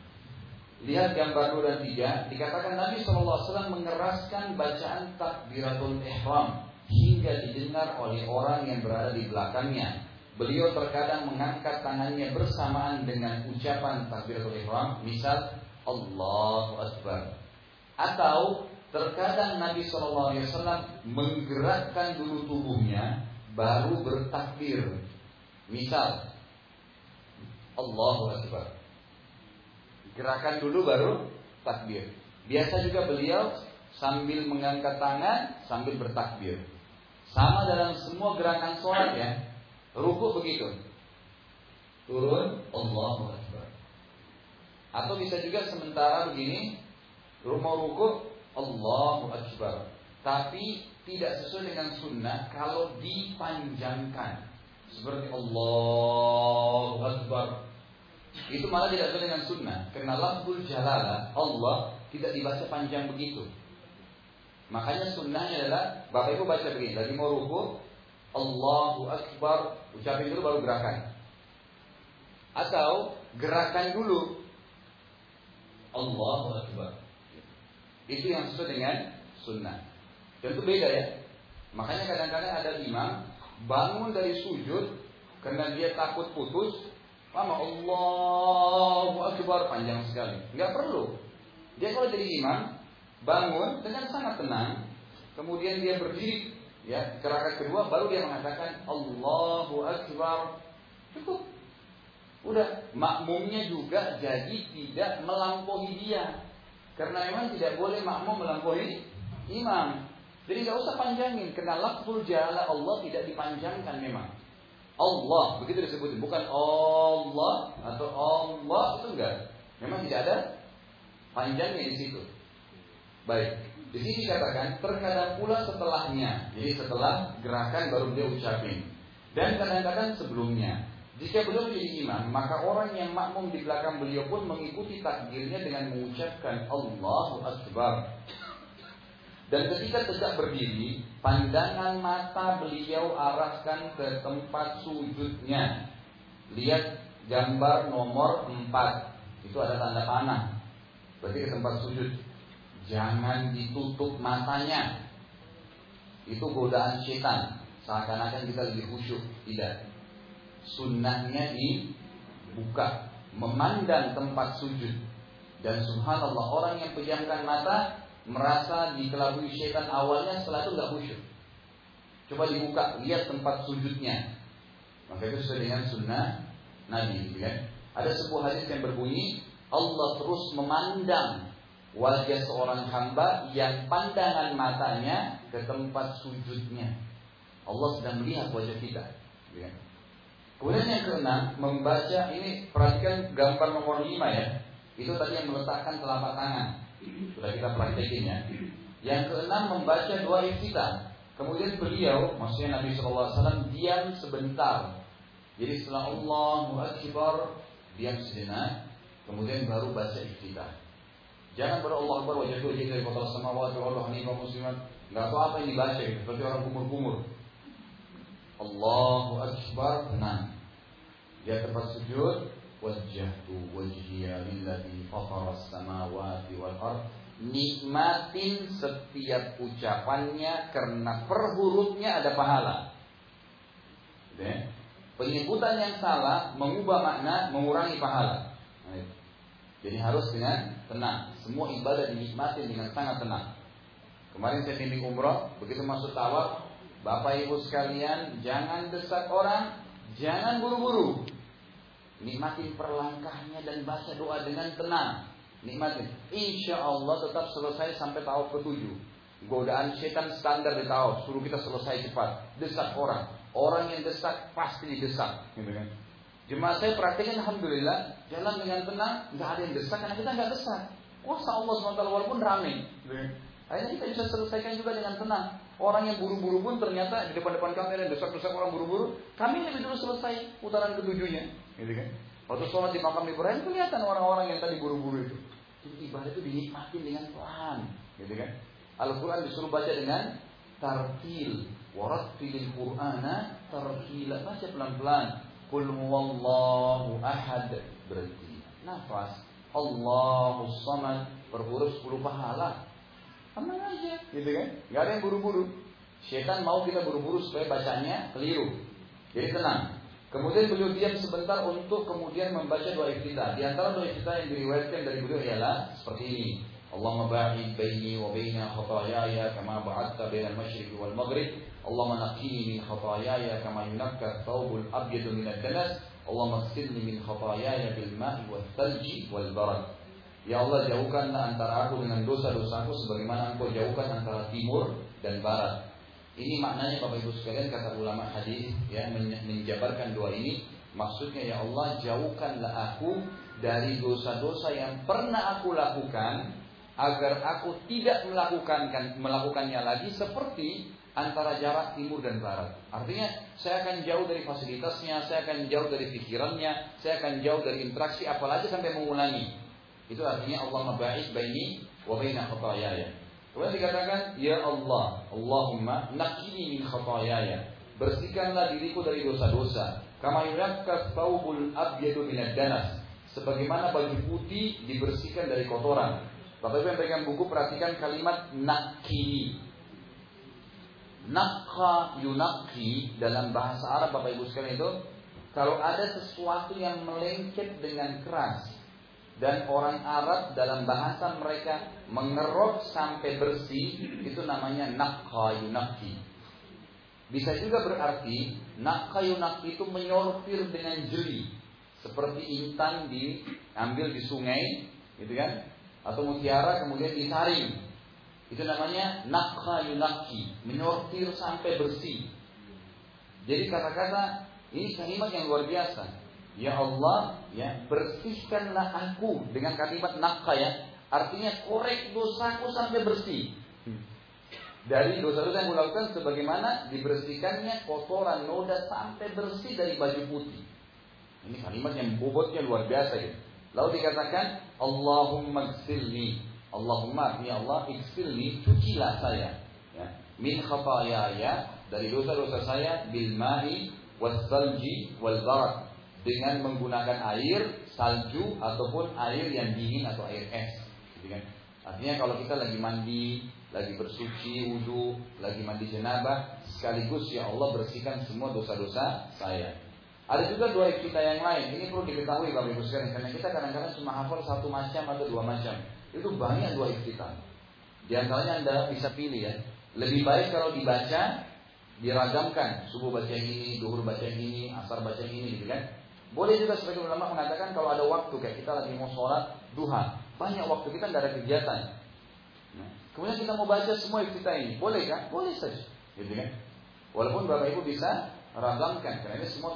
Lihat gambar 2 dan 3 Dikatakan Nabi SAW mengeraskan bacaan takbiratul ihram Hingga didengar oleh orang yang berada di belakangnya. Beliau terkadang mengangkat tangannya bersamaan dengan ucapan takbiratul ihram Misal Allahu Akbar. Atau terkadang Nabi SAW menggerakkan dulu tubuhnya Baru bertakbir. Misal Allahu Akbar Gerakan dulu baru takbir. Biasa juga beliau sambil mengangkat tangan sambil bertakbir. Sama dalam semua gerakan sholat ya. Ruku begitu. Turun Allahu Akbar. Atau bisa juga sementara begini, rumah ruku Allahu Akbar. Tapi tidak sesuai dengan sunnah kalau dipanjangkan. Seperti Allahu Akbar itu malah tidak sesuai dengan sunnah. Karena lafzul jalalah Allah tidak dibaca panjang begitu. Makanya sunnahnya adalah Bapak Ibu baca begini. Lagi mau ruku, Allahu Akbar, ucapin dulu baru gerakan. Atau gerakan dulu. Allahu Akbar. Itu yang sesuai dengan sunnah. Tentu beda ya. Makanya kadang-kadang ada imam bangun dari sujud karena dia takut putus, Lama Allahu Akbar panjang sekali. Nggak perlu. Dia kalau jadi imam bangun dengan sangat tenang, kemudian dia berdiri, ya rakaat kedua baru dia mengatakan Allahu Akbar. Cukup. Udah makmumnya juga jadi tidak melampaui dia. Karena memang tidak boleh makmum melampaui imam. Jadi nggak usah panjangin. Karena lafzul jala Allah tidak dipanjangkan memang. Allah. Begitu disebut bukan Allah atau Allah itu enggak. Memang tidak ada panjangnya di situ. Baik. Di sini dikatakan terkadang pula setelahnya. Jadi setelah gerakan baru dia ucapin. Dan kadang-kadang sebelumnya. Jika belum menjadi imam maka orang yang makmum di belakang beliau pun mengikuti takbirnya dengan mengucapkan Allahu Akbar dan ketika tegak berdiri, pandangan mata beliau arahkan ke tempat sujudnya. Lihat gambar nomor 4. Itu ada tanda panah. Berarti ke tempat sujud. Jangan ditutup matanya. Itu godaan setan. Seakan-akan kita lebih khusyuk. Tidak. Sunnahnya dibuka. Memandang tempat sujud. Dan subhanallah orang yang pejamkan mata merasa dikelabui syaitan awalnya setelah itu nggak khusyuk. Coba dibuka, lihat tempat sujudnya. Maka itu sesuai dengan sunnah Nabi, kan? Ada sebuah hadis yang berbunyi, Allah terus memandang wajah seorang hamba yang pandangan matanya ke tempat sujudnya. Allah sedang melihat wajah kita. Kan? Kemudian yang keenam, membaca ini perhatikan gambar nomor lima ya. Itu tadi yang meletakkan telapak tangan. Sudah kita praktekin ya. Yang keenam membaca doa iftitah. Kemudian beliau, maksudnya Nabi SAW diam sebentar. Jadi setelah Allahu Akbar diam sejenak, kemudian baru baca iftitah. Jangan baru Allah Akbar wajah wajah dari kota samawati Allah hanifah muslimat. nggak tahu apa yang dibaca gitu, seperti orang kumur-kumur. Allahu Akbar, tenang. Dia tempat sujud, wajjahtu wajhiya lilladzi fatara samawati wal ard. Nikmatin setiap ucapannya karena per hurufnya ada pahala. Penyebutan yang salah mengubah makna, mengurangi pahala. Jadi harus dengan tenang. Semua ibadah dinikmati dengan sangat tenang. Kemarin saya bimbing umroh, begitu masuk tawaf, Bapak Ibu sekalian, jangan desak orang, jangan buru-buru. Nikmatin perlangkahnya dan baca doa dengan tenang. Nikmatin. Insya Allah tetap selesai sampai tawaf ketujuh. Godaan setan standar di tawaf, suruh kita selesai cepat. Desak orang. Orang yang desak pasti didesak. Gitu kan. Jemaah saya praktekkan Alhamdulillah jalan dengan tenang, nggak ada yang desak karena kita nggak desak. Kuasa Allah SWT walaupun ramai. Gitu kan. Akhirnya kita bisa selesaikan juga dengan tenang. Orang yang buru-buru pun ternyata di depan-depan kamera yang desak-desak orang buru-buru, kami lebih dulu selesai putaran ketujuhnya, gitu kan? Waktu sholat di makam Ibrahim kelihatan orang-orang yang tadi buru-buru itu. Jadi ibadah itu dinikmati dengan pelan, gitu kan? Al-Quran disuruh baca dengan tartil, warattilil Qur'ana tartila, baca pelan-pelan. Qul huwallahu ahad, berhenti. Nafas. Allahu samad, berhuruf 10 pahala. Tenang aja, gitu kan? Gak ada yang buru-buru. Syaitan mau kita buru-buru supaya bacanya keliru. Jadi tenang. Kemudian beliau diam sebentar untuk kemudian membaca doa iftitah. Di antara doa iftitah yang diriwayatkan dari beliau ialah seperti ini. Allahumma ba'id baini wa baina khataayaya kama ba'adta bainal masyriqi wal maghrib. Allahumma naqqini min khataayaya kama yunakka thawbul abyadu min ad-danas. Allahumma ighsilni min khataayaya bil ma'i wal thalji wal barad. Ya Allah jauhkanlah antara aku dengan dosa-dosaku sebagaimana engkau jauhkan antara timur dan barat. Ini maknanya Bapak Ibu sekalian kata ulama hadis ya menjabarkan doa ini maksudnya ya Allah jauhkanlah aku dari dosa-dosa yang pernah aku lakukan agar aku tidak melakukan melakukannya lagi seperti antara jarak timur dan barat. Artinya saya akan jauh dari fasilitasnya, saya akan jauh dari pikirannya, saya akan jauh dari interaksi apalagi sampai mengulangi. Itu artinya Allah mabait baini wa baina khataayaya. Kemudian dikatakan, Ya Allah, Allahumma nakini min khatayaya. Bersihkanlah diriku dari dosa-dosa. Kama yunakka thawbul abyadu minad danas. Sebagaimana baju putih dibersihkan dari kotoran. Bapak Ibu yang pegang buku perhatikan kalimat nakini. Nakka yunaki dalam bahasa Arab Bapak Ibu sekalian itu kalau ada sesuatu yang melengket dengan keras dan orang Arab dalam bahasa mereka mengerok sampai bersih itu namanya nakka yunaki. Bisa juga berarti nakka yunaki itu menyortir dengan jeli seperti intan diambil di sungai, gitu kan? Atau mutiara kemudian disaring. Itu namanya nakka yunaki, menyortir sampai bersih. Jadi kata-kata ini kalimat yang luar biasa. Ya Allah, ya bersihkanlah aku dengan kalimat nakka ya. Artinya korek dosaku sampai bersih. Dari dosa-dosa yang kulakukan sebagaimana dibersihkannya kotoran noda sampai bersih dari baju putih. Ini kalimat yang bobotnya luar biasa ya. Lalu dikatakan Allahumma gsilni. Allahumma artinya Allah iksilni cucilah saya. Ya. Min khatayaya dari dosa-dosa saya bil ma'i was salji wal dengan menggunakan air, salju ataupun air yang dingin atau air es. Gitu kan? Artinya kalau kita lagi mandi, lagi bersuci, wudhu, lagi mandi jenabah, sekaligus ya Allah bersihkan semua dosa-dosa saya. Ada juga dua kita yang lain. Ini perlu diketahui Bapak Ibu sekalian karena kita kadang-kadang cuma hafal satu macam atau dua macam. Itu banyak dua kita. Di antaranya Anda bisa pilih ya. Lebih baik kalau dibaca diragamkan subuh baca ini, duhur baca ini, asar baca ini gitu kan. Boleh juga sebagai ulama mengatakan kalau ada waktu kayak kita lagi mau sholat duha, banyak waktu kita nggak ada kegiatan. Kemudian kita mau baca semua kita ini, boleh kan? Boleh saja, gitu kan? Walaupun bapak ibu bisa ragamkan, karena ini semua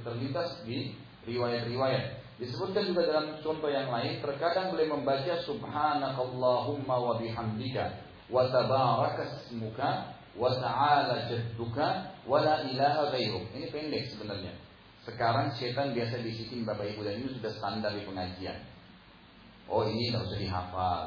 terlintas di riwayat-riwayat. Disebutkan juga dalam contoh yang lain, terkadang boleh membaca Subhanakallahumma wa bihamdika wa tabarakasmuka wa ta'ala jadduka wa la ilaha. Ini pendek sebenarnya. Sekarang setan biasa bisikin bapak ibu dan ini sudah standar di pengajian. Oh ini tidak usah dihafal.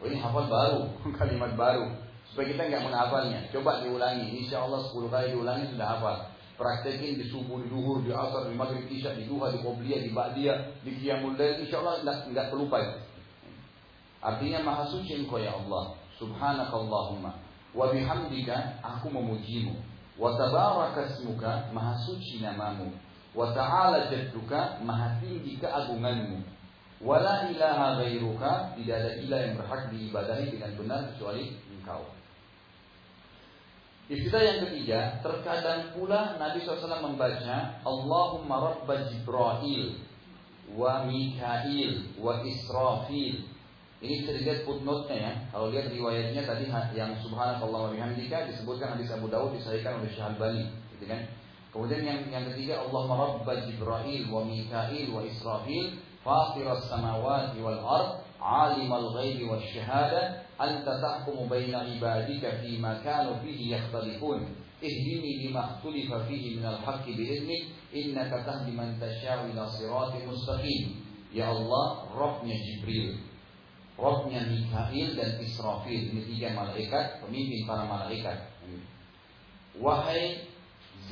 Oh ini hafal baru, kalimat baru. supaya kita nggak menghafalnya. Coba diulangi, insya Allah 10 kali diulangi sudah hafal. Praktekin di subuh, di duhur, di asar, di maghrib, isya, di duha, di qobliyah, di ba'diyah, di qiyamul lail, insya Allah nggak, nggak pelupa itu. Artinya maha suci engkau ya Allah. Subhanakallahumma. Wa bihamdika aku memujimu. Wa tabarakasmuka maha suci namamu. Wa ta'ala jadduka maha tinggi keagunganmu. Wa la ilaha ghairuka tidak ada ilah yang berhak diibadahi dengan benar kecuali engkau. Istilah yang ketiga, terkadang pula Nabi SAW membaca Allahumma Rabba Jibril wa Mikail wa Israfil. Ini bisa dilihat footnote-nya ya. Kalau lihat riwayatnya tadi yang subhanallah wa bihamdika disebutkan hadis Abu Dawud disahihkan oleh Syekh Albani, gitu kan? Kemudian yang yang ketiga Allahumma Rabba Jibril wa Mikail wa Israfil fatiras samawati wal ard alimal ghaibi wasyahada anta tahkumu baina ibadika fima kanu fihi yakhtalifun ihdini lima ikhtalifa fihi minal haqqi bi'idnik innaka tahdi man tasha'u ila siratin mustaqim ya Allah Rabbnya Jibril Rabbnya Mikail dan Israfil ini tiga malaikat pemimpin para malaikat wahai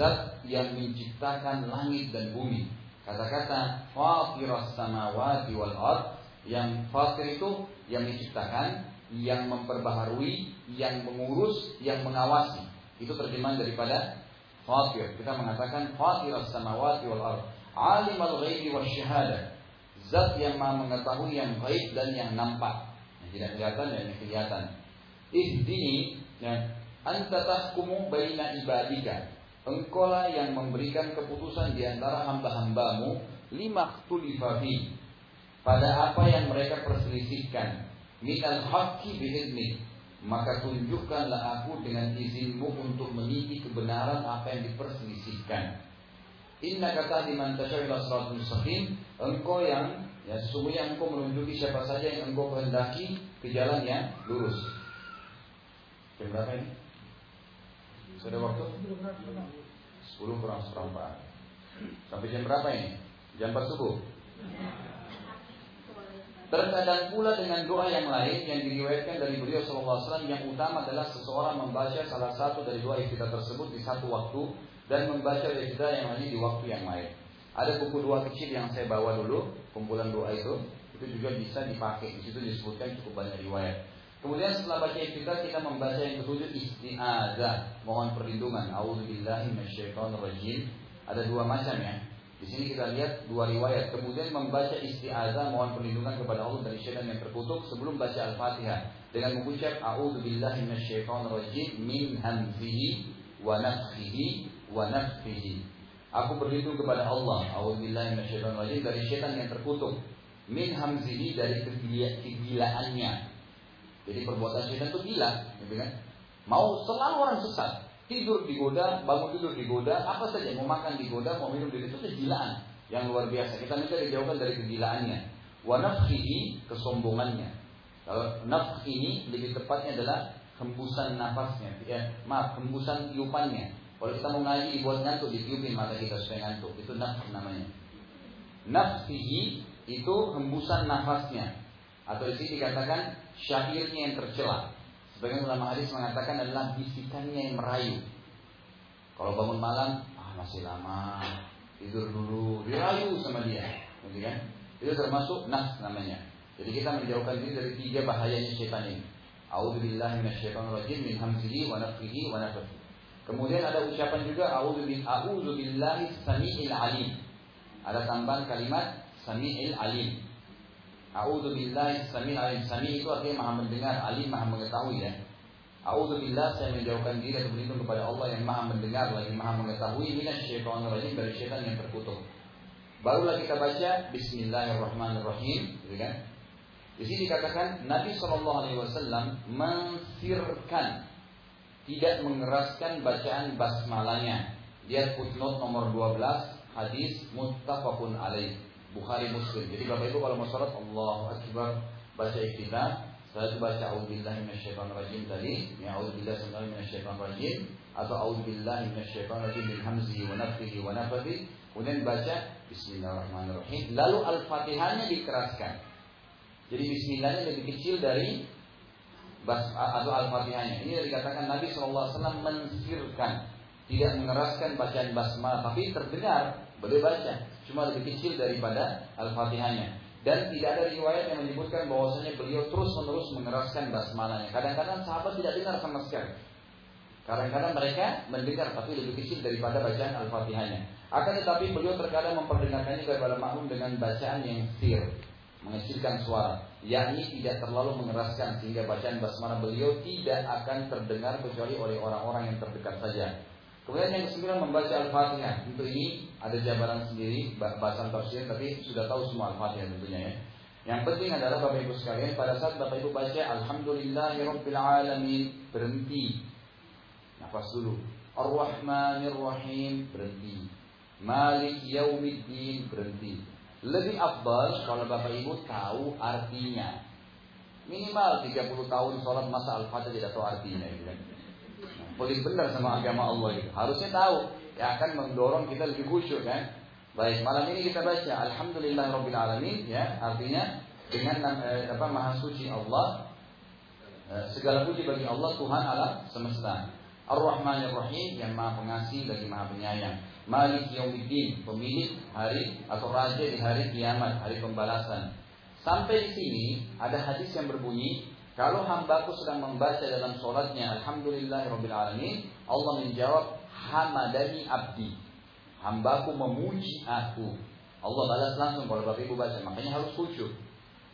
zat yang menciptakan langit dan bumi kata-kata fatiras samawati wal ard yang fatir itu yang menciptakan, yang memperbaharui, yang mengurus, yang mengawasi. Itu terjemahan daripada fatir. Kita mengatakan fatir as-samawati wal ard. Alim al-ghaibi wa syahada. Zat yang maha mengetahui yang gaib dan yang nampak. Yang tidak kelihatan dan yang kelihatan. Ihdini ya, anta tahkumu baina ibadika. Engkaulah yang memberikan keputusan di antara hamba-hambamu lima tulifafi pada apa yang mereka perselisihkan minal haqqi bi'izni maka tunjukkanlah aku dengan izinmu untuk meniti kebenaran apa yang diperselisihkan Inna kata di tasyawilah suratul mustaqim engkau yang ya sesungguhnya engkau menunjuki siapa saja yang engkau kehendaki ke jalan yang lurus. Jam berapa ini? Sudah waktu? 10 kurang seperempat. Sampai jam berapa ini? Jam 4 subuh? Terkadang pula dengan doa yang lain yang diriwayatkan dari beliau SAW yang utama adalah seseorang membaca salah satu dari doa iftitah tersebut di satu waktu dan membaca iftitah yang lain di waktu yang lain. Ada buku doa kecil yang saya bawa dulu, kumpulan doa itu, itu juga bisa dipakai. Di situ disebutkan cukup banyak riwayat. Kemudian setelah baca iftitah kita membaca yang ketujuh isti'adzah, mohon perlindungan. Auzubillahi minasyaitonirrajim. Ada dua macam ya. Di sini kita lihat dua riwayat. Kemudian membaca isti'azah mohon perlindungan kepada Allah dari syaitan yang terkutuk sebelum baca Al-Fatihah dengan mengucap a'udzu billahi minasyaitonir rajim min hamzihi wa nafthihi wa nafthihi. Aku berlindung kepada Allah, a'udzu billahi minasyaitonir rajim dari syaitan yang terkutuk. Min hamzihi dari kegilaannya. Jadi perbuatan syaitan itu gila, gitu kan? Mau selalu orang sesat, tidur digoda, bangun tidur digoda, apa saja mau makan digoda, mau minum digoda itu kegilaan yang luar biasa. Kita minta dijauhkan dari kegilaannya. Wa nafkhihi kesombongannya. Kalau nafkh ini lebih tepatnya adalah hembusan nafasnya, ya, maaf, hembusan tiupannya. Kalau kita mau ngaji dibuat ngantuk, ditiupin mata kita supaya ngantuk. Itu nafkh namanya. Nafsihi itu hembusan nafasnya. Atau di sini dikatakan syairnya yang tercela. Sebagian ulama hadis mengatakan adalah bisikannya yang merayu. Kalau bangun malam, ah masih lama, tidur dulu, dirayu sama dia, gitu kan? Itu termasuk nas namanya. Jadi kita menjauhkan diri dari tiga bahayanya setan ini. A'udzubillahi minasyaitonirrajim min hamzihi wa nafthihi wa nafthihi. Kemudian ada ucapan juga a'udzubillahi samiil alim. Ada tambahan kalimat samiil alim. A'udzu billahi samil alim. Sami itu artinya maha mendengar, alim maha mengetahui ya. A'udzu billah saya menjauhkan diri dan berlindung kepada Allah yang maha mendengar lagi maha mengetahui minasyaitonir rajim dari syaitan yang terkutuk. Barulah kita baca Bismillahirrahmanirrahim, gitu kan? Di sini dikatakan Nabi Shallallahu Alaihi Wasallam mensirkan, tidak mengeraskan bacaan basmalanya. Lihat footnote nomor 12 hadis muttafaqun alaih. Bukhari Muslim. Jadi Bapak Ibu kalau mau sholat Allahu Akbar baca ikhtilaf setelah itu baca A'udzubillahi minasyaitonirrajim tadi, ya A'udzubillahi sebenarnya minasyaitonirrajim atau A'udzubillahi minasyaitonirrajim min hamzihi wa nafthihi wa nafthihi. Kemudian baca Bismillahirrahmanirrahim. Lalu Al-Fatihahnya dikeraskan. Jadi Bismillahnya lebih kecil dari bas, atau al-fatihahnya. Ini dikatakan Nabi SAW mensirkan, tidak mengeraskan bacaan basmalah, tapi terdengar boleh baca, cuma lebih kecil daripada al-fatihahnya. Dan tidak ada riwayat yang menyebutkan bahwasanya beliau terus menerus mengeraskan basmalahnya. Kadang-kadang sahabat tidak dengar sama sekali. Kadang-kadang mereka mendengar tapi lebih kecil daripada bacaan Al-Fatihahnya. Akan tetapi beliau terkadang memperdengarkannya kepada makmum dengan bacaan yang sir, mengecilkan suara, yakni tidak terlalu mengeraskan sehingga bacaan basmalah beliau tidak akan terdengar kecuali oleh orang-orang yang terdekat saja. Kemudian yang kesembilan membaca Al-Fatihah. Untuk ini ada jabaran sendiri bahasan tafsir tapi sudah tahu semua Al-Fatihah tentunya ya. Yang penting adalah Bapak Ibu sekalian pada saat Bapak Ibu baca Alhamdulillahirabbil alamin berhenti Nafas dulu. Ar-Rahmanir Rahim berhenti. Malik Yaumiddin berhenti. Lebih afdal kalau Bapak Ibu tahu artinya. Minimal 30 tahun sholat masa Al-Fatihah tidak tahu artinya. Gitu kan. Nah, paling benar sama agama Allah itu. Harusnya tahu. Ya akan mendorong kita lebih khusyuk kan. Baik, malam ini kita baca Alhamdulillah Rabbil Alamin ya, artinya dengan eh, apa maha suci Allah eh, segala puji bagi Allah Tuhan alam semesta. Ar-Rahmanir Rahim yang Maha Pengasih lagi Maha Penyayang. Malik Yaumiddin, pemilik hari atau raja di hari kiamat, hari pembalasan. Sampai di sini ada hadis yang berbunyi, kalau hambaku sedang membaca dalam sholatnya alamin, Allah menjawab hamadani abdi. Hambaku memuji aku. Allah balas langsung kalau Bapak Ibu baca, makanya harus khusyuk.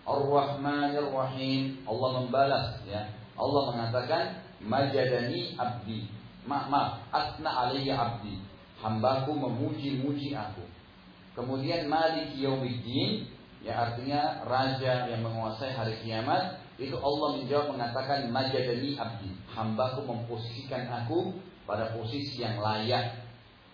Ar-Rahmanir Rahim, Allah membalas ya. Allah mengatakan majadani abdi. Ma ma asna abdi. Hambaku memuji-muji aku. Kemudian Malik Yaumiddin, ya artinya raja yang menguasai hari kiamat, itu Allah menjawab mengatakan majadani abdi. Hambaku memposisikan aku pada posisi yang layak.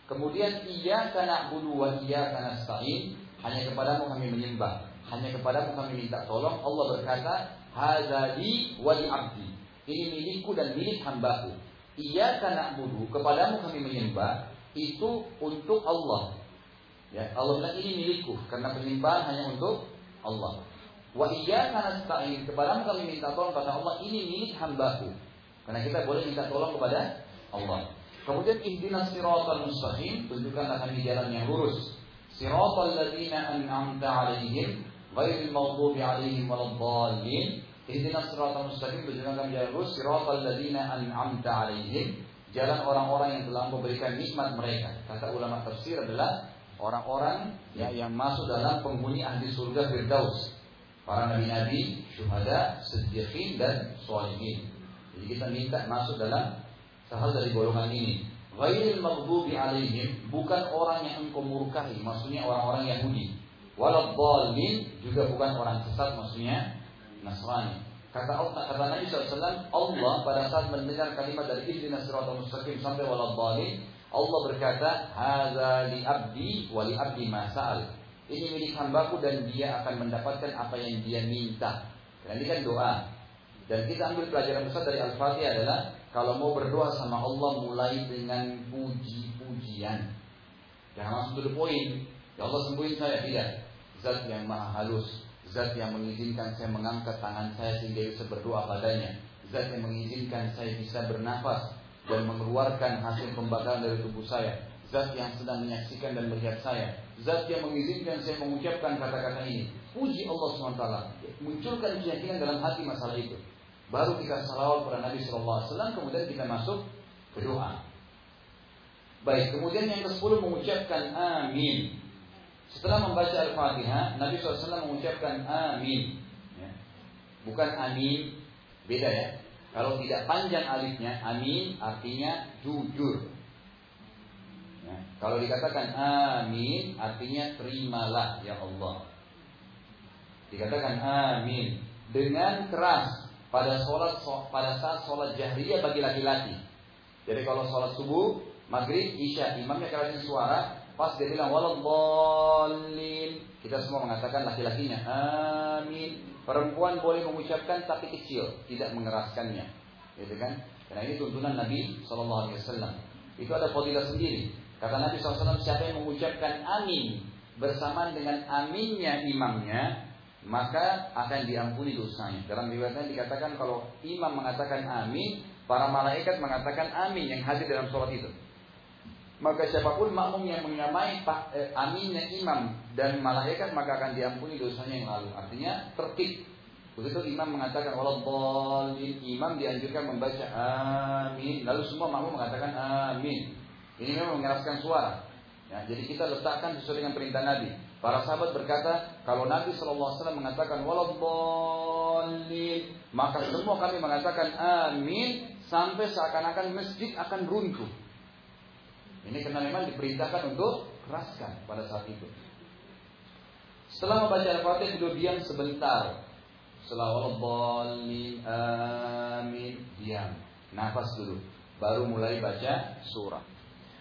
Kemudian ia karena bulu wa iya karena stain hanya kepadamu kami menyembah, hanya kepadamu kami minta tolong. Allah berkata, hadali wali abdi. Ini milikku dan milik hambaku. Ia karena budu kepadamu kami menyembah itu untuk Allah. Ya, Allah bilang ini milikku karena penyembahan hanya untuk Allah. Wa iya karena stain kepadamu kami minta tolong kata Allah ini milik hambaku. Karena kita boleh minta tolong kepada Allah. Kemudian ihdinas siratal mustaqim, tunjukkanlah kami jalan yang lurus. Siratal ladzina an'amta 'alaihim ghairil maghdubi 'alaihim waladdallin. Ihdinas siratal mustaqim tunjukkan kami jalan lurus siratal ladzina an'amta 'alaihim jalan orang-orang yang telah memberikan nikmat mereka. Kata ulama tafsir adalah orang-orang ya, yang masuk dalam penghuni ahli surga Firdaus. Para nabi-nabi, syuhada, siddiqin dan sholihin. Jadi kita minta masuk dalam salah dari golongan ini. Ghairil maghdubi alaihim bukan orang yang engkau murkahi, maksudnya orang-orang Yahudi. Walau juga bukan orang sesat, maksudnya Nasrani. Kata Allah, kata Nabi SAW, Allah pada saat mendengar kalimat dari ihdinas siratal mustaqim sampai waladhdallin, Allah berkata, "Hadza li abdi wa li abdi ma Ini milik hambaku dan dia akan mendapatkan apa yang dia minta. Dan ini kan doa. Dan kita ambil pelajaran besar dari Al-Fatihah adalah kalau mau berdoa sama Allah mulai dengan puji-pujian. Jangan langsung to the. Ya Allah sembuhin saya tidak. Zat yang maha halus, Zat yang mengizinkan saya mengangkat tangan saya sehingga bisa berdoa padanya. Zat yang mengizinkan saya bisa bernafas dan mengeluarkan hasil pembakaran dari tubuh saya. Zat yang sedang menyaksikan dan melihat saya. Zat yang mengizinkan saya mengucapkan kata-kata ini. Puji Allah SWT. Munculkan keyakinan dalam hati masalah itu. Baru kita salawat pada Nabi SAW. Kemudian kita masuk ke doa. Baik, kemudian yang ke-10 mengucapkan amin. Setelah membaca Al-Fatihah, Nabi SAW mengucapkan amin. Ya. Bukan amin, beda ya. Kalau tidak panjang alifnya, amin artinya jujur. Ya. Kalau dikatakan amin, artinya terimalah ya Allah. Dikatakan amin dengan keras pada sholat pada saat sholat jahriyah bagi laki-laki. Jadi kalau sholat subuh, maghrib, isya, imamnya kerasin suara, Pas dia bilang waladhdallin, kita semua mengatakan laki-lakinya amin. Perempuan boleh mengucapkan tapi kecil, tidak mengeraskannya. Gitu kan? Karena ini tuntunan Nabi sallallahu alaihi wasallam. Itu ada fadilah sendiri. Kata Nabi SAW, siapa yang mengucapkan amin bersamaan dengan aminnya imamnya, maka akan diampuni dosanya. Dalam riwayatnya dikatakan kalau imam mengatakan amin, para malaikat mengatakan amin yang hadir dalam sholat itu. Maka siapa pun makmum yang menyamai eh, aminnya imam dan malaikat maka akan diampuni dosanya yang lalu. Artinya tertib. Begitu imam mengatakan walaupun imam dianjurkan membaca amin. Lalu semua makmum mengatakan amin. Ini memang mengeraskan suara. Ya, jadi kita letakkan sesuai dengan perintah Nabi. Para sahabat berkata, kalau Nabi SAW mengatakan walaupun maka semua kami mengatakan amin sampai seakan-akan masjid akan runtuh. Ini karena memang diperintahkan untuk keraskan pada saat itu. Setelah membaca Al-Fatihah beliau diam sebentar. Setelah amin diam. Nafas dulu. Baru mulai baca surah.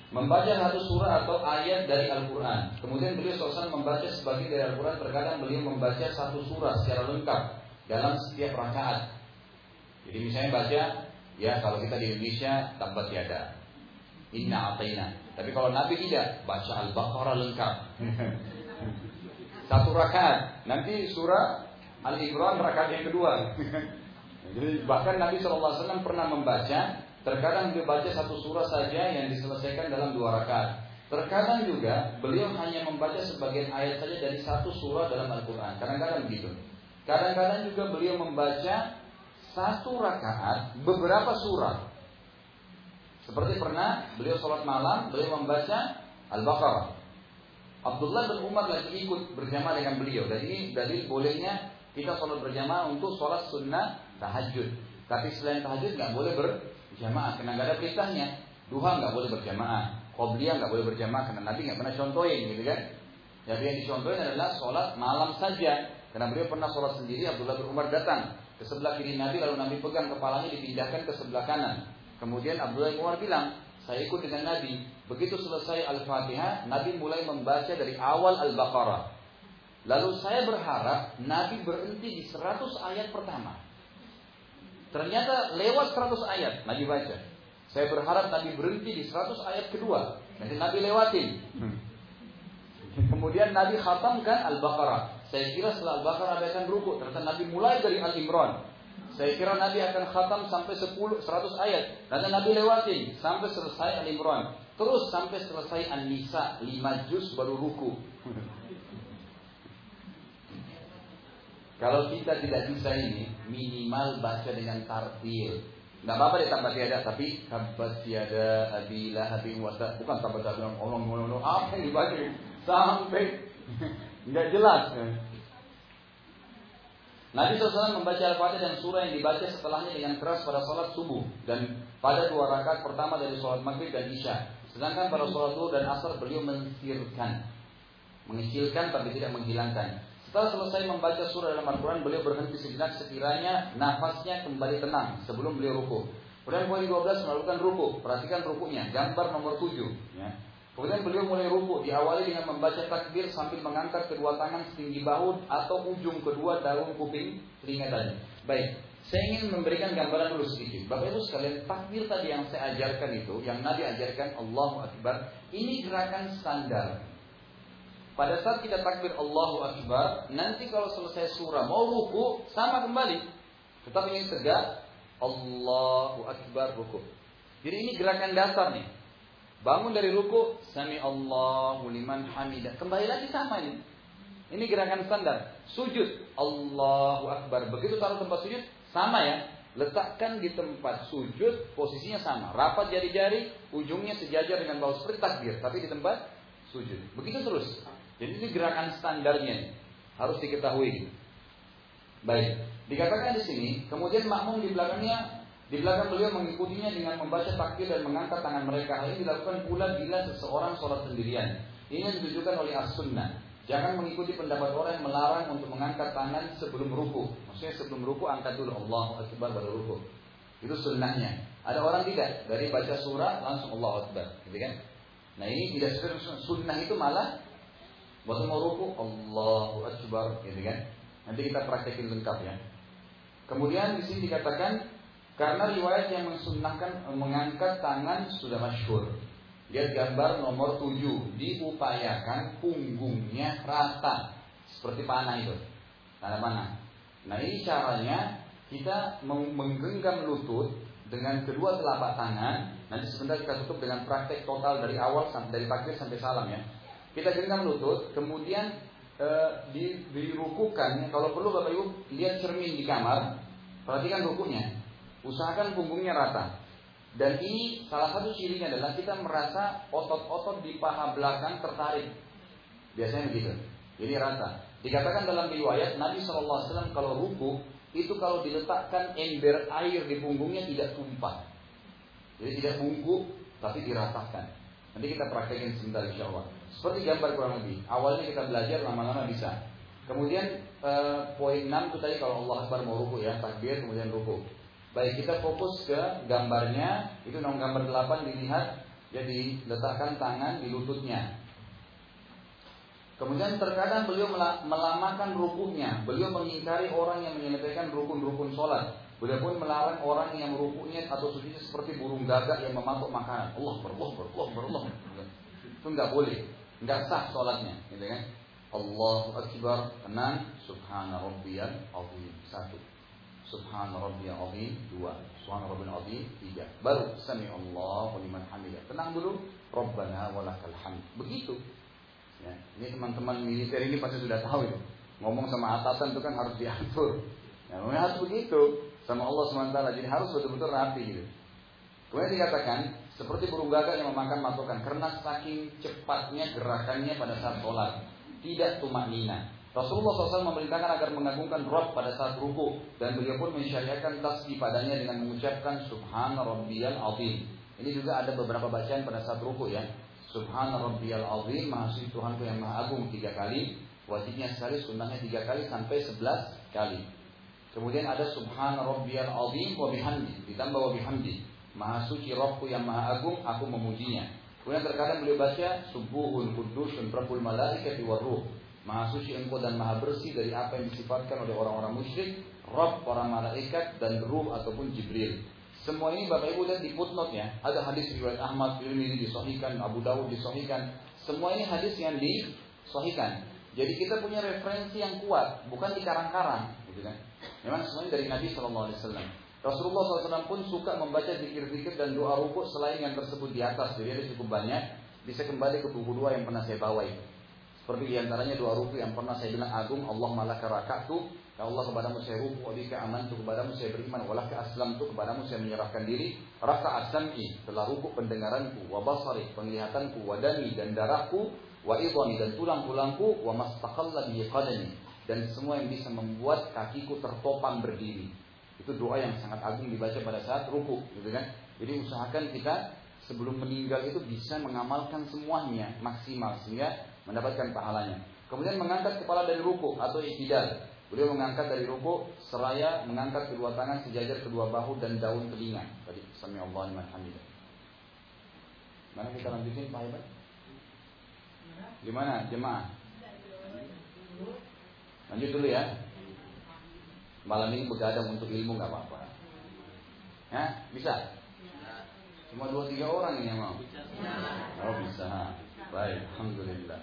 Membaca satu surah atau ayat dari Al-Quran. Kemudian beliau selesai membaca sebagian dari Al-Quran. Terkadang beliau membaca satu surah secara lengkap dalam setiap rakaat. Jadi misalnya baca, ya kalau kita di Indonesia tanpa tiada. Inna ataina. Tapi kalau Nabi tidak, baca Al-Baqarah lengkap. Satu rakaat. Nanti surah Al-Imran rakaat yang kedua. Jadi bahkan Nabi SAW pernah membaca, terkadang dia baca satu surah saja yang diselesaikan dalam dua rakaat. Terkadang juga beliau hanya membaca sebagian ayat saja dari satu surah dalam Al-Quran. Kadang-kadang begitu. Kadang-kadang juga beliau membaca satu rakaat beberapa surah. Seperti pernah beliau sholat malam, beliau membaca Al-Baqarah. Abdullah bin Umar lagi ikut berjamaah dengan beliau. Dan ini dalil bolehnya kita sholat berjamaah untuk sholat sunnah tahajud. Tapi selain tahajud nggak boleh berjamaah karena nggak ada perintahnya. Duha nggak boleh berjamaah. Qobliyah nggak boleh berjamaah karena Nabi nggak pernah contohin gitu kan. Jadi yang dicontohin adalah sholat malam saja. Karena beliau pernah sholat sendiri, Abdullah bin Umar datang ke sebelah kiri Nabi lalu Nabi pegang kepalanya dipindahkan ke sebelah kanan. Kemudian Abdullah bin Umar bilang, saya ikut dengan Nabi. Begitu selesai Al-Fatihah, Nabi mulai membaca dari awal Al-Baqarah. Lalu saya berharap Nabi berhenti di 100 ayat pertama. Ternyata lewat 100 ayat Nabi baca. Saya berharap Nabi berhenti di 100 ayat kedua. Nanti Nabi lewatin. Kemudian Nabi khatamkan Al-Baqarah. Saya kira setelah Al-Baqarah akan rukuk. Ternyata Nabi mulai dari Al-Imran. Saya kira Nabi akan khatam sampai 10, 100 ayat. Dan Nabi lewatin sampai selesai Al-Imran. Terus sampai selesai An-Nisa 5 juz baru ruku. Kalau kita tidak bisa ini, minimal baca dengan tartil. Nggak apa-apa deh tambah tiada, tapi tabat tiada abila habing wasa. Bukan tabat tiada orang orang apa yang dibaca sampai nggak jelas. Nabi SAW membaca Al-Fatihah dan surah yang dibaca setelahnya dengan keras pada sholat subuh dan pada dua rakaat pertama dari sholat maghrib dan isya. Sedangkan pada sholat duhur dan asar beliau mengkirkan, mengecilkan tapi tidak menghilangkan. Setelah selesai membaca surah dalam Al-Quran, beliau berhenti sejenak sekiranya nafasnya kembali tenang sebelum beliau ruku. Kemudian poin 12 melakukan ruku. Perhatikan rukunya, gambar nomor 7. Ya. Kemudian beliau mulai ruku diawali dengan membaca takbir sambil mengangkat kedua tangan setinggi bahu atau ujung kedua daun kuping telinga tadi. Baik, saya ingin memberikan gambaran dulu sedikit. Bapak Ibu sekalian, takbir tadi yang saya ajarkan itu, yang Nabi ajarkan Allahu Akbar, ini gerakan standar. Pada saat kita takbir Allahu Akbar, nanti kalau selesai surah mau ruku sama kembali. Tetap ingin tegak Allahu Akbar ruku. Jadi ini gerakan dasar nih. Bangun dari ruku, sami Allahu liman hamidah. Kembali lagi sama ini. Ini gerakan standar. Sujud, Allahu Akbar. Begitu taruh tempat sujud, sama ya. Letakkan di tempat sujud, posisinya sama. Rapat jari-jari, ujungnya sejajar dengan bawah seperti takbir. Tapi di tempat sujud. Begitu terus. Jadi ini gerakan standarnya. Harus diketahui. Baik. Dikatakan di sini, kemudian makmum di belakangnya di belakang beliau mengikutinya dengan membaca takbir dan mengangkat tangan mereka. Hal ini dilakukan pula bila seseorang sholat sendirian. Ini yang ditujukan oleh as-sunnah. Jangan mengikuti pendapat orang yang melarang untuk mengangkat tangan sebelum ruku. Maksudnya sebelum ruku angkat dulu Allah Akbar baru ruku. Itu sunnahnya. Ada orang tidak dari baca surah langsung Allah Akbar, gitu kan? Nah ini tidak sunnah itu malah waktu mau ruku Allahu Akbar, gitu kan? Nanti kita praktekin lengkap ya. Kemudian di sini dikatakan karena riwayat yang mensunnahkan mengangkat tangan sudah masyhur. Lihat gambar nomor 7 Diupayakan punggungnya rata Seperti panah itu Tanda panah. Nah ini caranya kita menggenggam lutut dengan kedua telapak tangan. Nanti sebentar kita tutup dengan praktek total dari awal dari takbir sampai salam ya. Kita genggam lutut, kemudian e, di, dirukukan. Kalau perlu Bapak Ibu lihat cermin di kamar, perhatikan rukunya. Usahakan punggungnya rata. Dan ini salah satu cirinya adalah kita merasa otot-otot di paha belakang tertarik. Biasanya begitu. Jadi rata. Dikatakan dalam riwayat Nabi SAW kalau ruku itu kalau diletakkan ember air di punggungnya tidak tumpah. Jadi tidak bungkuk tapi diratakan. Nanti kita praktekin sebentar insya Allah. Seperti gambar kurang lebih. Awalnya kita belajar lama-lama bisa. Kemudian eh, poin 6 itu tadi kalau Allah Akbar mau ruku ya, takbir kemudian ruku. Baik kita fokus ke gambarnya, itu nomor gambar 8 dilihat, jadi letakkan tangan di lututnya. Kemudian terkadang beliau melamakan rukunya, beliau mengingkari orang yang menyelesaikan rukun-rukun sholat. Beliau pun melarang orang yang rukunya atau sujudnya seperti burung gagak yang mematuk makanan. Allah berAllah berallah berallah. Itu nggak boleh, nggak sah sholatnya, gitu kan? Allahu Akbar, tenang, Subhana Rabbiyal Azim. Satu. Subhan rabbiyal azim dua, Subhan rabbiyal azim tiga. Baru sami Allah liman hamidah. Tenang dulu. Rabbana walakal hamd. Begitu. Ya, ini teman-teman militer ini pasti sudah tahu itu. Ngomong sama atasan itu kan harus diatur. Ya, harus begitu sama Allah SWT. Jadi harus betul-betul rapi gitu. Kemudian dikatakan seperti burung gagak yang memakan matokan karena saking cepatnya gerakannya pada saat sholat tidak tumak nina Rasulullah SAW memerintahkan agar mengagungkan Rabb pada saat ruku dan beliau pun mensyariatkan tasbih padanya dengan mengucapkan Subhan Rabbiyal Azim. Ini juga ada beberapa bacaan pada saat ruku ya. Subhan Rabbiyal Azim, Maha Suci Tuhanku yang Maha Agung tiga kali, wajibnya sekali, sunnahnya tiga kali sampai sebelas kali. Kemudian ada Subhan Rabbiyal Azim wa bihamdi, ditambah wa bihamdi. Maha Suci Rabbku yang Maha Agung, aku memujinya. Kemudian terkadang beliau baca Subuhun Kudusun Rabbul Malaikati Warruh. Maha suci engkau dan maha bersih dari apa yang disifatkan oleh orang-orang musyrik, Rob para malaikat dan ruh ataupun Jibril. Semua ini Bapak Ibu lihat di footnote ya. Ada hadis riwayat Ahmad, Tirmidzi disohikan, Abu Dawud disohikan. Semua ini hadis yang disohikan. Jadi kita punya referensi yang kuat, bukan di karang-karang, gitu kan? Memang semuanya dari Nabi Shallallahu Alaihi Wasallam. Rasulullah SAW pun suka membaca zikir-zikir dan doa rukuk selain yang tersebut di atas. Jadi ada cukup banyak. Bisa kembali ke buku dua yang pernah saya bawa itu. Seperti di antaranya dua ruku yang pernah saya bilang agung Allah malaka rakatu. Ya Allah kepadamu saya ruku Wabika amantu. Kepadamu saya beriman Walaka aslam tu kepadamu saya menyerahkan diri. Raka asam'i telah ruku pendengaranku. Wabasari penglihatanku. Wadani dan darahku. Wa idhani dan tulang-tulangku. Wa mastaqalla bihi Dan semua yang bisa membuat kakiku tertopang berdiri. Itu doa yang sangat agung dibaca pada saat ruku gitu kan? Jadi usahakan kita sebelum meninggal itu bisa mengamalkan semuanya maksimal sehingga mendapatkan pahalanya. Kemudian mengangkat kepala dari ruku atau iktidal. Beliau mengangkat dari ruku seraya mengangkat kedua tangan sejajar kedua bahu dan daun telinga. Tadi sami Allah liman hamidah. Mana kita lanjutin Pak Iban? Gimana jemaah? Lanjut dulu ya. Malam ini begadang untuk ilmu nggak apa-apa. Ya, bisa? Cuma dua tiga orang ini yang mau. Oh bisa. Baik, alhamdulillah.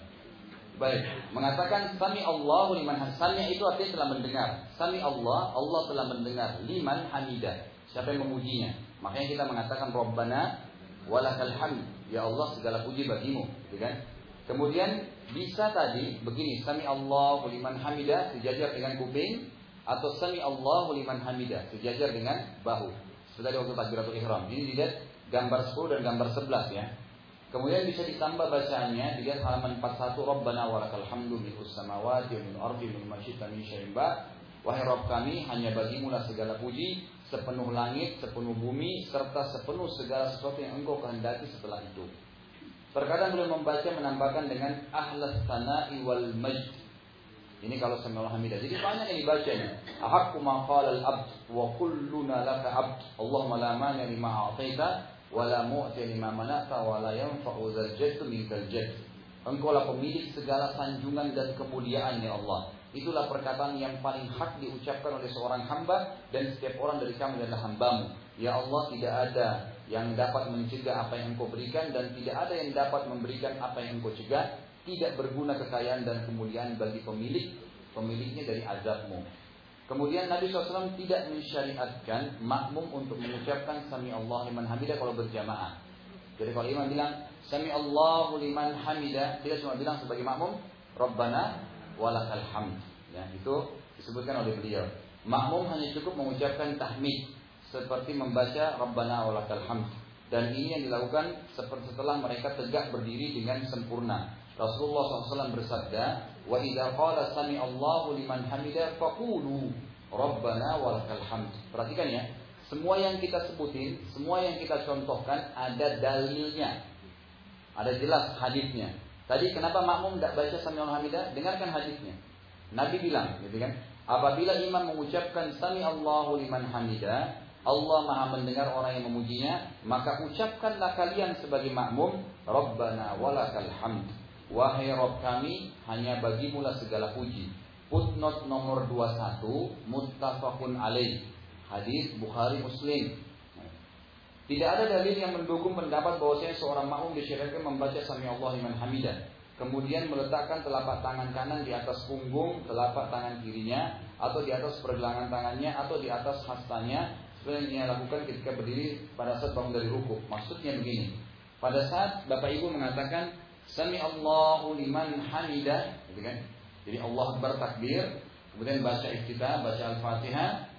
Baik, mengatakan sami Allahu liman Sami itu artinya telah mendengar. Sami Allah, Allah telah mendengar liman hamidah. Siapa yang memujinya? Makanya kita mengatakan Rabbana walakal hamd. Ya Allah segala puji bagimu, gitu kan? Kemudian bisa tadi begini, sami Allahu liman hamidah sejajar dengan kuping atau sami Allahu liman hamidah sejajar dengan bahu. Seperti waktu takbiratul ihram. Ini dilihat gambar 10 dan gambar 11 ya. Kemudian bisa ditambah bacaannya di halaman 41 Rabbana walakal hamdu mil'us samawati wa min ardi min masyita min syai'in Wahai Rabb kami hanya bagimu lah segala puji sepenuh langit, sepenuh bumi serta sepenuh segala sesuatu yang engkau kehendaki setelah itu. Terkadang beliau membaca menambahkan dengan ahlas sana'i wal majd. Ini kalau sami hamidah. Jadi banyak yang dibacanya. Ahaqqu ma al-abd wa kulluna laka abd. Allahumma la mani lima a'taita wala mu'ti lima manata wala yanfa'u dzal jadd minkal jadd. Engkau lah pemilik segala sanjungan dan kemuliaan ya Allah. Itulah perkataan yang paling hak diucapkan oleh seorang hamba dan setiap orang dari kami adalah hambamu. Ya Allah tidak ada yang dapat mencegah apa yang engkau berikan dan tidak ada yang dapat memberikan apa yang engkau cegah. Tidak berguna kekayaan dan kemuliaan bagi pemilik pemiliknya dari azabmu. Kemudian Nabi SAW tidak mensyariatkan makmum untuk mengucapkan Sami Allah liman hamidah kalau berjamaah. Jadi kalau imam bilang Sami Allahu liman hamidah, dia cuma bilang sebagai makmum Rabbana walakal hamd. Ya, itu disebutkan oleh beliau. Makmum hanya cukup mengucapkan tahmid seperti membaca Rabbana walakal hamd. Dan ini yang dilakukan setelah mereka tegak berdiri dengan sempurna. Rasulullah SAW bersabda, "Wa idza qala sami Allahu liman hamida faqulu Rabbana walakal hamd." Perhatikan ya, semua yang kita sebutin, semua yang kita contohkan ada dalilnya. Ada jelas hadisnya. Tadi kenapa makmum tidak baca sami Allahu hamidah? Dengarkan hadisnya. Nabi bilang, gitu kan? Apabila imam mengucapkan sami Allahu liman hamida, Allah Maha mendengar orang yang memujinya, maka ucapkanlah kalian sebagai makmum, Rabbana walakal hamd. Wahai Rob kami, hanya bagimulah segala puji. Footnote nomor 21, muttafaqun alaih. Hadis Bukhari Muslim. Tidak ada dalil yang mendukung pendapat bahwasanya seorang makmum disyariatkan membaca Sami Allah liman hamidah. Kemudian meletakkan telapak tangan kanan di atas punggung, telapak tangan kirinya, atau di atas pergelangan tangannya, atau di atas hastanya, seperti yang dia lakukan ketika berdiri pada saat bangun dari ruku. Maksudnya begini, pada saat Bapak Ibu mengatakan Sami Allahu liman hamidah, gitu kan? Jadi Allah Akbar takbir, kemudian baca iftitah, baca Al-Fatihah,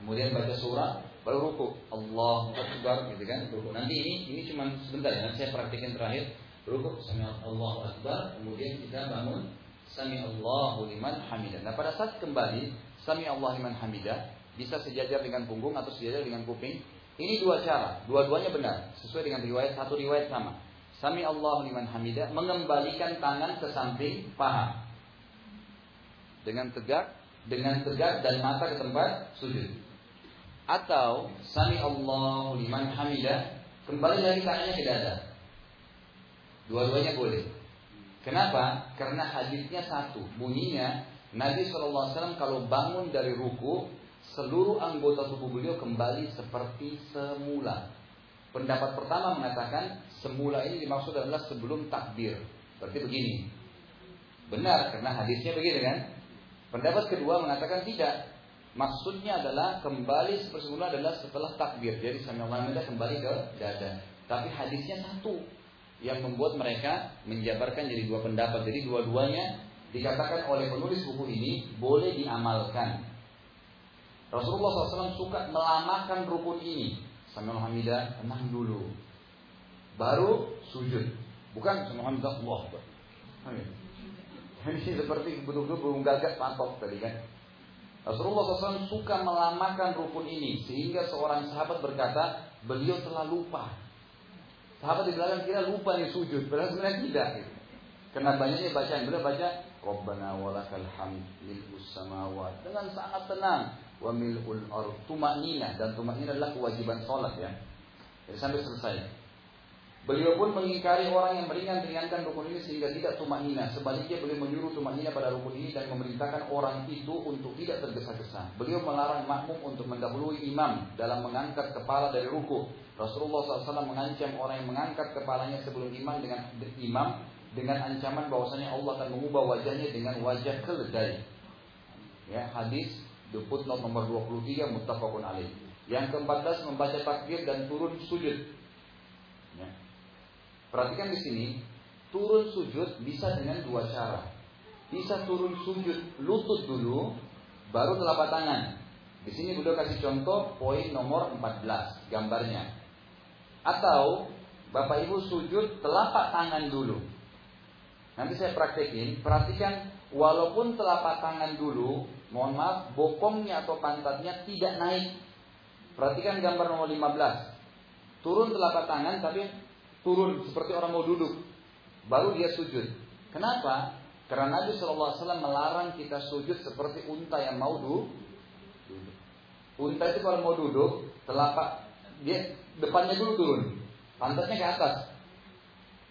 kemudian baca surah, baru ruku. Allah Akbar, gitu kan? Ruku. Nanti ini ini cuma sebentar ya, nanti saya praktikin terakhir. Ruku Sami Allahu Akbar, kemudian kita bangun Sami Allahu liman hamidah. Nah, pada saat kembali Sami Allah liman hamidah, bisa sejajar dengan punggung atau sejajar dengan kuping. Ini dua cara, dua-duanya benar, sesuai dengan riwayat satu riwayat sama. Sami Allah liman hamidah mengembalikan tangan ke samping paha. Dengan tegak, dengan tegak dan mata ke tempat sujud. Atau Sami Allah liman hamidah kembali lagi tangannya ke dada. Dua-duanya boleh. Kenapa? Karena hadisnya satu. Bunyinya Nabi SAW kalau bangun dari ruku seluruh anggota tubuh beliau kembali seperti semula. Pendapat pertama mengatakan semula ini dimaksud adalah sebelum takbir. Berarti begini. Benar karena hadisnya begini kan? Pendapat kedua mengatakan tidak. Maksudnya adalah kembali seperti semula adalah setelah takbir. Jadi sambil kembali ke dada. Tapi hadisnya satu yang membuat mereka menjabarkan jadi dua pendapat. Jadi dua-duanya dikatakan oleh penulis buku ini boleh diamalkan. Rasulullah SAW suka melamakan rukun ini Sambil hamidah, tenang dulu. Baru sujud. Bukan sambil hamidah Allah. Ini seperti betul-betul belum gagak patok tadi kan. Rasulullah SAW suka melamakan rukun ini sehingga seorang sahabat berkata beliau telah lupa. Sahabat di belakang kira lupa nih sujud, padahal sebenarnya tidak. Gitu. Karena banyaknya bacaan beliau baca Rabbana walakal hamd mil'us samawat dengan sangat tenang wa mil'ul ard tumanina dan tumanina adalah kewajiban sholat ya. Jadi sampai selesai. Beliau pun mengingkari orang yang meringan-ringankan rukun ini sehingga tidak tumanina. Sebaliknya beliau menyuruh tumanina pada rukun ini dan memerintahkan orang itu untuk tidak tergesa-gesa. Beliau melarang makmum untuk mendahului imam dalam mengangkat kepala dari ruku. Rasulullah SAW mengancam orang yang mengangkat kepalanya sebelum imam dengan imam dengan ancaman bahwasanya Allah akan mengubah wajahnya dengan wajah keledai. Ya, hadis footnote nomor 23 muttafaqun alaih. Yang ke-14 membaca takbir dan turun sujud. Ya. Perhatikan di sini, turun sujud bisa dengan dua cara. Bisa turun sujud lutut dulu, baru telapak tangan. Di sini beliau kasih contoh poin nomor 14 gambarnya. Atau Bapak Ibu sujud telapak tangan dulu. Nanti saya praktekin, perhatikan walaupun telapak tangan dulu mohon maaf, bokongnya atau pantatnya tidak naik. Perhatikan gambar nomor 15. Turun telapak tangan tapi turun seperti orang mau duduk. Baru dia sujud. Kenapa? Karena Nabi SAW melarang kita sujud seperti unta yang mau duduk. Unta itu kalau mau duduk, telapak dia depannya dulu turun, pantatnya ke atas,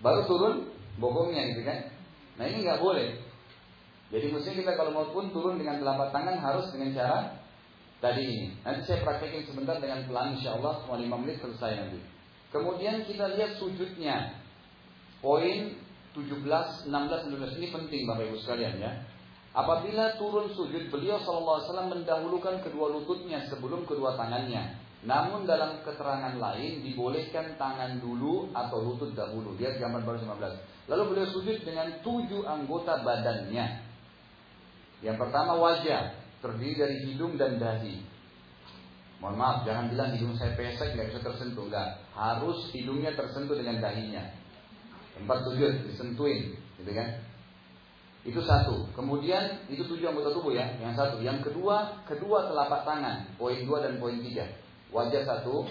baru turun bokongnya gitu kan. Nah ini nggak boleh. Jadi mesti kita kalau mau pun turun dengan telapak tangan harus dengan cara tadi ini. Nanti saya praktekin sebentar dengan pelan insya Allah semua 5 menit selesai nanti. Kemudian kita lihat sujudnya. Poin 17, 16, 17 ini penting Bapak Ibu sekalian ya. Apabila turun sujud, beliau SAW mendahulukan kedua lututnya sebelum kedua tangannya. Namun dalam keterangan lain dibolehkan tangan dulu atau lutut dahulu. Lihat gambar baru 15. Lalu beliau sujud dengan tujuh anggota badannya. Yang pertama wajah, terdiri dari hidung dan dahi. Mohon maaf, jangan bilang hidung saya pesek nggak bisa tersentuh, enggak. Harus hidungnya tersentuh dengan dahinya. Tempat sujud disentuhin, gitu kan? Itu satu. Kemudian itu tujuh anggota tubuh ya. Yang satu. Yang kedua, kedua telapak tangan. Poin dua dan poin tiga. Wajah satu.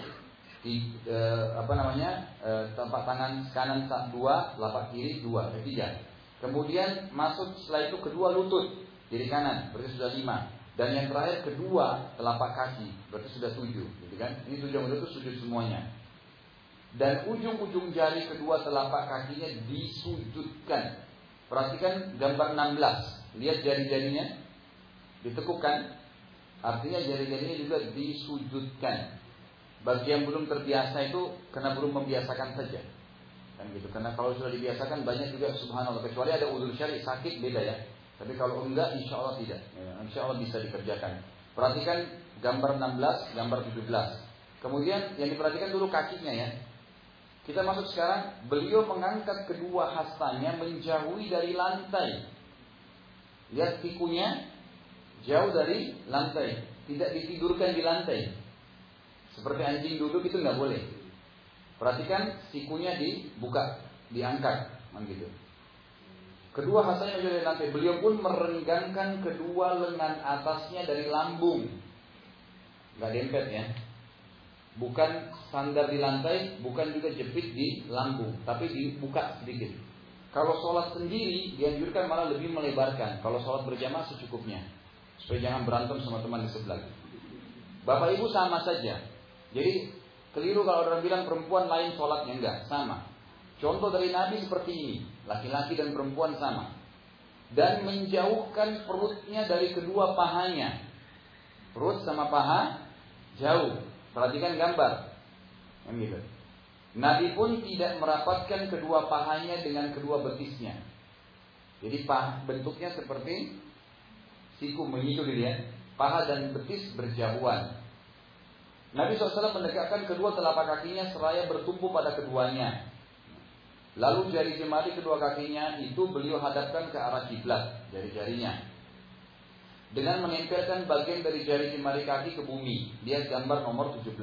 Di, e, apa namanya? E, telapak tangan kanan dua, telapak kiri dua, tiga. Kemudian masuk setelah itu kedua lutut kiri kanan, berarti sudah lima. Dan yang terakhir kedua telapak kaki, berarti sudah tujuh, gitu kan? Ini tujuh itu sujud semuanya. Dan ujung-ujung jari kedua telapak kakinya disujudkan Perhatikan gambar 16. Lihat jari-jarinya. Ditekukkan. Artinya jari-jarinya juga disujudkan. Bagi yang belum terbiasa itu karena belum membiasakan saja. Kan gitu. Karena kalau sudah dibiasakan banyak juga subhanallah. Kecuali ada udur syari sakit beda ya. Tapi kalau enggak insya Allah tidak. Ya, insya Allah bisa dikerjakan. Perhatikan gambar 16, gambar 17. Kemudian yang diperhatikan dulu kakinya ya. Kita masuk sekarang, beliau mengangkat kedua hastanya menjauhi dari lantai. Lihat pikunya jauh dari lantai, tidak ditidurkan di lantai. Seperti anjing duduk itu nggak boleh. Perhatikan sikunya dibuka, diangkat, gitu. Kedua menjauh dari lantai. Beliau pun merenggangkan kedua lengan atasnya dari lambung. Gak dempet ya bukan standar di lantai, bukan juga jepit di lambung, tapi dibuka sedikit. Kalau sholat sendiri dianjurkan malah lebih melebarkan. Kalau sholat berjamaah secukupnya, supaya jangan berantem sama teman di sebelah. Bapak ibu sama saja. Jadi keliru kalau orang bilang perempuan lain sholatnya enggak, sama. Contoh dari Nabi seperti ini, laki-laki dan perempuan sama. Dan menjauhkan perutnya dari kedua pahanya. Perut sama paha jauh. Perhatikan gambar. Gitu. Nabi pun tidak merapatkan kedua pahanya dengan kedua betisnya. Jadi pah, bentuknya seperti siku mengitu gitu ya. Paha dan betis berjauhan. Nabi SAW mendekatkan kedua telapak kakinya seraya bertumpu pada keduanya. Lalu jari jemari kedua kakinya itu beliau hadapkan ke arah kiblat jari-jarinya dengan menempelkan bagian dari jari jemari kaki ke bumi. Lihat gambar nomor 17.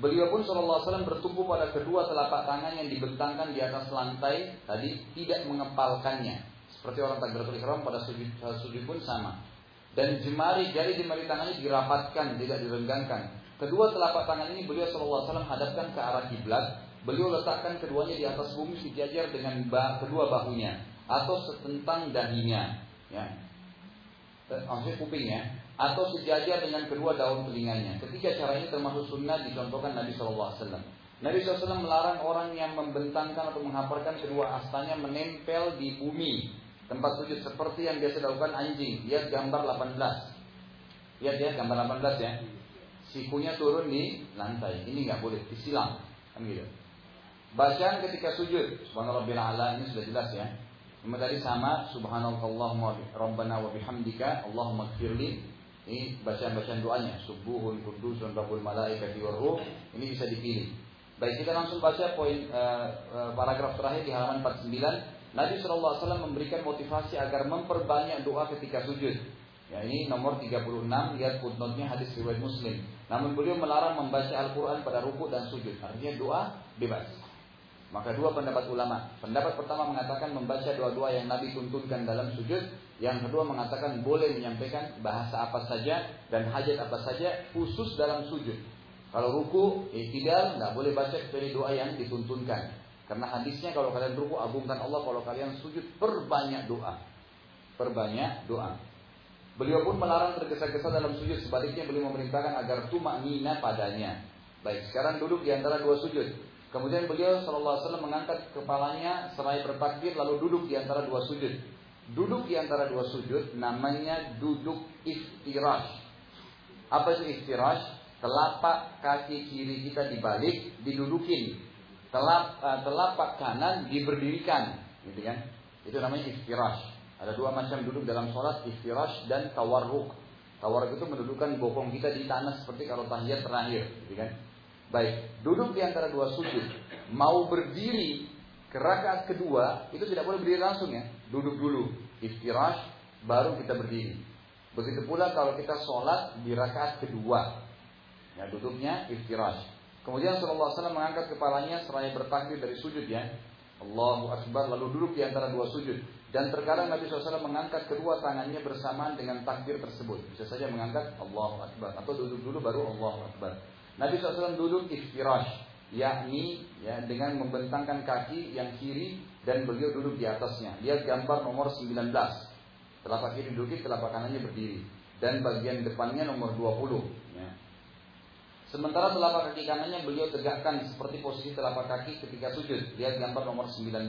Beliau pun SAW bertumpu pada kedua telapak tangan yang dibentangkan di atas lantai tadi tidak mengepalkannya. Seperti orang takbiratul ihram pada sujud, sujud pun sama. Dan jemari jari jemari tangannya dirapatkan, tidak direnggangkan. Kedua telapak tangan ini beliau SAW hadapkan ke arah kiblat. Beliau letakkan keduanya di atas bumi sejajar dengan kedua bahunya atau setentang dahinya. Ya, maksudnya kupingnya atau sejajar dengan kedua daun telinganya. Ketiga cara ini termasuk sunnah dicontohkan Nabi SAW. Nabi SAW melarang orang yang membentangkan atau menghaparkan kedua astanya menempel di bumi tempat sujud seperti yang biasa dilakukan anjing. Lihat gambar 18. Lihat ya gambar 18 ya. Sikunya turun di lantai. Ini nggak boleh disilang. Kan gitu. Bacaan ketika sujud. Subhanallah ini sudah jelas ya. Cuma tadi sama subhanallahumma rabbana wa bihamdika Allahumma gfirli ini bacaan-bacaan doanya subuhun kudusun rabbul malaikati ruh ini bisa dipilih. Baik kita langsung baca poin uh, paragraf terakhir di halaman 49. Nabi SAW memberikan motivasi agar memperbanyak doa ketika sujud. Ya, ini nomor 36 lihat footnote-nya hadis riwayat Muslim. Namun beliau melarang membaca Al-Qur'an pada ruku dan sujud. Artinya doa bebas. Maka dua pendapat ulama. Pendapat pertama mengatakan membaca doa-doa yang Nabi tuntunkan dalam sujud. Yang kedua mengatakan boleh menyampaikan bahasa apa saja dan hajat apa saja khusus dalam sujud. Kalau ruku, tidak, nggak boleh baca kecuali doa yang dituntunkan. Karena hadisnya kalau kalian ruku agungkan Allah, kalau kalian sujud perbanyak doa. Perbanyak doa. Beliau pun melarang tergesa-gesa dalam sujud. Sebaliknya beliau memerintahkan agar tumak nina padanya. Baik, sekarang duduk di antara dua sujud. Kemudian beliau SAW mengangkat kepalanya seraya bertakbir lalu duduk di antara dua sujud. Duduk di antara dua sujud namanya duduk iftirash. Apa itu iftirash? Telapak kaki kiri kita dibalik, didudukin. Telap, uh, telapak kanan diberdirikan, gitu kan? Itu namanya iftirash Ada dua macam duduk dalam sholat, iftirash dan tawarruk. Tawarruk itu mendudukan bokong kita di tanah seperti kalau tahiyat terakhir, gitu kan? Baik, duduk di antara dua sujud. Mau berdiri ke rakaat kedua, itu tidak boleh berdiri langsung ya. Duduk dulu, iftirash, baru kita berdiri. Begitu pula kalau kita sholat di rakaat kedua. Ya, duduknya iftirash. Kemudian Rasulullah SAW mengangkat kepalanya seraya bertakbir dari sujud ya. Allahu Akbar lalu duduk di antara dua sujud. Dan terkadang Nabi SAW mengangkat kedua tangannya bersamaan dengan takbir tersebut. Bisa saja mengangkat Allahu Akbar atau duduk dulu baru Allahu Akbar. Nabi SAW duduk iftirash, yakni ya dengan membentangkan kaki yang kiri dan beliau duduk di atasnya. Lihat gambar nomor 19. Telapak kiri duduk, telapak kanannya berdiri. Dan bagian depannya nomor 20. Ya. Sementara telapak kaki kanannya beliau tegakkan seperti posisi telapak kaki ketika sujud. Lihat gambar nomor 19.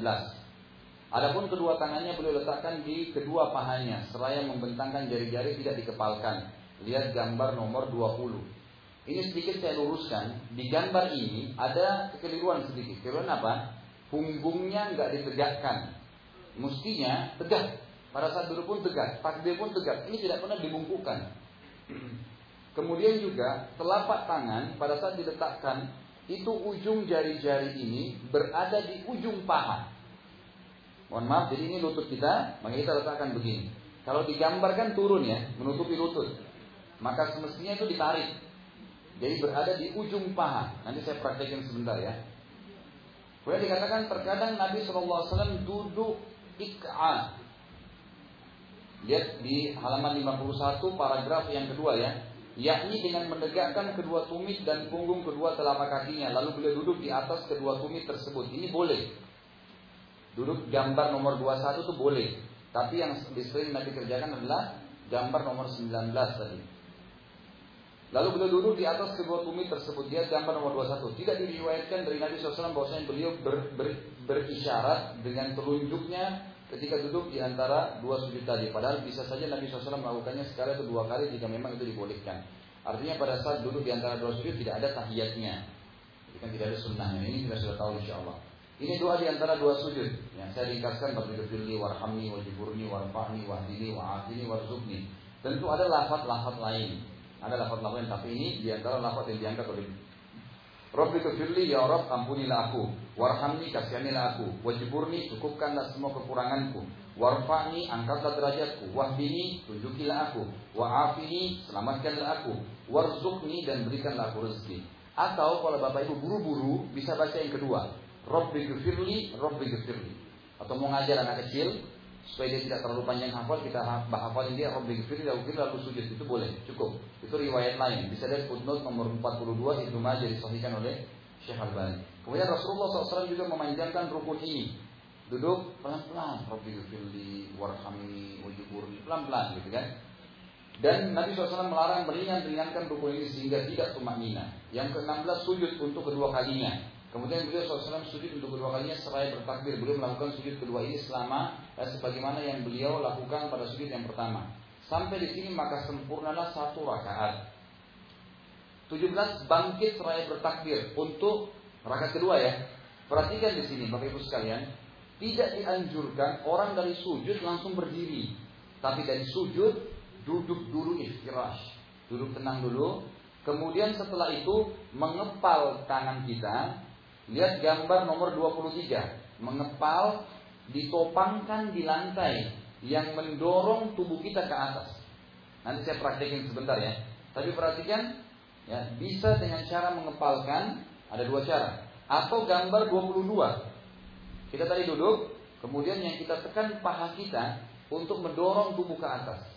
Adapun kedua tangannya beliau letakkan di kedua pahanya, seraya membentangkan jari-jari tidak dikepalkan. Lihat gambar nomor 20. Ini sedikit saya luruskan. Di gambar ini ada kekeliruan sedikit. Kekeliruan apa? Punggungnya nggak ditegakkan. Mestinya tegak. Pada saat duduk pun tegak, takbir pun tegak. Ini tidak pernah dibungkukan. Kemudian juga telapak tangan pada saat diletakkan itu ujung jari-jari ini berada di ujung paha. Mohon maaf, jadi ini lutut kita, maka kita letakkan begini. Kalau digambarkan turun ya, menutupi lutut. Maka semestinya itu ditarik. Jadi berada di ujung paha. Nanti saya praktekin sebentar ya. Kemudian dikatakan terkadang Nabi SAW duduk ik'a. Lihat di halaman 51 paragraf yang kedua ya yakni dengan menegakkan kedua tumit dan punggung kedua telapak kakinya lalu beliau duduk di atas kedua tumit tersebut ini boleh duduk gambar nomor 21 itu boleh tapi yang sering Nabi kerjakan adalah gambar nomor 19 tadi lalu beliau duduk di atas kedua tumit tersebut dia gambar nomor 21 tidak diriwayatkan dari Nabi SAW bahwasanya beliau ber, ber, berisyarat dengan telunjuknya ketika duduk di antara dua sujud tadi. Padahal bisa saja Nabi SAW melakukannya sekali atau dua kali jika memang itu dibolehkan. Artinya pada saat duduk di antara dua sujud tidak ada tahiyatnya. Jadi kan tidak ada sunnahnya. Ini kita sudah tahu insya Allah. Ini doa di antara dua sujud. Yang saya ringkaskan bagi firli warhamni wajiburni warfa'ni wahdini wa'afini warzubni. Tentu ada lafaz-lafaz lain. Ada lafaz-lafaz lain tapi ini di antara lafaz yang diangkat oleh Rabbi kefirli ya Rabb ampunilah aku. Warhamni kasihanilah aku. Wajiburni cukupkanlah semua kekuranganku. Warfa'ni angkatlah derajatku. Wahdini tunjukilah aku. Wa'afini selamatkanlah aku. Warzukni dan berikanlah aku rezeki. Atau kalau bapak ibu buru-buru Bisa baca yang kedua. Rabbi kefirli Rabbi kefirli Atau mau ngajar anak kecil supaya dia tidak terlalu panjang hafal kita hafalin dia Rabbi ghfirli lalu lalu sujud itu boleh cukup. Itu riwayat lain. Bisa lihat footnote nomor 42 itu Majah disahihkan oleh Syekh Al-Bani kemudian Rasulullah SAW juga memanjangkan rukun ini. Duduk pelan-pelan Rabbi ghfirli warhamni wajiburni pelan-pelan gitu kan. Dan Nabi SAW melarang meringan-ringankan rukun ini sehingga tidak tumak nina. Yang ke-16 sujud untuk kedua kalinya. Kemudian beliau SAW sujud untuk kedua kalinya seraya bertakbir. Beliau melakukan sujud kedua ini selama eh, sebagaimana yang beliau lakukan pada sujud yang pertama. Sampai di sini maka sempurnalah satu rakaat. 17 bangkit seraya bertakbir untuk rakaat kedua ya. Perhatikan di sini Bapak Ibu sekalian, tidak dianjurkan orang dari sujud langsung berdiri, tapi dari sujud duduk dulu istirahat, duduk tenang dulu. Kemudian setelah itu mengepal tangan kita Lihat gambar nomor 23. Mengepal, ditopangkan di lantai yang mendorong tubuh kita ke atas. Nanti saya praktekin sebentar ya. Tapi perhatikan, ya bisa dengan cara mengepalkan, ada dua cara. Atau gambar 22. Kita tadi duduk, kemudian yang kita tekan paha kita untuk mendorong tubuh ke atas.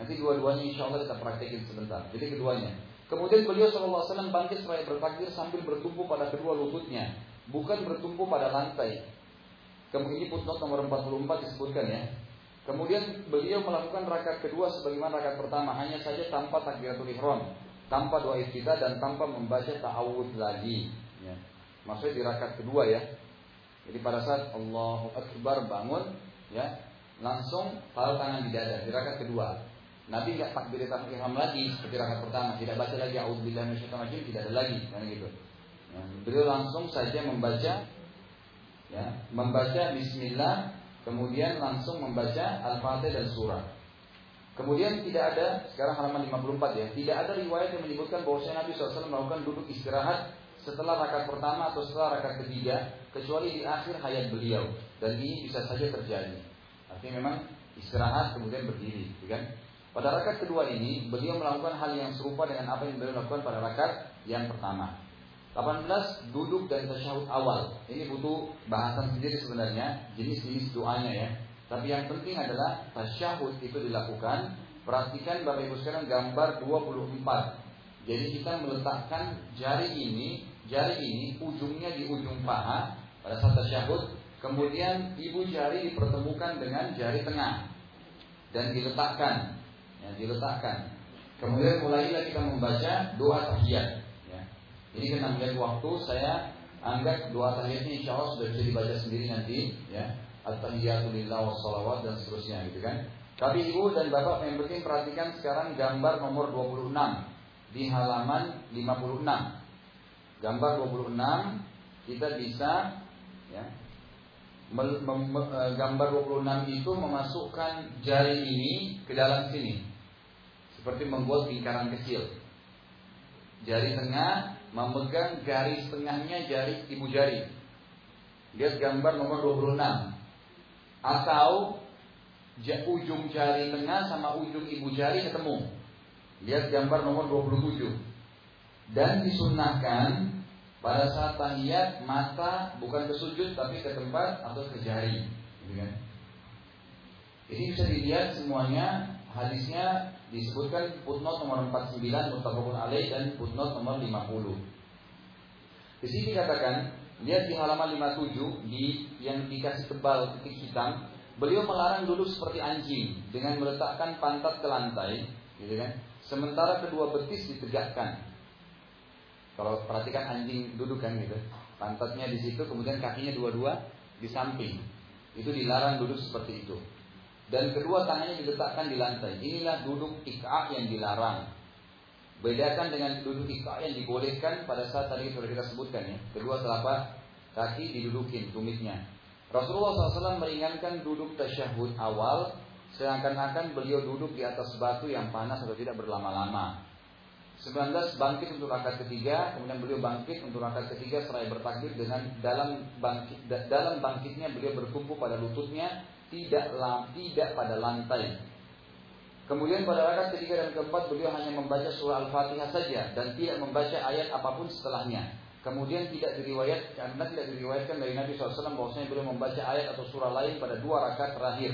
Nanti dua-duanya insya Allah kita praktekin sebentar. Jadi keduanya. Kemudian beliau SAW bangkit seraya bertakbir sambil bertumpu pada kedua lututnya, bukan bertumpu pada lantai. Kemudian ini footnote nomor 44 disebutkan ya. Kemudian beliau melakukan rakaat kedua sebagaimana rakaat pertama, hanya saja tanpa takbiratul ihram, tanpa doa iftitah dan tanpa membaca ta'awud lagi. Ya. Maksudnya di rakaat kedua ya. Jadi pada saat Allahu Akbar bangun, ya langsung taruh tangan di dada di rakaat kedua. Nabi nggak takbiratul ihram lagi seperti rakaat pertama, tidak baca lagi auzubillahi minasyaitonir tidak ada lagi kan gitu. Ya, beliau langsung saja membaca ya, membaca bismillah kemudian langsung membaca Al-Fatihah dan surah. Kemudian tidak ada, sekarang halaman 54 ya, tidak ada riwayat yang menyebutkan bahwa Nabi SAW melakukan duduk istirahat setelah rakaat pertama atau setelah rakaat ketiga, kecuali di akhir hayat beliau. Dan ini bisa saja terjadi. Artinya memang istirahat kemudian berdiri, gitu kan? Pada rakaat kedua ini, beliau melakukan hal yang serupa dengan apa yang beliau lakukan pada rakaat yang pertama. 18 duduk dan tasyahud awal. Ini butuh bahasan sendiri sebenarnya, jenis-jenis doanya ya. Tapi yang penting adalah tasyahud itu dilakukan. Perhatikan Bapak Ibu sekalian gambar 24. Jadi kita meletakkan jari ini, jari ini ujungnya di ujung paha pada saat tasyahud. Kemudian ibu jari dipertemukan dengan jari tengah dan diletakkan, ya, diletakkan. Kemudian mulailah kita membaca doa tahiyat. Ya. Ini kan melihat waktu saya anggap doa tahiyat ini insya Allah sudah bisa dibaca sendiri nanti. Ya at-tahiyatu lillah wassalawat dan seterusnya gitu kan. Tapi ibu dan bapak yang penting perhatikan sekarang gambar nomor 26 di halaman 56. Gambar 26 kita bisa ya e, gambar 26 itu memasukkan jari ini ke dalam sini. Seperti membuat lingkaran kecil. Jari tengah memegang garis tengahnya jari ibu jari. Lihat gambar nomor 26 atau ujung jari tengah sama ujung ibu jari ketemu. Lihat gambar nomor 27. Dan disunahkan pada saat tahiyat mata bukan ke sujud tapi ke tempat atau ke jari. Gitu kan? Ini bisa dilihat semuanya hadisnya disebutkan footnote nomor 49 muttafaqun alaih dan footnote nomor 50. Di sini dikatakan Lihat di halaman 57 di yang dikasih tebal titik hitam, beliau melarang duduk seperti anjing dengan meletakkan pantat ke lantai, gitu kan? Sementara kedua betis ditegakkan. Kalau perhatikan anjing duduk kan gitu, pantatnya di situ, kemudian kakinya dua-dua di samping. Itu dilarang duduk seperti itu. Dan kedua tangannya diletakkan di lantai. Inilah duduk ik'a yang dilarang. Bedakan dengan duduk ika yang dibolehkan pada saat tadi sudah kita sebutkan ya. Kedua telapak kaki didudukin tumitnya. Rasulullah SAW meringankan duduk tasyahud awal sedangkan akan beliau duduk di atas batu yang panas atau tidak berlama-lama. 19 bangkit untuk rakaat ketiga, kemudian beliau bangkit untuk rakaat ketiga seraya bertakbir dengan dalam bangkit dalam bangkitnya beliau bertumpu pada lututnya tidak tidak pada lantai Kemudian pada rakaat ketiga dan keempat beliau hanya membaca surah Al-Fatihah saja dan tidak membaca ayat apa pun setelahnya. Kemudian tidak diriwayat karena tidak diriwayatkan dari Nabi SAW bahwasanya beliau membaca ayat atau surah lain pada dua rakaat terakhir.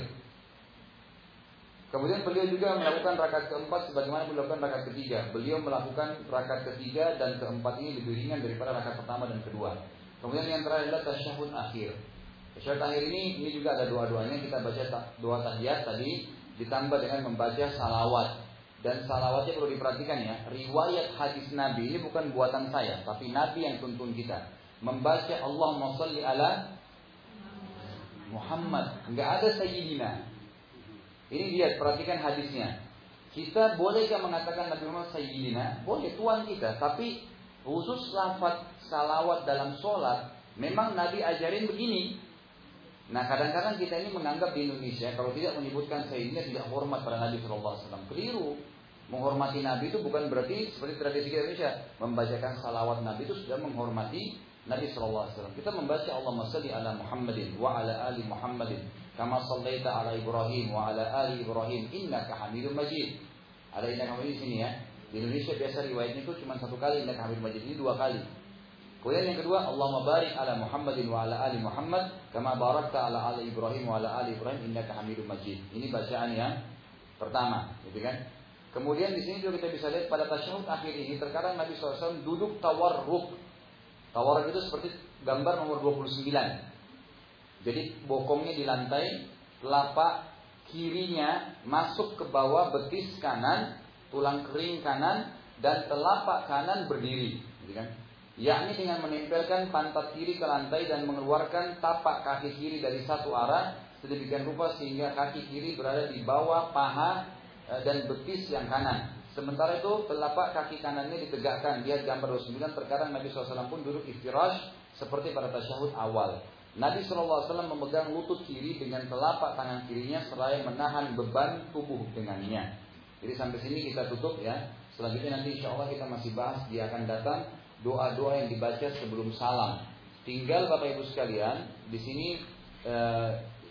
Kemudian beliau juga melakukan rakaat keempat sebagaimana beliau melakukan rakaat ketiga. Beliau melakukan rakaat ketiga dan keempat ini lebih ringan daripada rakaat pertama dan kedua. Kemudian yang terakhir adalah tasyahud akhir. Tasyahud akhir ini ini juga ada dua-duanya. Kita baca dua tahiyat tadi ditambah dengan membaca salawat. Dan salawatnya perlu diperhatikan ya riwayat hadis Nabi ini bukan buatan saya tapi Nabi yang tuntun kita. Membaca Allahumma salli ala Muhammad. Nggak ada sayyidina. Ini lihat perhatikan hadisnya. Kita bolehkah mengatakan Nabi Muhammad sayyidina? Boleh tuan kita. Tapi khusus lafaz salawat dalam sholat memang Nabi ajarin begini Nah kadang-kadang kita ini menganggap di Indonesia kalau tidak menyebutkan sayyidina tidak hormat pada Nabi Shallallahu Alaihi Wasallam. Keliru. Menghormati Nabi itu bukan berarti seperti tradisi kita Indonesia membacakan salawat Nabi itu sudah menghormati Nabi Shallallahu Alaihi Wasallam. Kita membaca Allahumma salli ala Muhammadin wa ala ali Muhammadin kama sallaita ala Ibrahim wa ala ali Ibrahim innaka Hamidum Majid. Ada innaka Hamidum di sini ya. Di Indonesia biasa riwayatnya itu cuma satu kali innaka Hamidum Majid ini dua kali. Kemudian yang kedua, Allah barik ala Muhammadin wa ala ali Muhammad kama barakta ala ali Ibrahim wa ala ali Ibrahim innaka Hamidum Majid. Ini bacaan yang pertama, gitu kan? Kemudian di sini juga kita bisa lihat pada tasyahud akhir ini terkadang Nabi SAW duduk tawarruk. Tawarruk itu seperti gambar nomor 29. Jadi bokongnya di lantai, telapak kirinya masuk ke bawah betis kanan, tulang kering kanan, dan telapak kanan berdiri. Gitu kan? Yakni dengan menempelkan pantat kiri ke lantai dan mengeluarkan tapak kaki kiri dari satu arah sedemikian rupa sehingga kaki kiri berada di bawah paha e, dan betis yang kanan. Sementara itu telapak kaki kanannya ditegakkan. Lihat gambar 29 terkadang Nabi SAW pun duduk istirahat seperti pada tasyahud awal. Nabi SAW memegang lutut kiri dengan telapak tangan kirinya seraya menahan beban tubuh dengannya. Jadi sampai sini kita tutup ya. Selanjutnya nanti insya Allah kita masih bahas dia akan datang doa-doa yang dibaca sebelum salam. Tinggal Bapak Ibu sekalian di sini eh,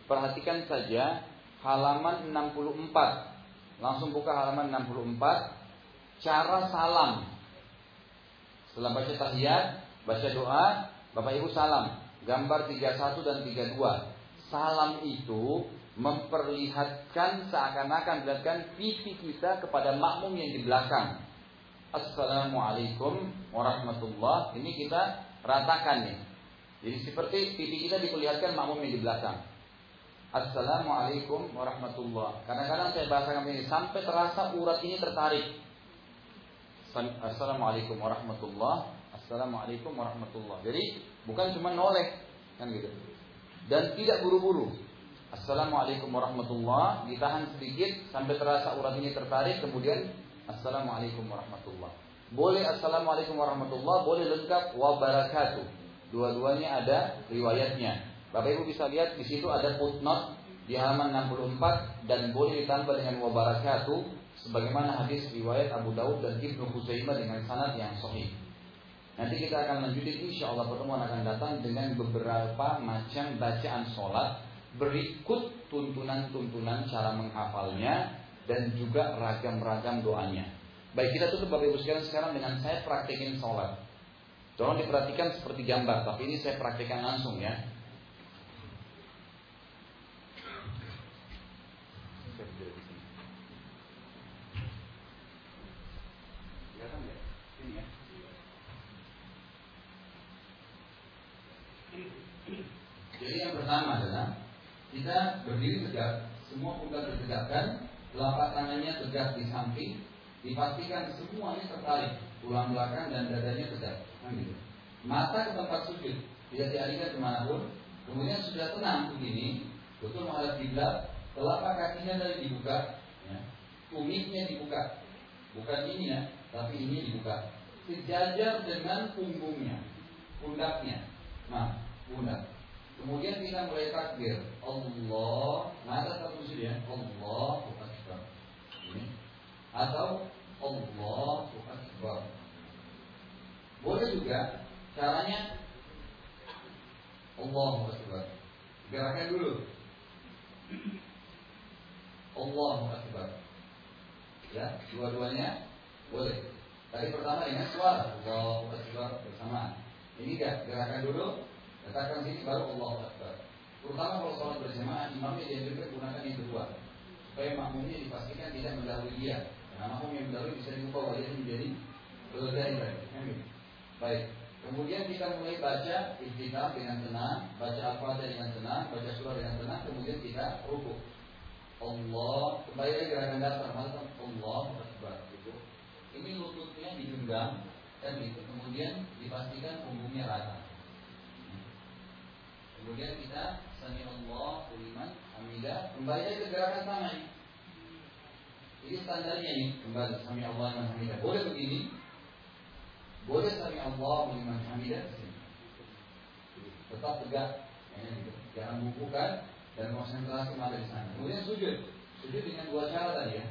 perhatikan saja halaman 64. Langsung buka halaman 64. Cara salam. Setelah baca tahiyat, baca doa, Bapak Ibu salam gambar 31 dan 32. Salam itu memperlihatkan seakan-akan melihatkan pipi kita kepada makmum yang di belakang. Assalamualaikum warahmatullah. Ini kita ratakan nih. Jadi seperti pipi kita diperlihatkan makmum di belakang. Assalamualaikum warahmatullah. Kadang-kadang saya bahasakan ini sampai terasa urat ini tertarik. Assalamualaikum warahmatullah. Assalamualaikum warahmatullah. Jadi bukan cuma noleh kan gitu. Dan tidak buru-buru. Assalamualaikum warahmatullah ditahan sedikit sampai terasa urat ini tertarik kemudian Assalamualaikum warahmatullah. Boleh Assalamualaikum warahmatullah, boleh lengkap wabarakatuh. Dua-duanya ada riwayatnya. Bapak Ibu bisa lihat di situ ada footnote di halaman 64 dan boleh ditambah dengan wabarakatuh sebagaimana hadis riwayat Abu Daud dan Ibnu Huzaimah dengan sanad yang sahih. Nanti kita akan lanjutin insya Allah pertemuan akan datang dengan beberapa macam bacaan sholat berikut tuntunan-tuntunan cara menghafalnya dan juga ragam-ragam doanya. Baik kita tutup Bapak Ibu sekalian sekarang dengan saya praktekin sholat. Tolong diperhatikan seperti gambar, tapi ini saya praktekkan langsung ya. Jadi yang pertama adalah kita berdiri tegak, semua pundak ditegakkan, telapak tangannya tegak di samping, dipastikan semuanya tertarik, tulang belakang dan dadanya tegak. Nah, gitu. Mata ke tempat sujud, tidak dialihkan ke mana pun. Kemudian sudah tenang begini, betul menghadap kiblat, telapak kakinya dari dibuka, ya. tumiknya dibuka, bukan ini ya, tapi ini dibuka. Sejajar dengan punggungnya, pundaknya. Nah, pundak. Kemudian kita mulai takbir. Allah, mata sini ya. Allah. Atau Allah Akbar. Boleh juga caranya Allah Akbar. Gerakan dulu. Allah Akbar. Ya, dua-duanya boleh. Tadi pertama dengan suara Allah Akbar bersama. Ini enggak gerakan dulu Katakan sini baru Allah Akbar. Terutama kalau sholat berjamaah, imamnya dianjurkan gunakan yang kedua. Supaya makmumnya dipastikan tidak mendahului dia. Karena makmum yang mendahului bisa diubah wajahnya menjadi lagi. Gitu. Baik. Kemudian kita mulai baca ikhtikaf dengan tenang, baca al-fatihah dengan tenang, baca surah dengan tenang, kemudian kita rukuk. Allah, kembali lagi gerakan dasar, mantap Allah Akbar itu. Ini lututnya digenggam dan itu kemudian dipastikan punggungnya rata. Kemudian kita Sami Allah liman hamidah Kembali lagi gerakan sama Ini standarnya ini Kembali Sami Allah liman hamidah Boleh begini? Boleh Sami Allah liman hamidah Tetap tegak Jangan bukukan Dan konsentrasi ada di sana. Kemudian sujud. Sujud dengan dua cara tadi ya.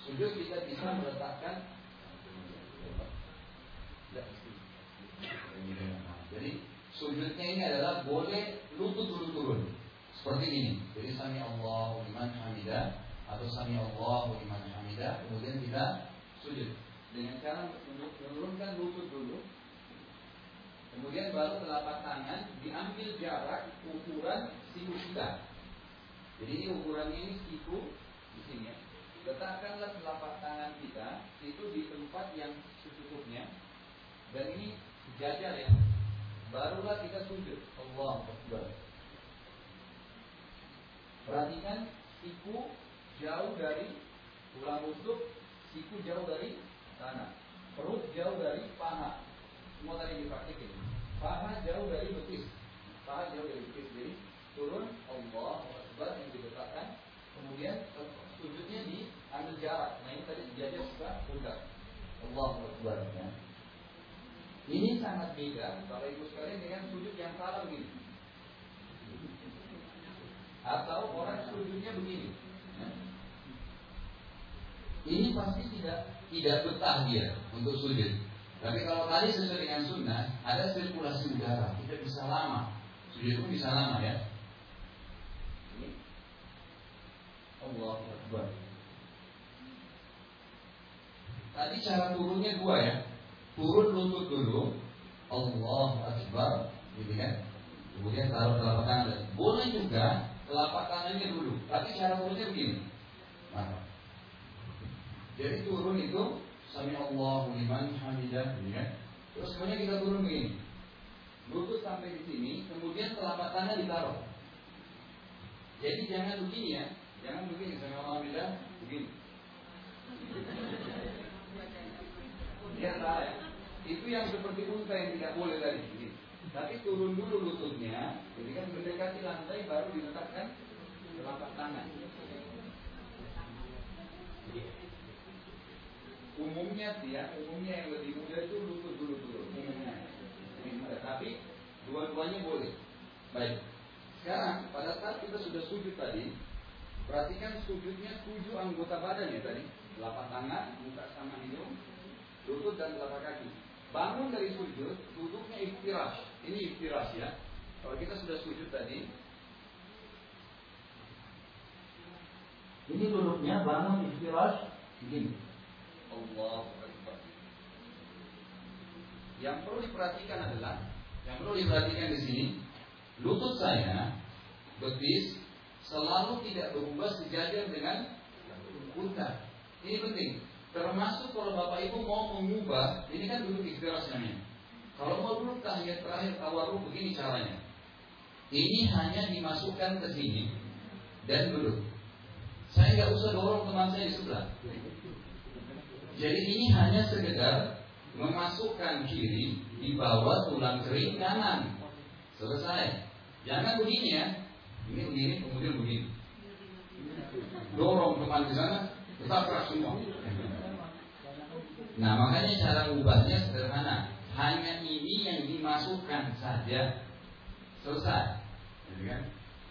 Sujud kita bisa meletakkan Jadi sujudnya ini adalah boleh lutut dulu turun seperti ini. Jadi sami Allah liman hamidah atau sami Allah liman hamidah kemudian kita sujud dengan cara menurunkan lutut dulu. Kemudian baru telapak tangan diambil jarak ukuran siku kita. Jadi ini ukuran ini siku di sini ya. Letakkanlah telapak tangan kita itu di tempat yang secukupnya dan ini sejajar ya barulah kita sujud. Allah Akbar. Perhatikan siku jauh dari tulang rusuk, siku jauh dari tanah, perut jauh dari paha. Semua tadi dipraktikin. Paha jauh dari betis, paha jauh dari betis. Jadi turun Allah Akbar yang diletakkan, kemudian sujudnya diambil jarak. Nah ini tadi dijajah suka pundak. Allah Akbar. Ini sangat beda Bapak Ibu sekalian dengan sujud yang salah begini atau orang sujudnya begini. Ini pasti tidak tidak betah dia untuk sujud. Tapi kalau tadi sesuai dengan sunnah, ada sirkulasi udara, kita bisa lama. Sujud pun bisa lama ya. Allah Akbar. Tadi cara turunnya dua ya. Turun lutut dulu. Allah Akbar. Gitu kan. Kemudian taruh telapak tangan. Boleh juga telapak tangannya dulu. Tapi cara turunnya begini. Nah. Jadi turun itu Sami Allahu liman hamidah, kan? Terus kemudian kita turun begini. Lutut sampai di sini, kemudian telapak tangan ditaruh. Jadi jangan begini ya, jangan begini Sami Allahu hamidah, begini. Ya. Itu yang seperti unta yang tidak boleh tadi. Begini. Tapi turun dulu lututnya, jadi kan mendekati lantai baru diletakkan telapak tangan. Umumnya sih ya, umumnya yang lebih muda itu lutut dulu dulu, umumnya lebih. Tapi dua-duanya boleh. Baik. Sekarang pada saat kita sudah sujud tadi, perhatikan sujudnya tujuh anggota badan ya tadi, telapak tangan, muka sama hidung, lutut dan telapak kaki. Bangun dari sujud, duduknya iftirash. Ini iftirash ya. Kalau kita sudah sujud tadi, ini duduknya bangun iftirash begini. Allah Yang perlu diperhatikan adalah yang perlu diperhatikan di sini, lutut saya, betis, selalu tidak berubah sejajar dengan unta. Ini penting. Termasuk kalau Bapak Ibu mau mengubah, ini kan duduk ikhtiras namanya. Kalau mau duduk tahiyat terakhir tawaru begini caranya. Ini hanya dimasukkan ke sini dan duduk. Saya nggak usah dorong teman saya di sebelah. Jadi ini hanya sekedar memasukkan kiri di bawah tulang kering kanan. Selesai. Jangan begini ya. Ini begini, kemudian begini. Dorong teman di sana, kerak semua. Nah makanya cara ubahnya sederhana. Hanya ini yang dimasukkan saja. Selesai. Jadi, kan?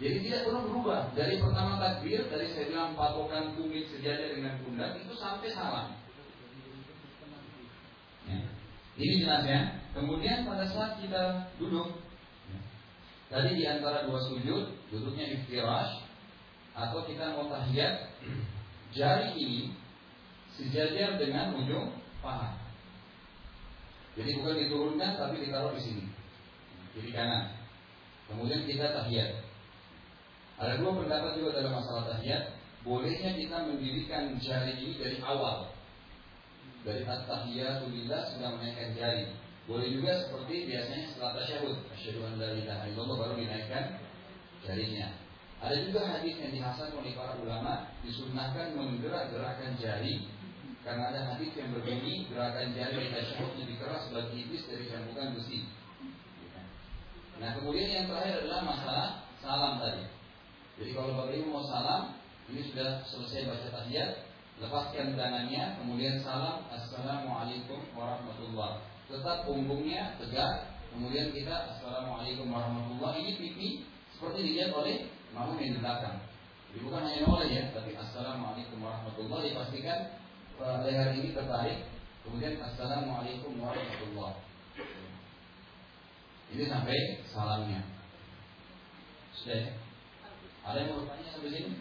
Jadi tidak perlu berubah dari pertama takbir, dari saya bilang patokan tumit sejajar dengan pundak itu sampai salam. Ya. Ini jelas ya. Kemudian pada saat kita duduk, ya. tadi di antara dua sujud, duduknya iftirash atau kita mau tahiyat, jari ini sejajar dengan ujung paha. Jadi bukan diturunkan tapi ditaruh di sini, kiri kanan. Kemudian kita tahiyat. Ada dua pendapat juga dalam masalah tahiyat. Bolehnya kita mendirikan jari ini dari awal dari at-tahiyatulillah sudah menaikkan jari. Boleh juga seperti biasanya setelah tasyahud, asyhadu an la ilaha illallah baru dinaikkan jarinya. Ada juga hadis yang dihasan oleh para ulama disunnahkan menggerak-gerakkan jari karena ada hadis yang berbunyi gerakan jari di tasyahud lebih keras bagi iblis dari cambukan besi. Nah kemudian yang terakhir adalah masalah salam tadi. Jadi kalau Bapak Ibu mau salam, ini sudah selesai baca tahiyat, lepaskan tangannya, kemudian salam, assalamualaikum warahmatullah. Tetap punggungnya tegak, kemudian kita assalamualaikum warahmatullah. Ini pipi seperti dilihat oleh makmum yang di belakang. Jadi bukan hanya oleh ya, tapi assalamualaikum warahmatullah. Dipastikan uh, leher ini tertarik, kemudian assalamualaikum warahmatullah. Ini sampai salamnya. Sudah ya? Ada yang mau bertanya sampai sini?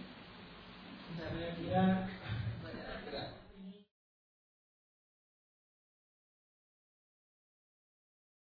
Saya.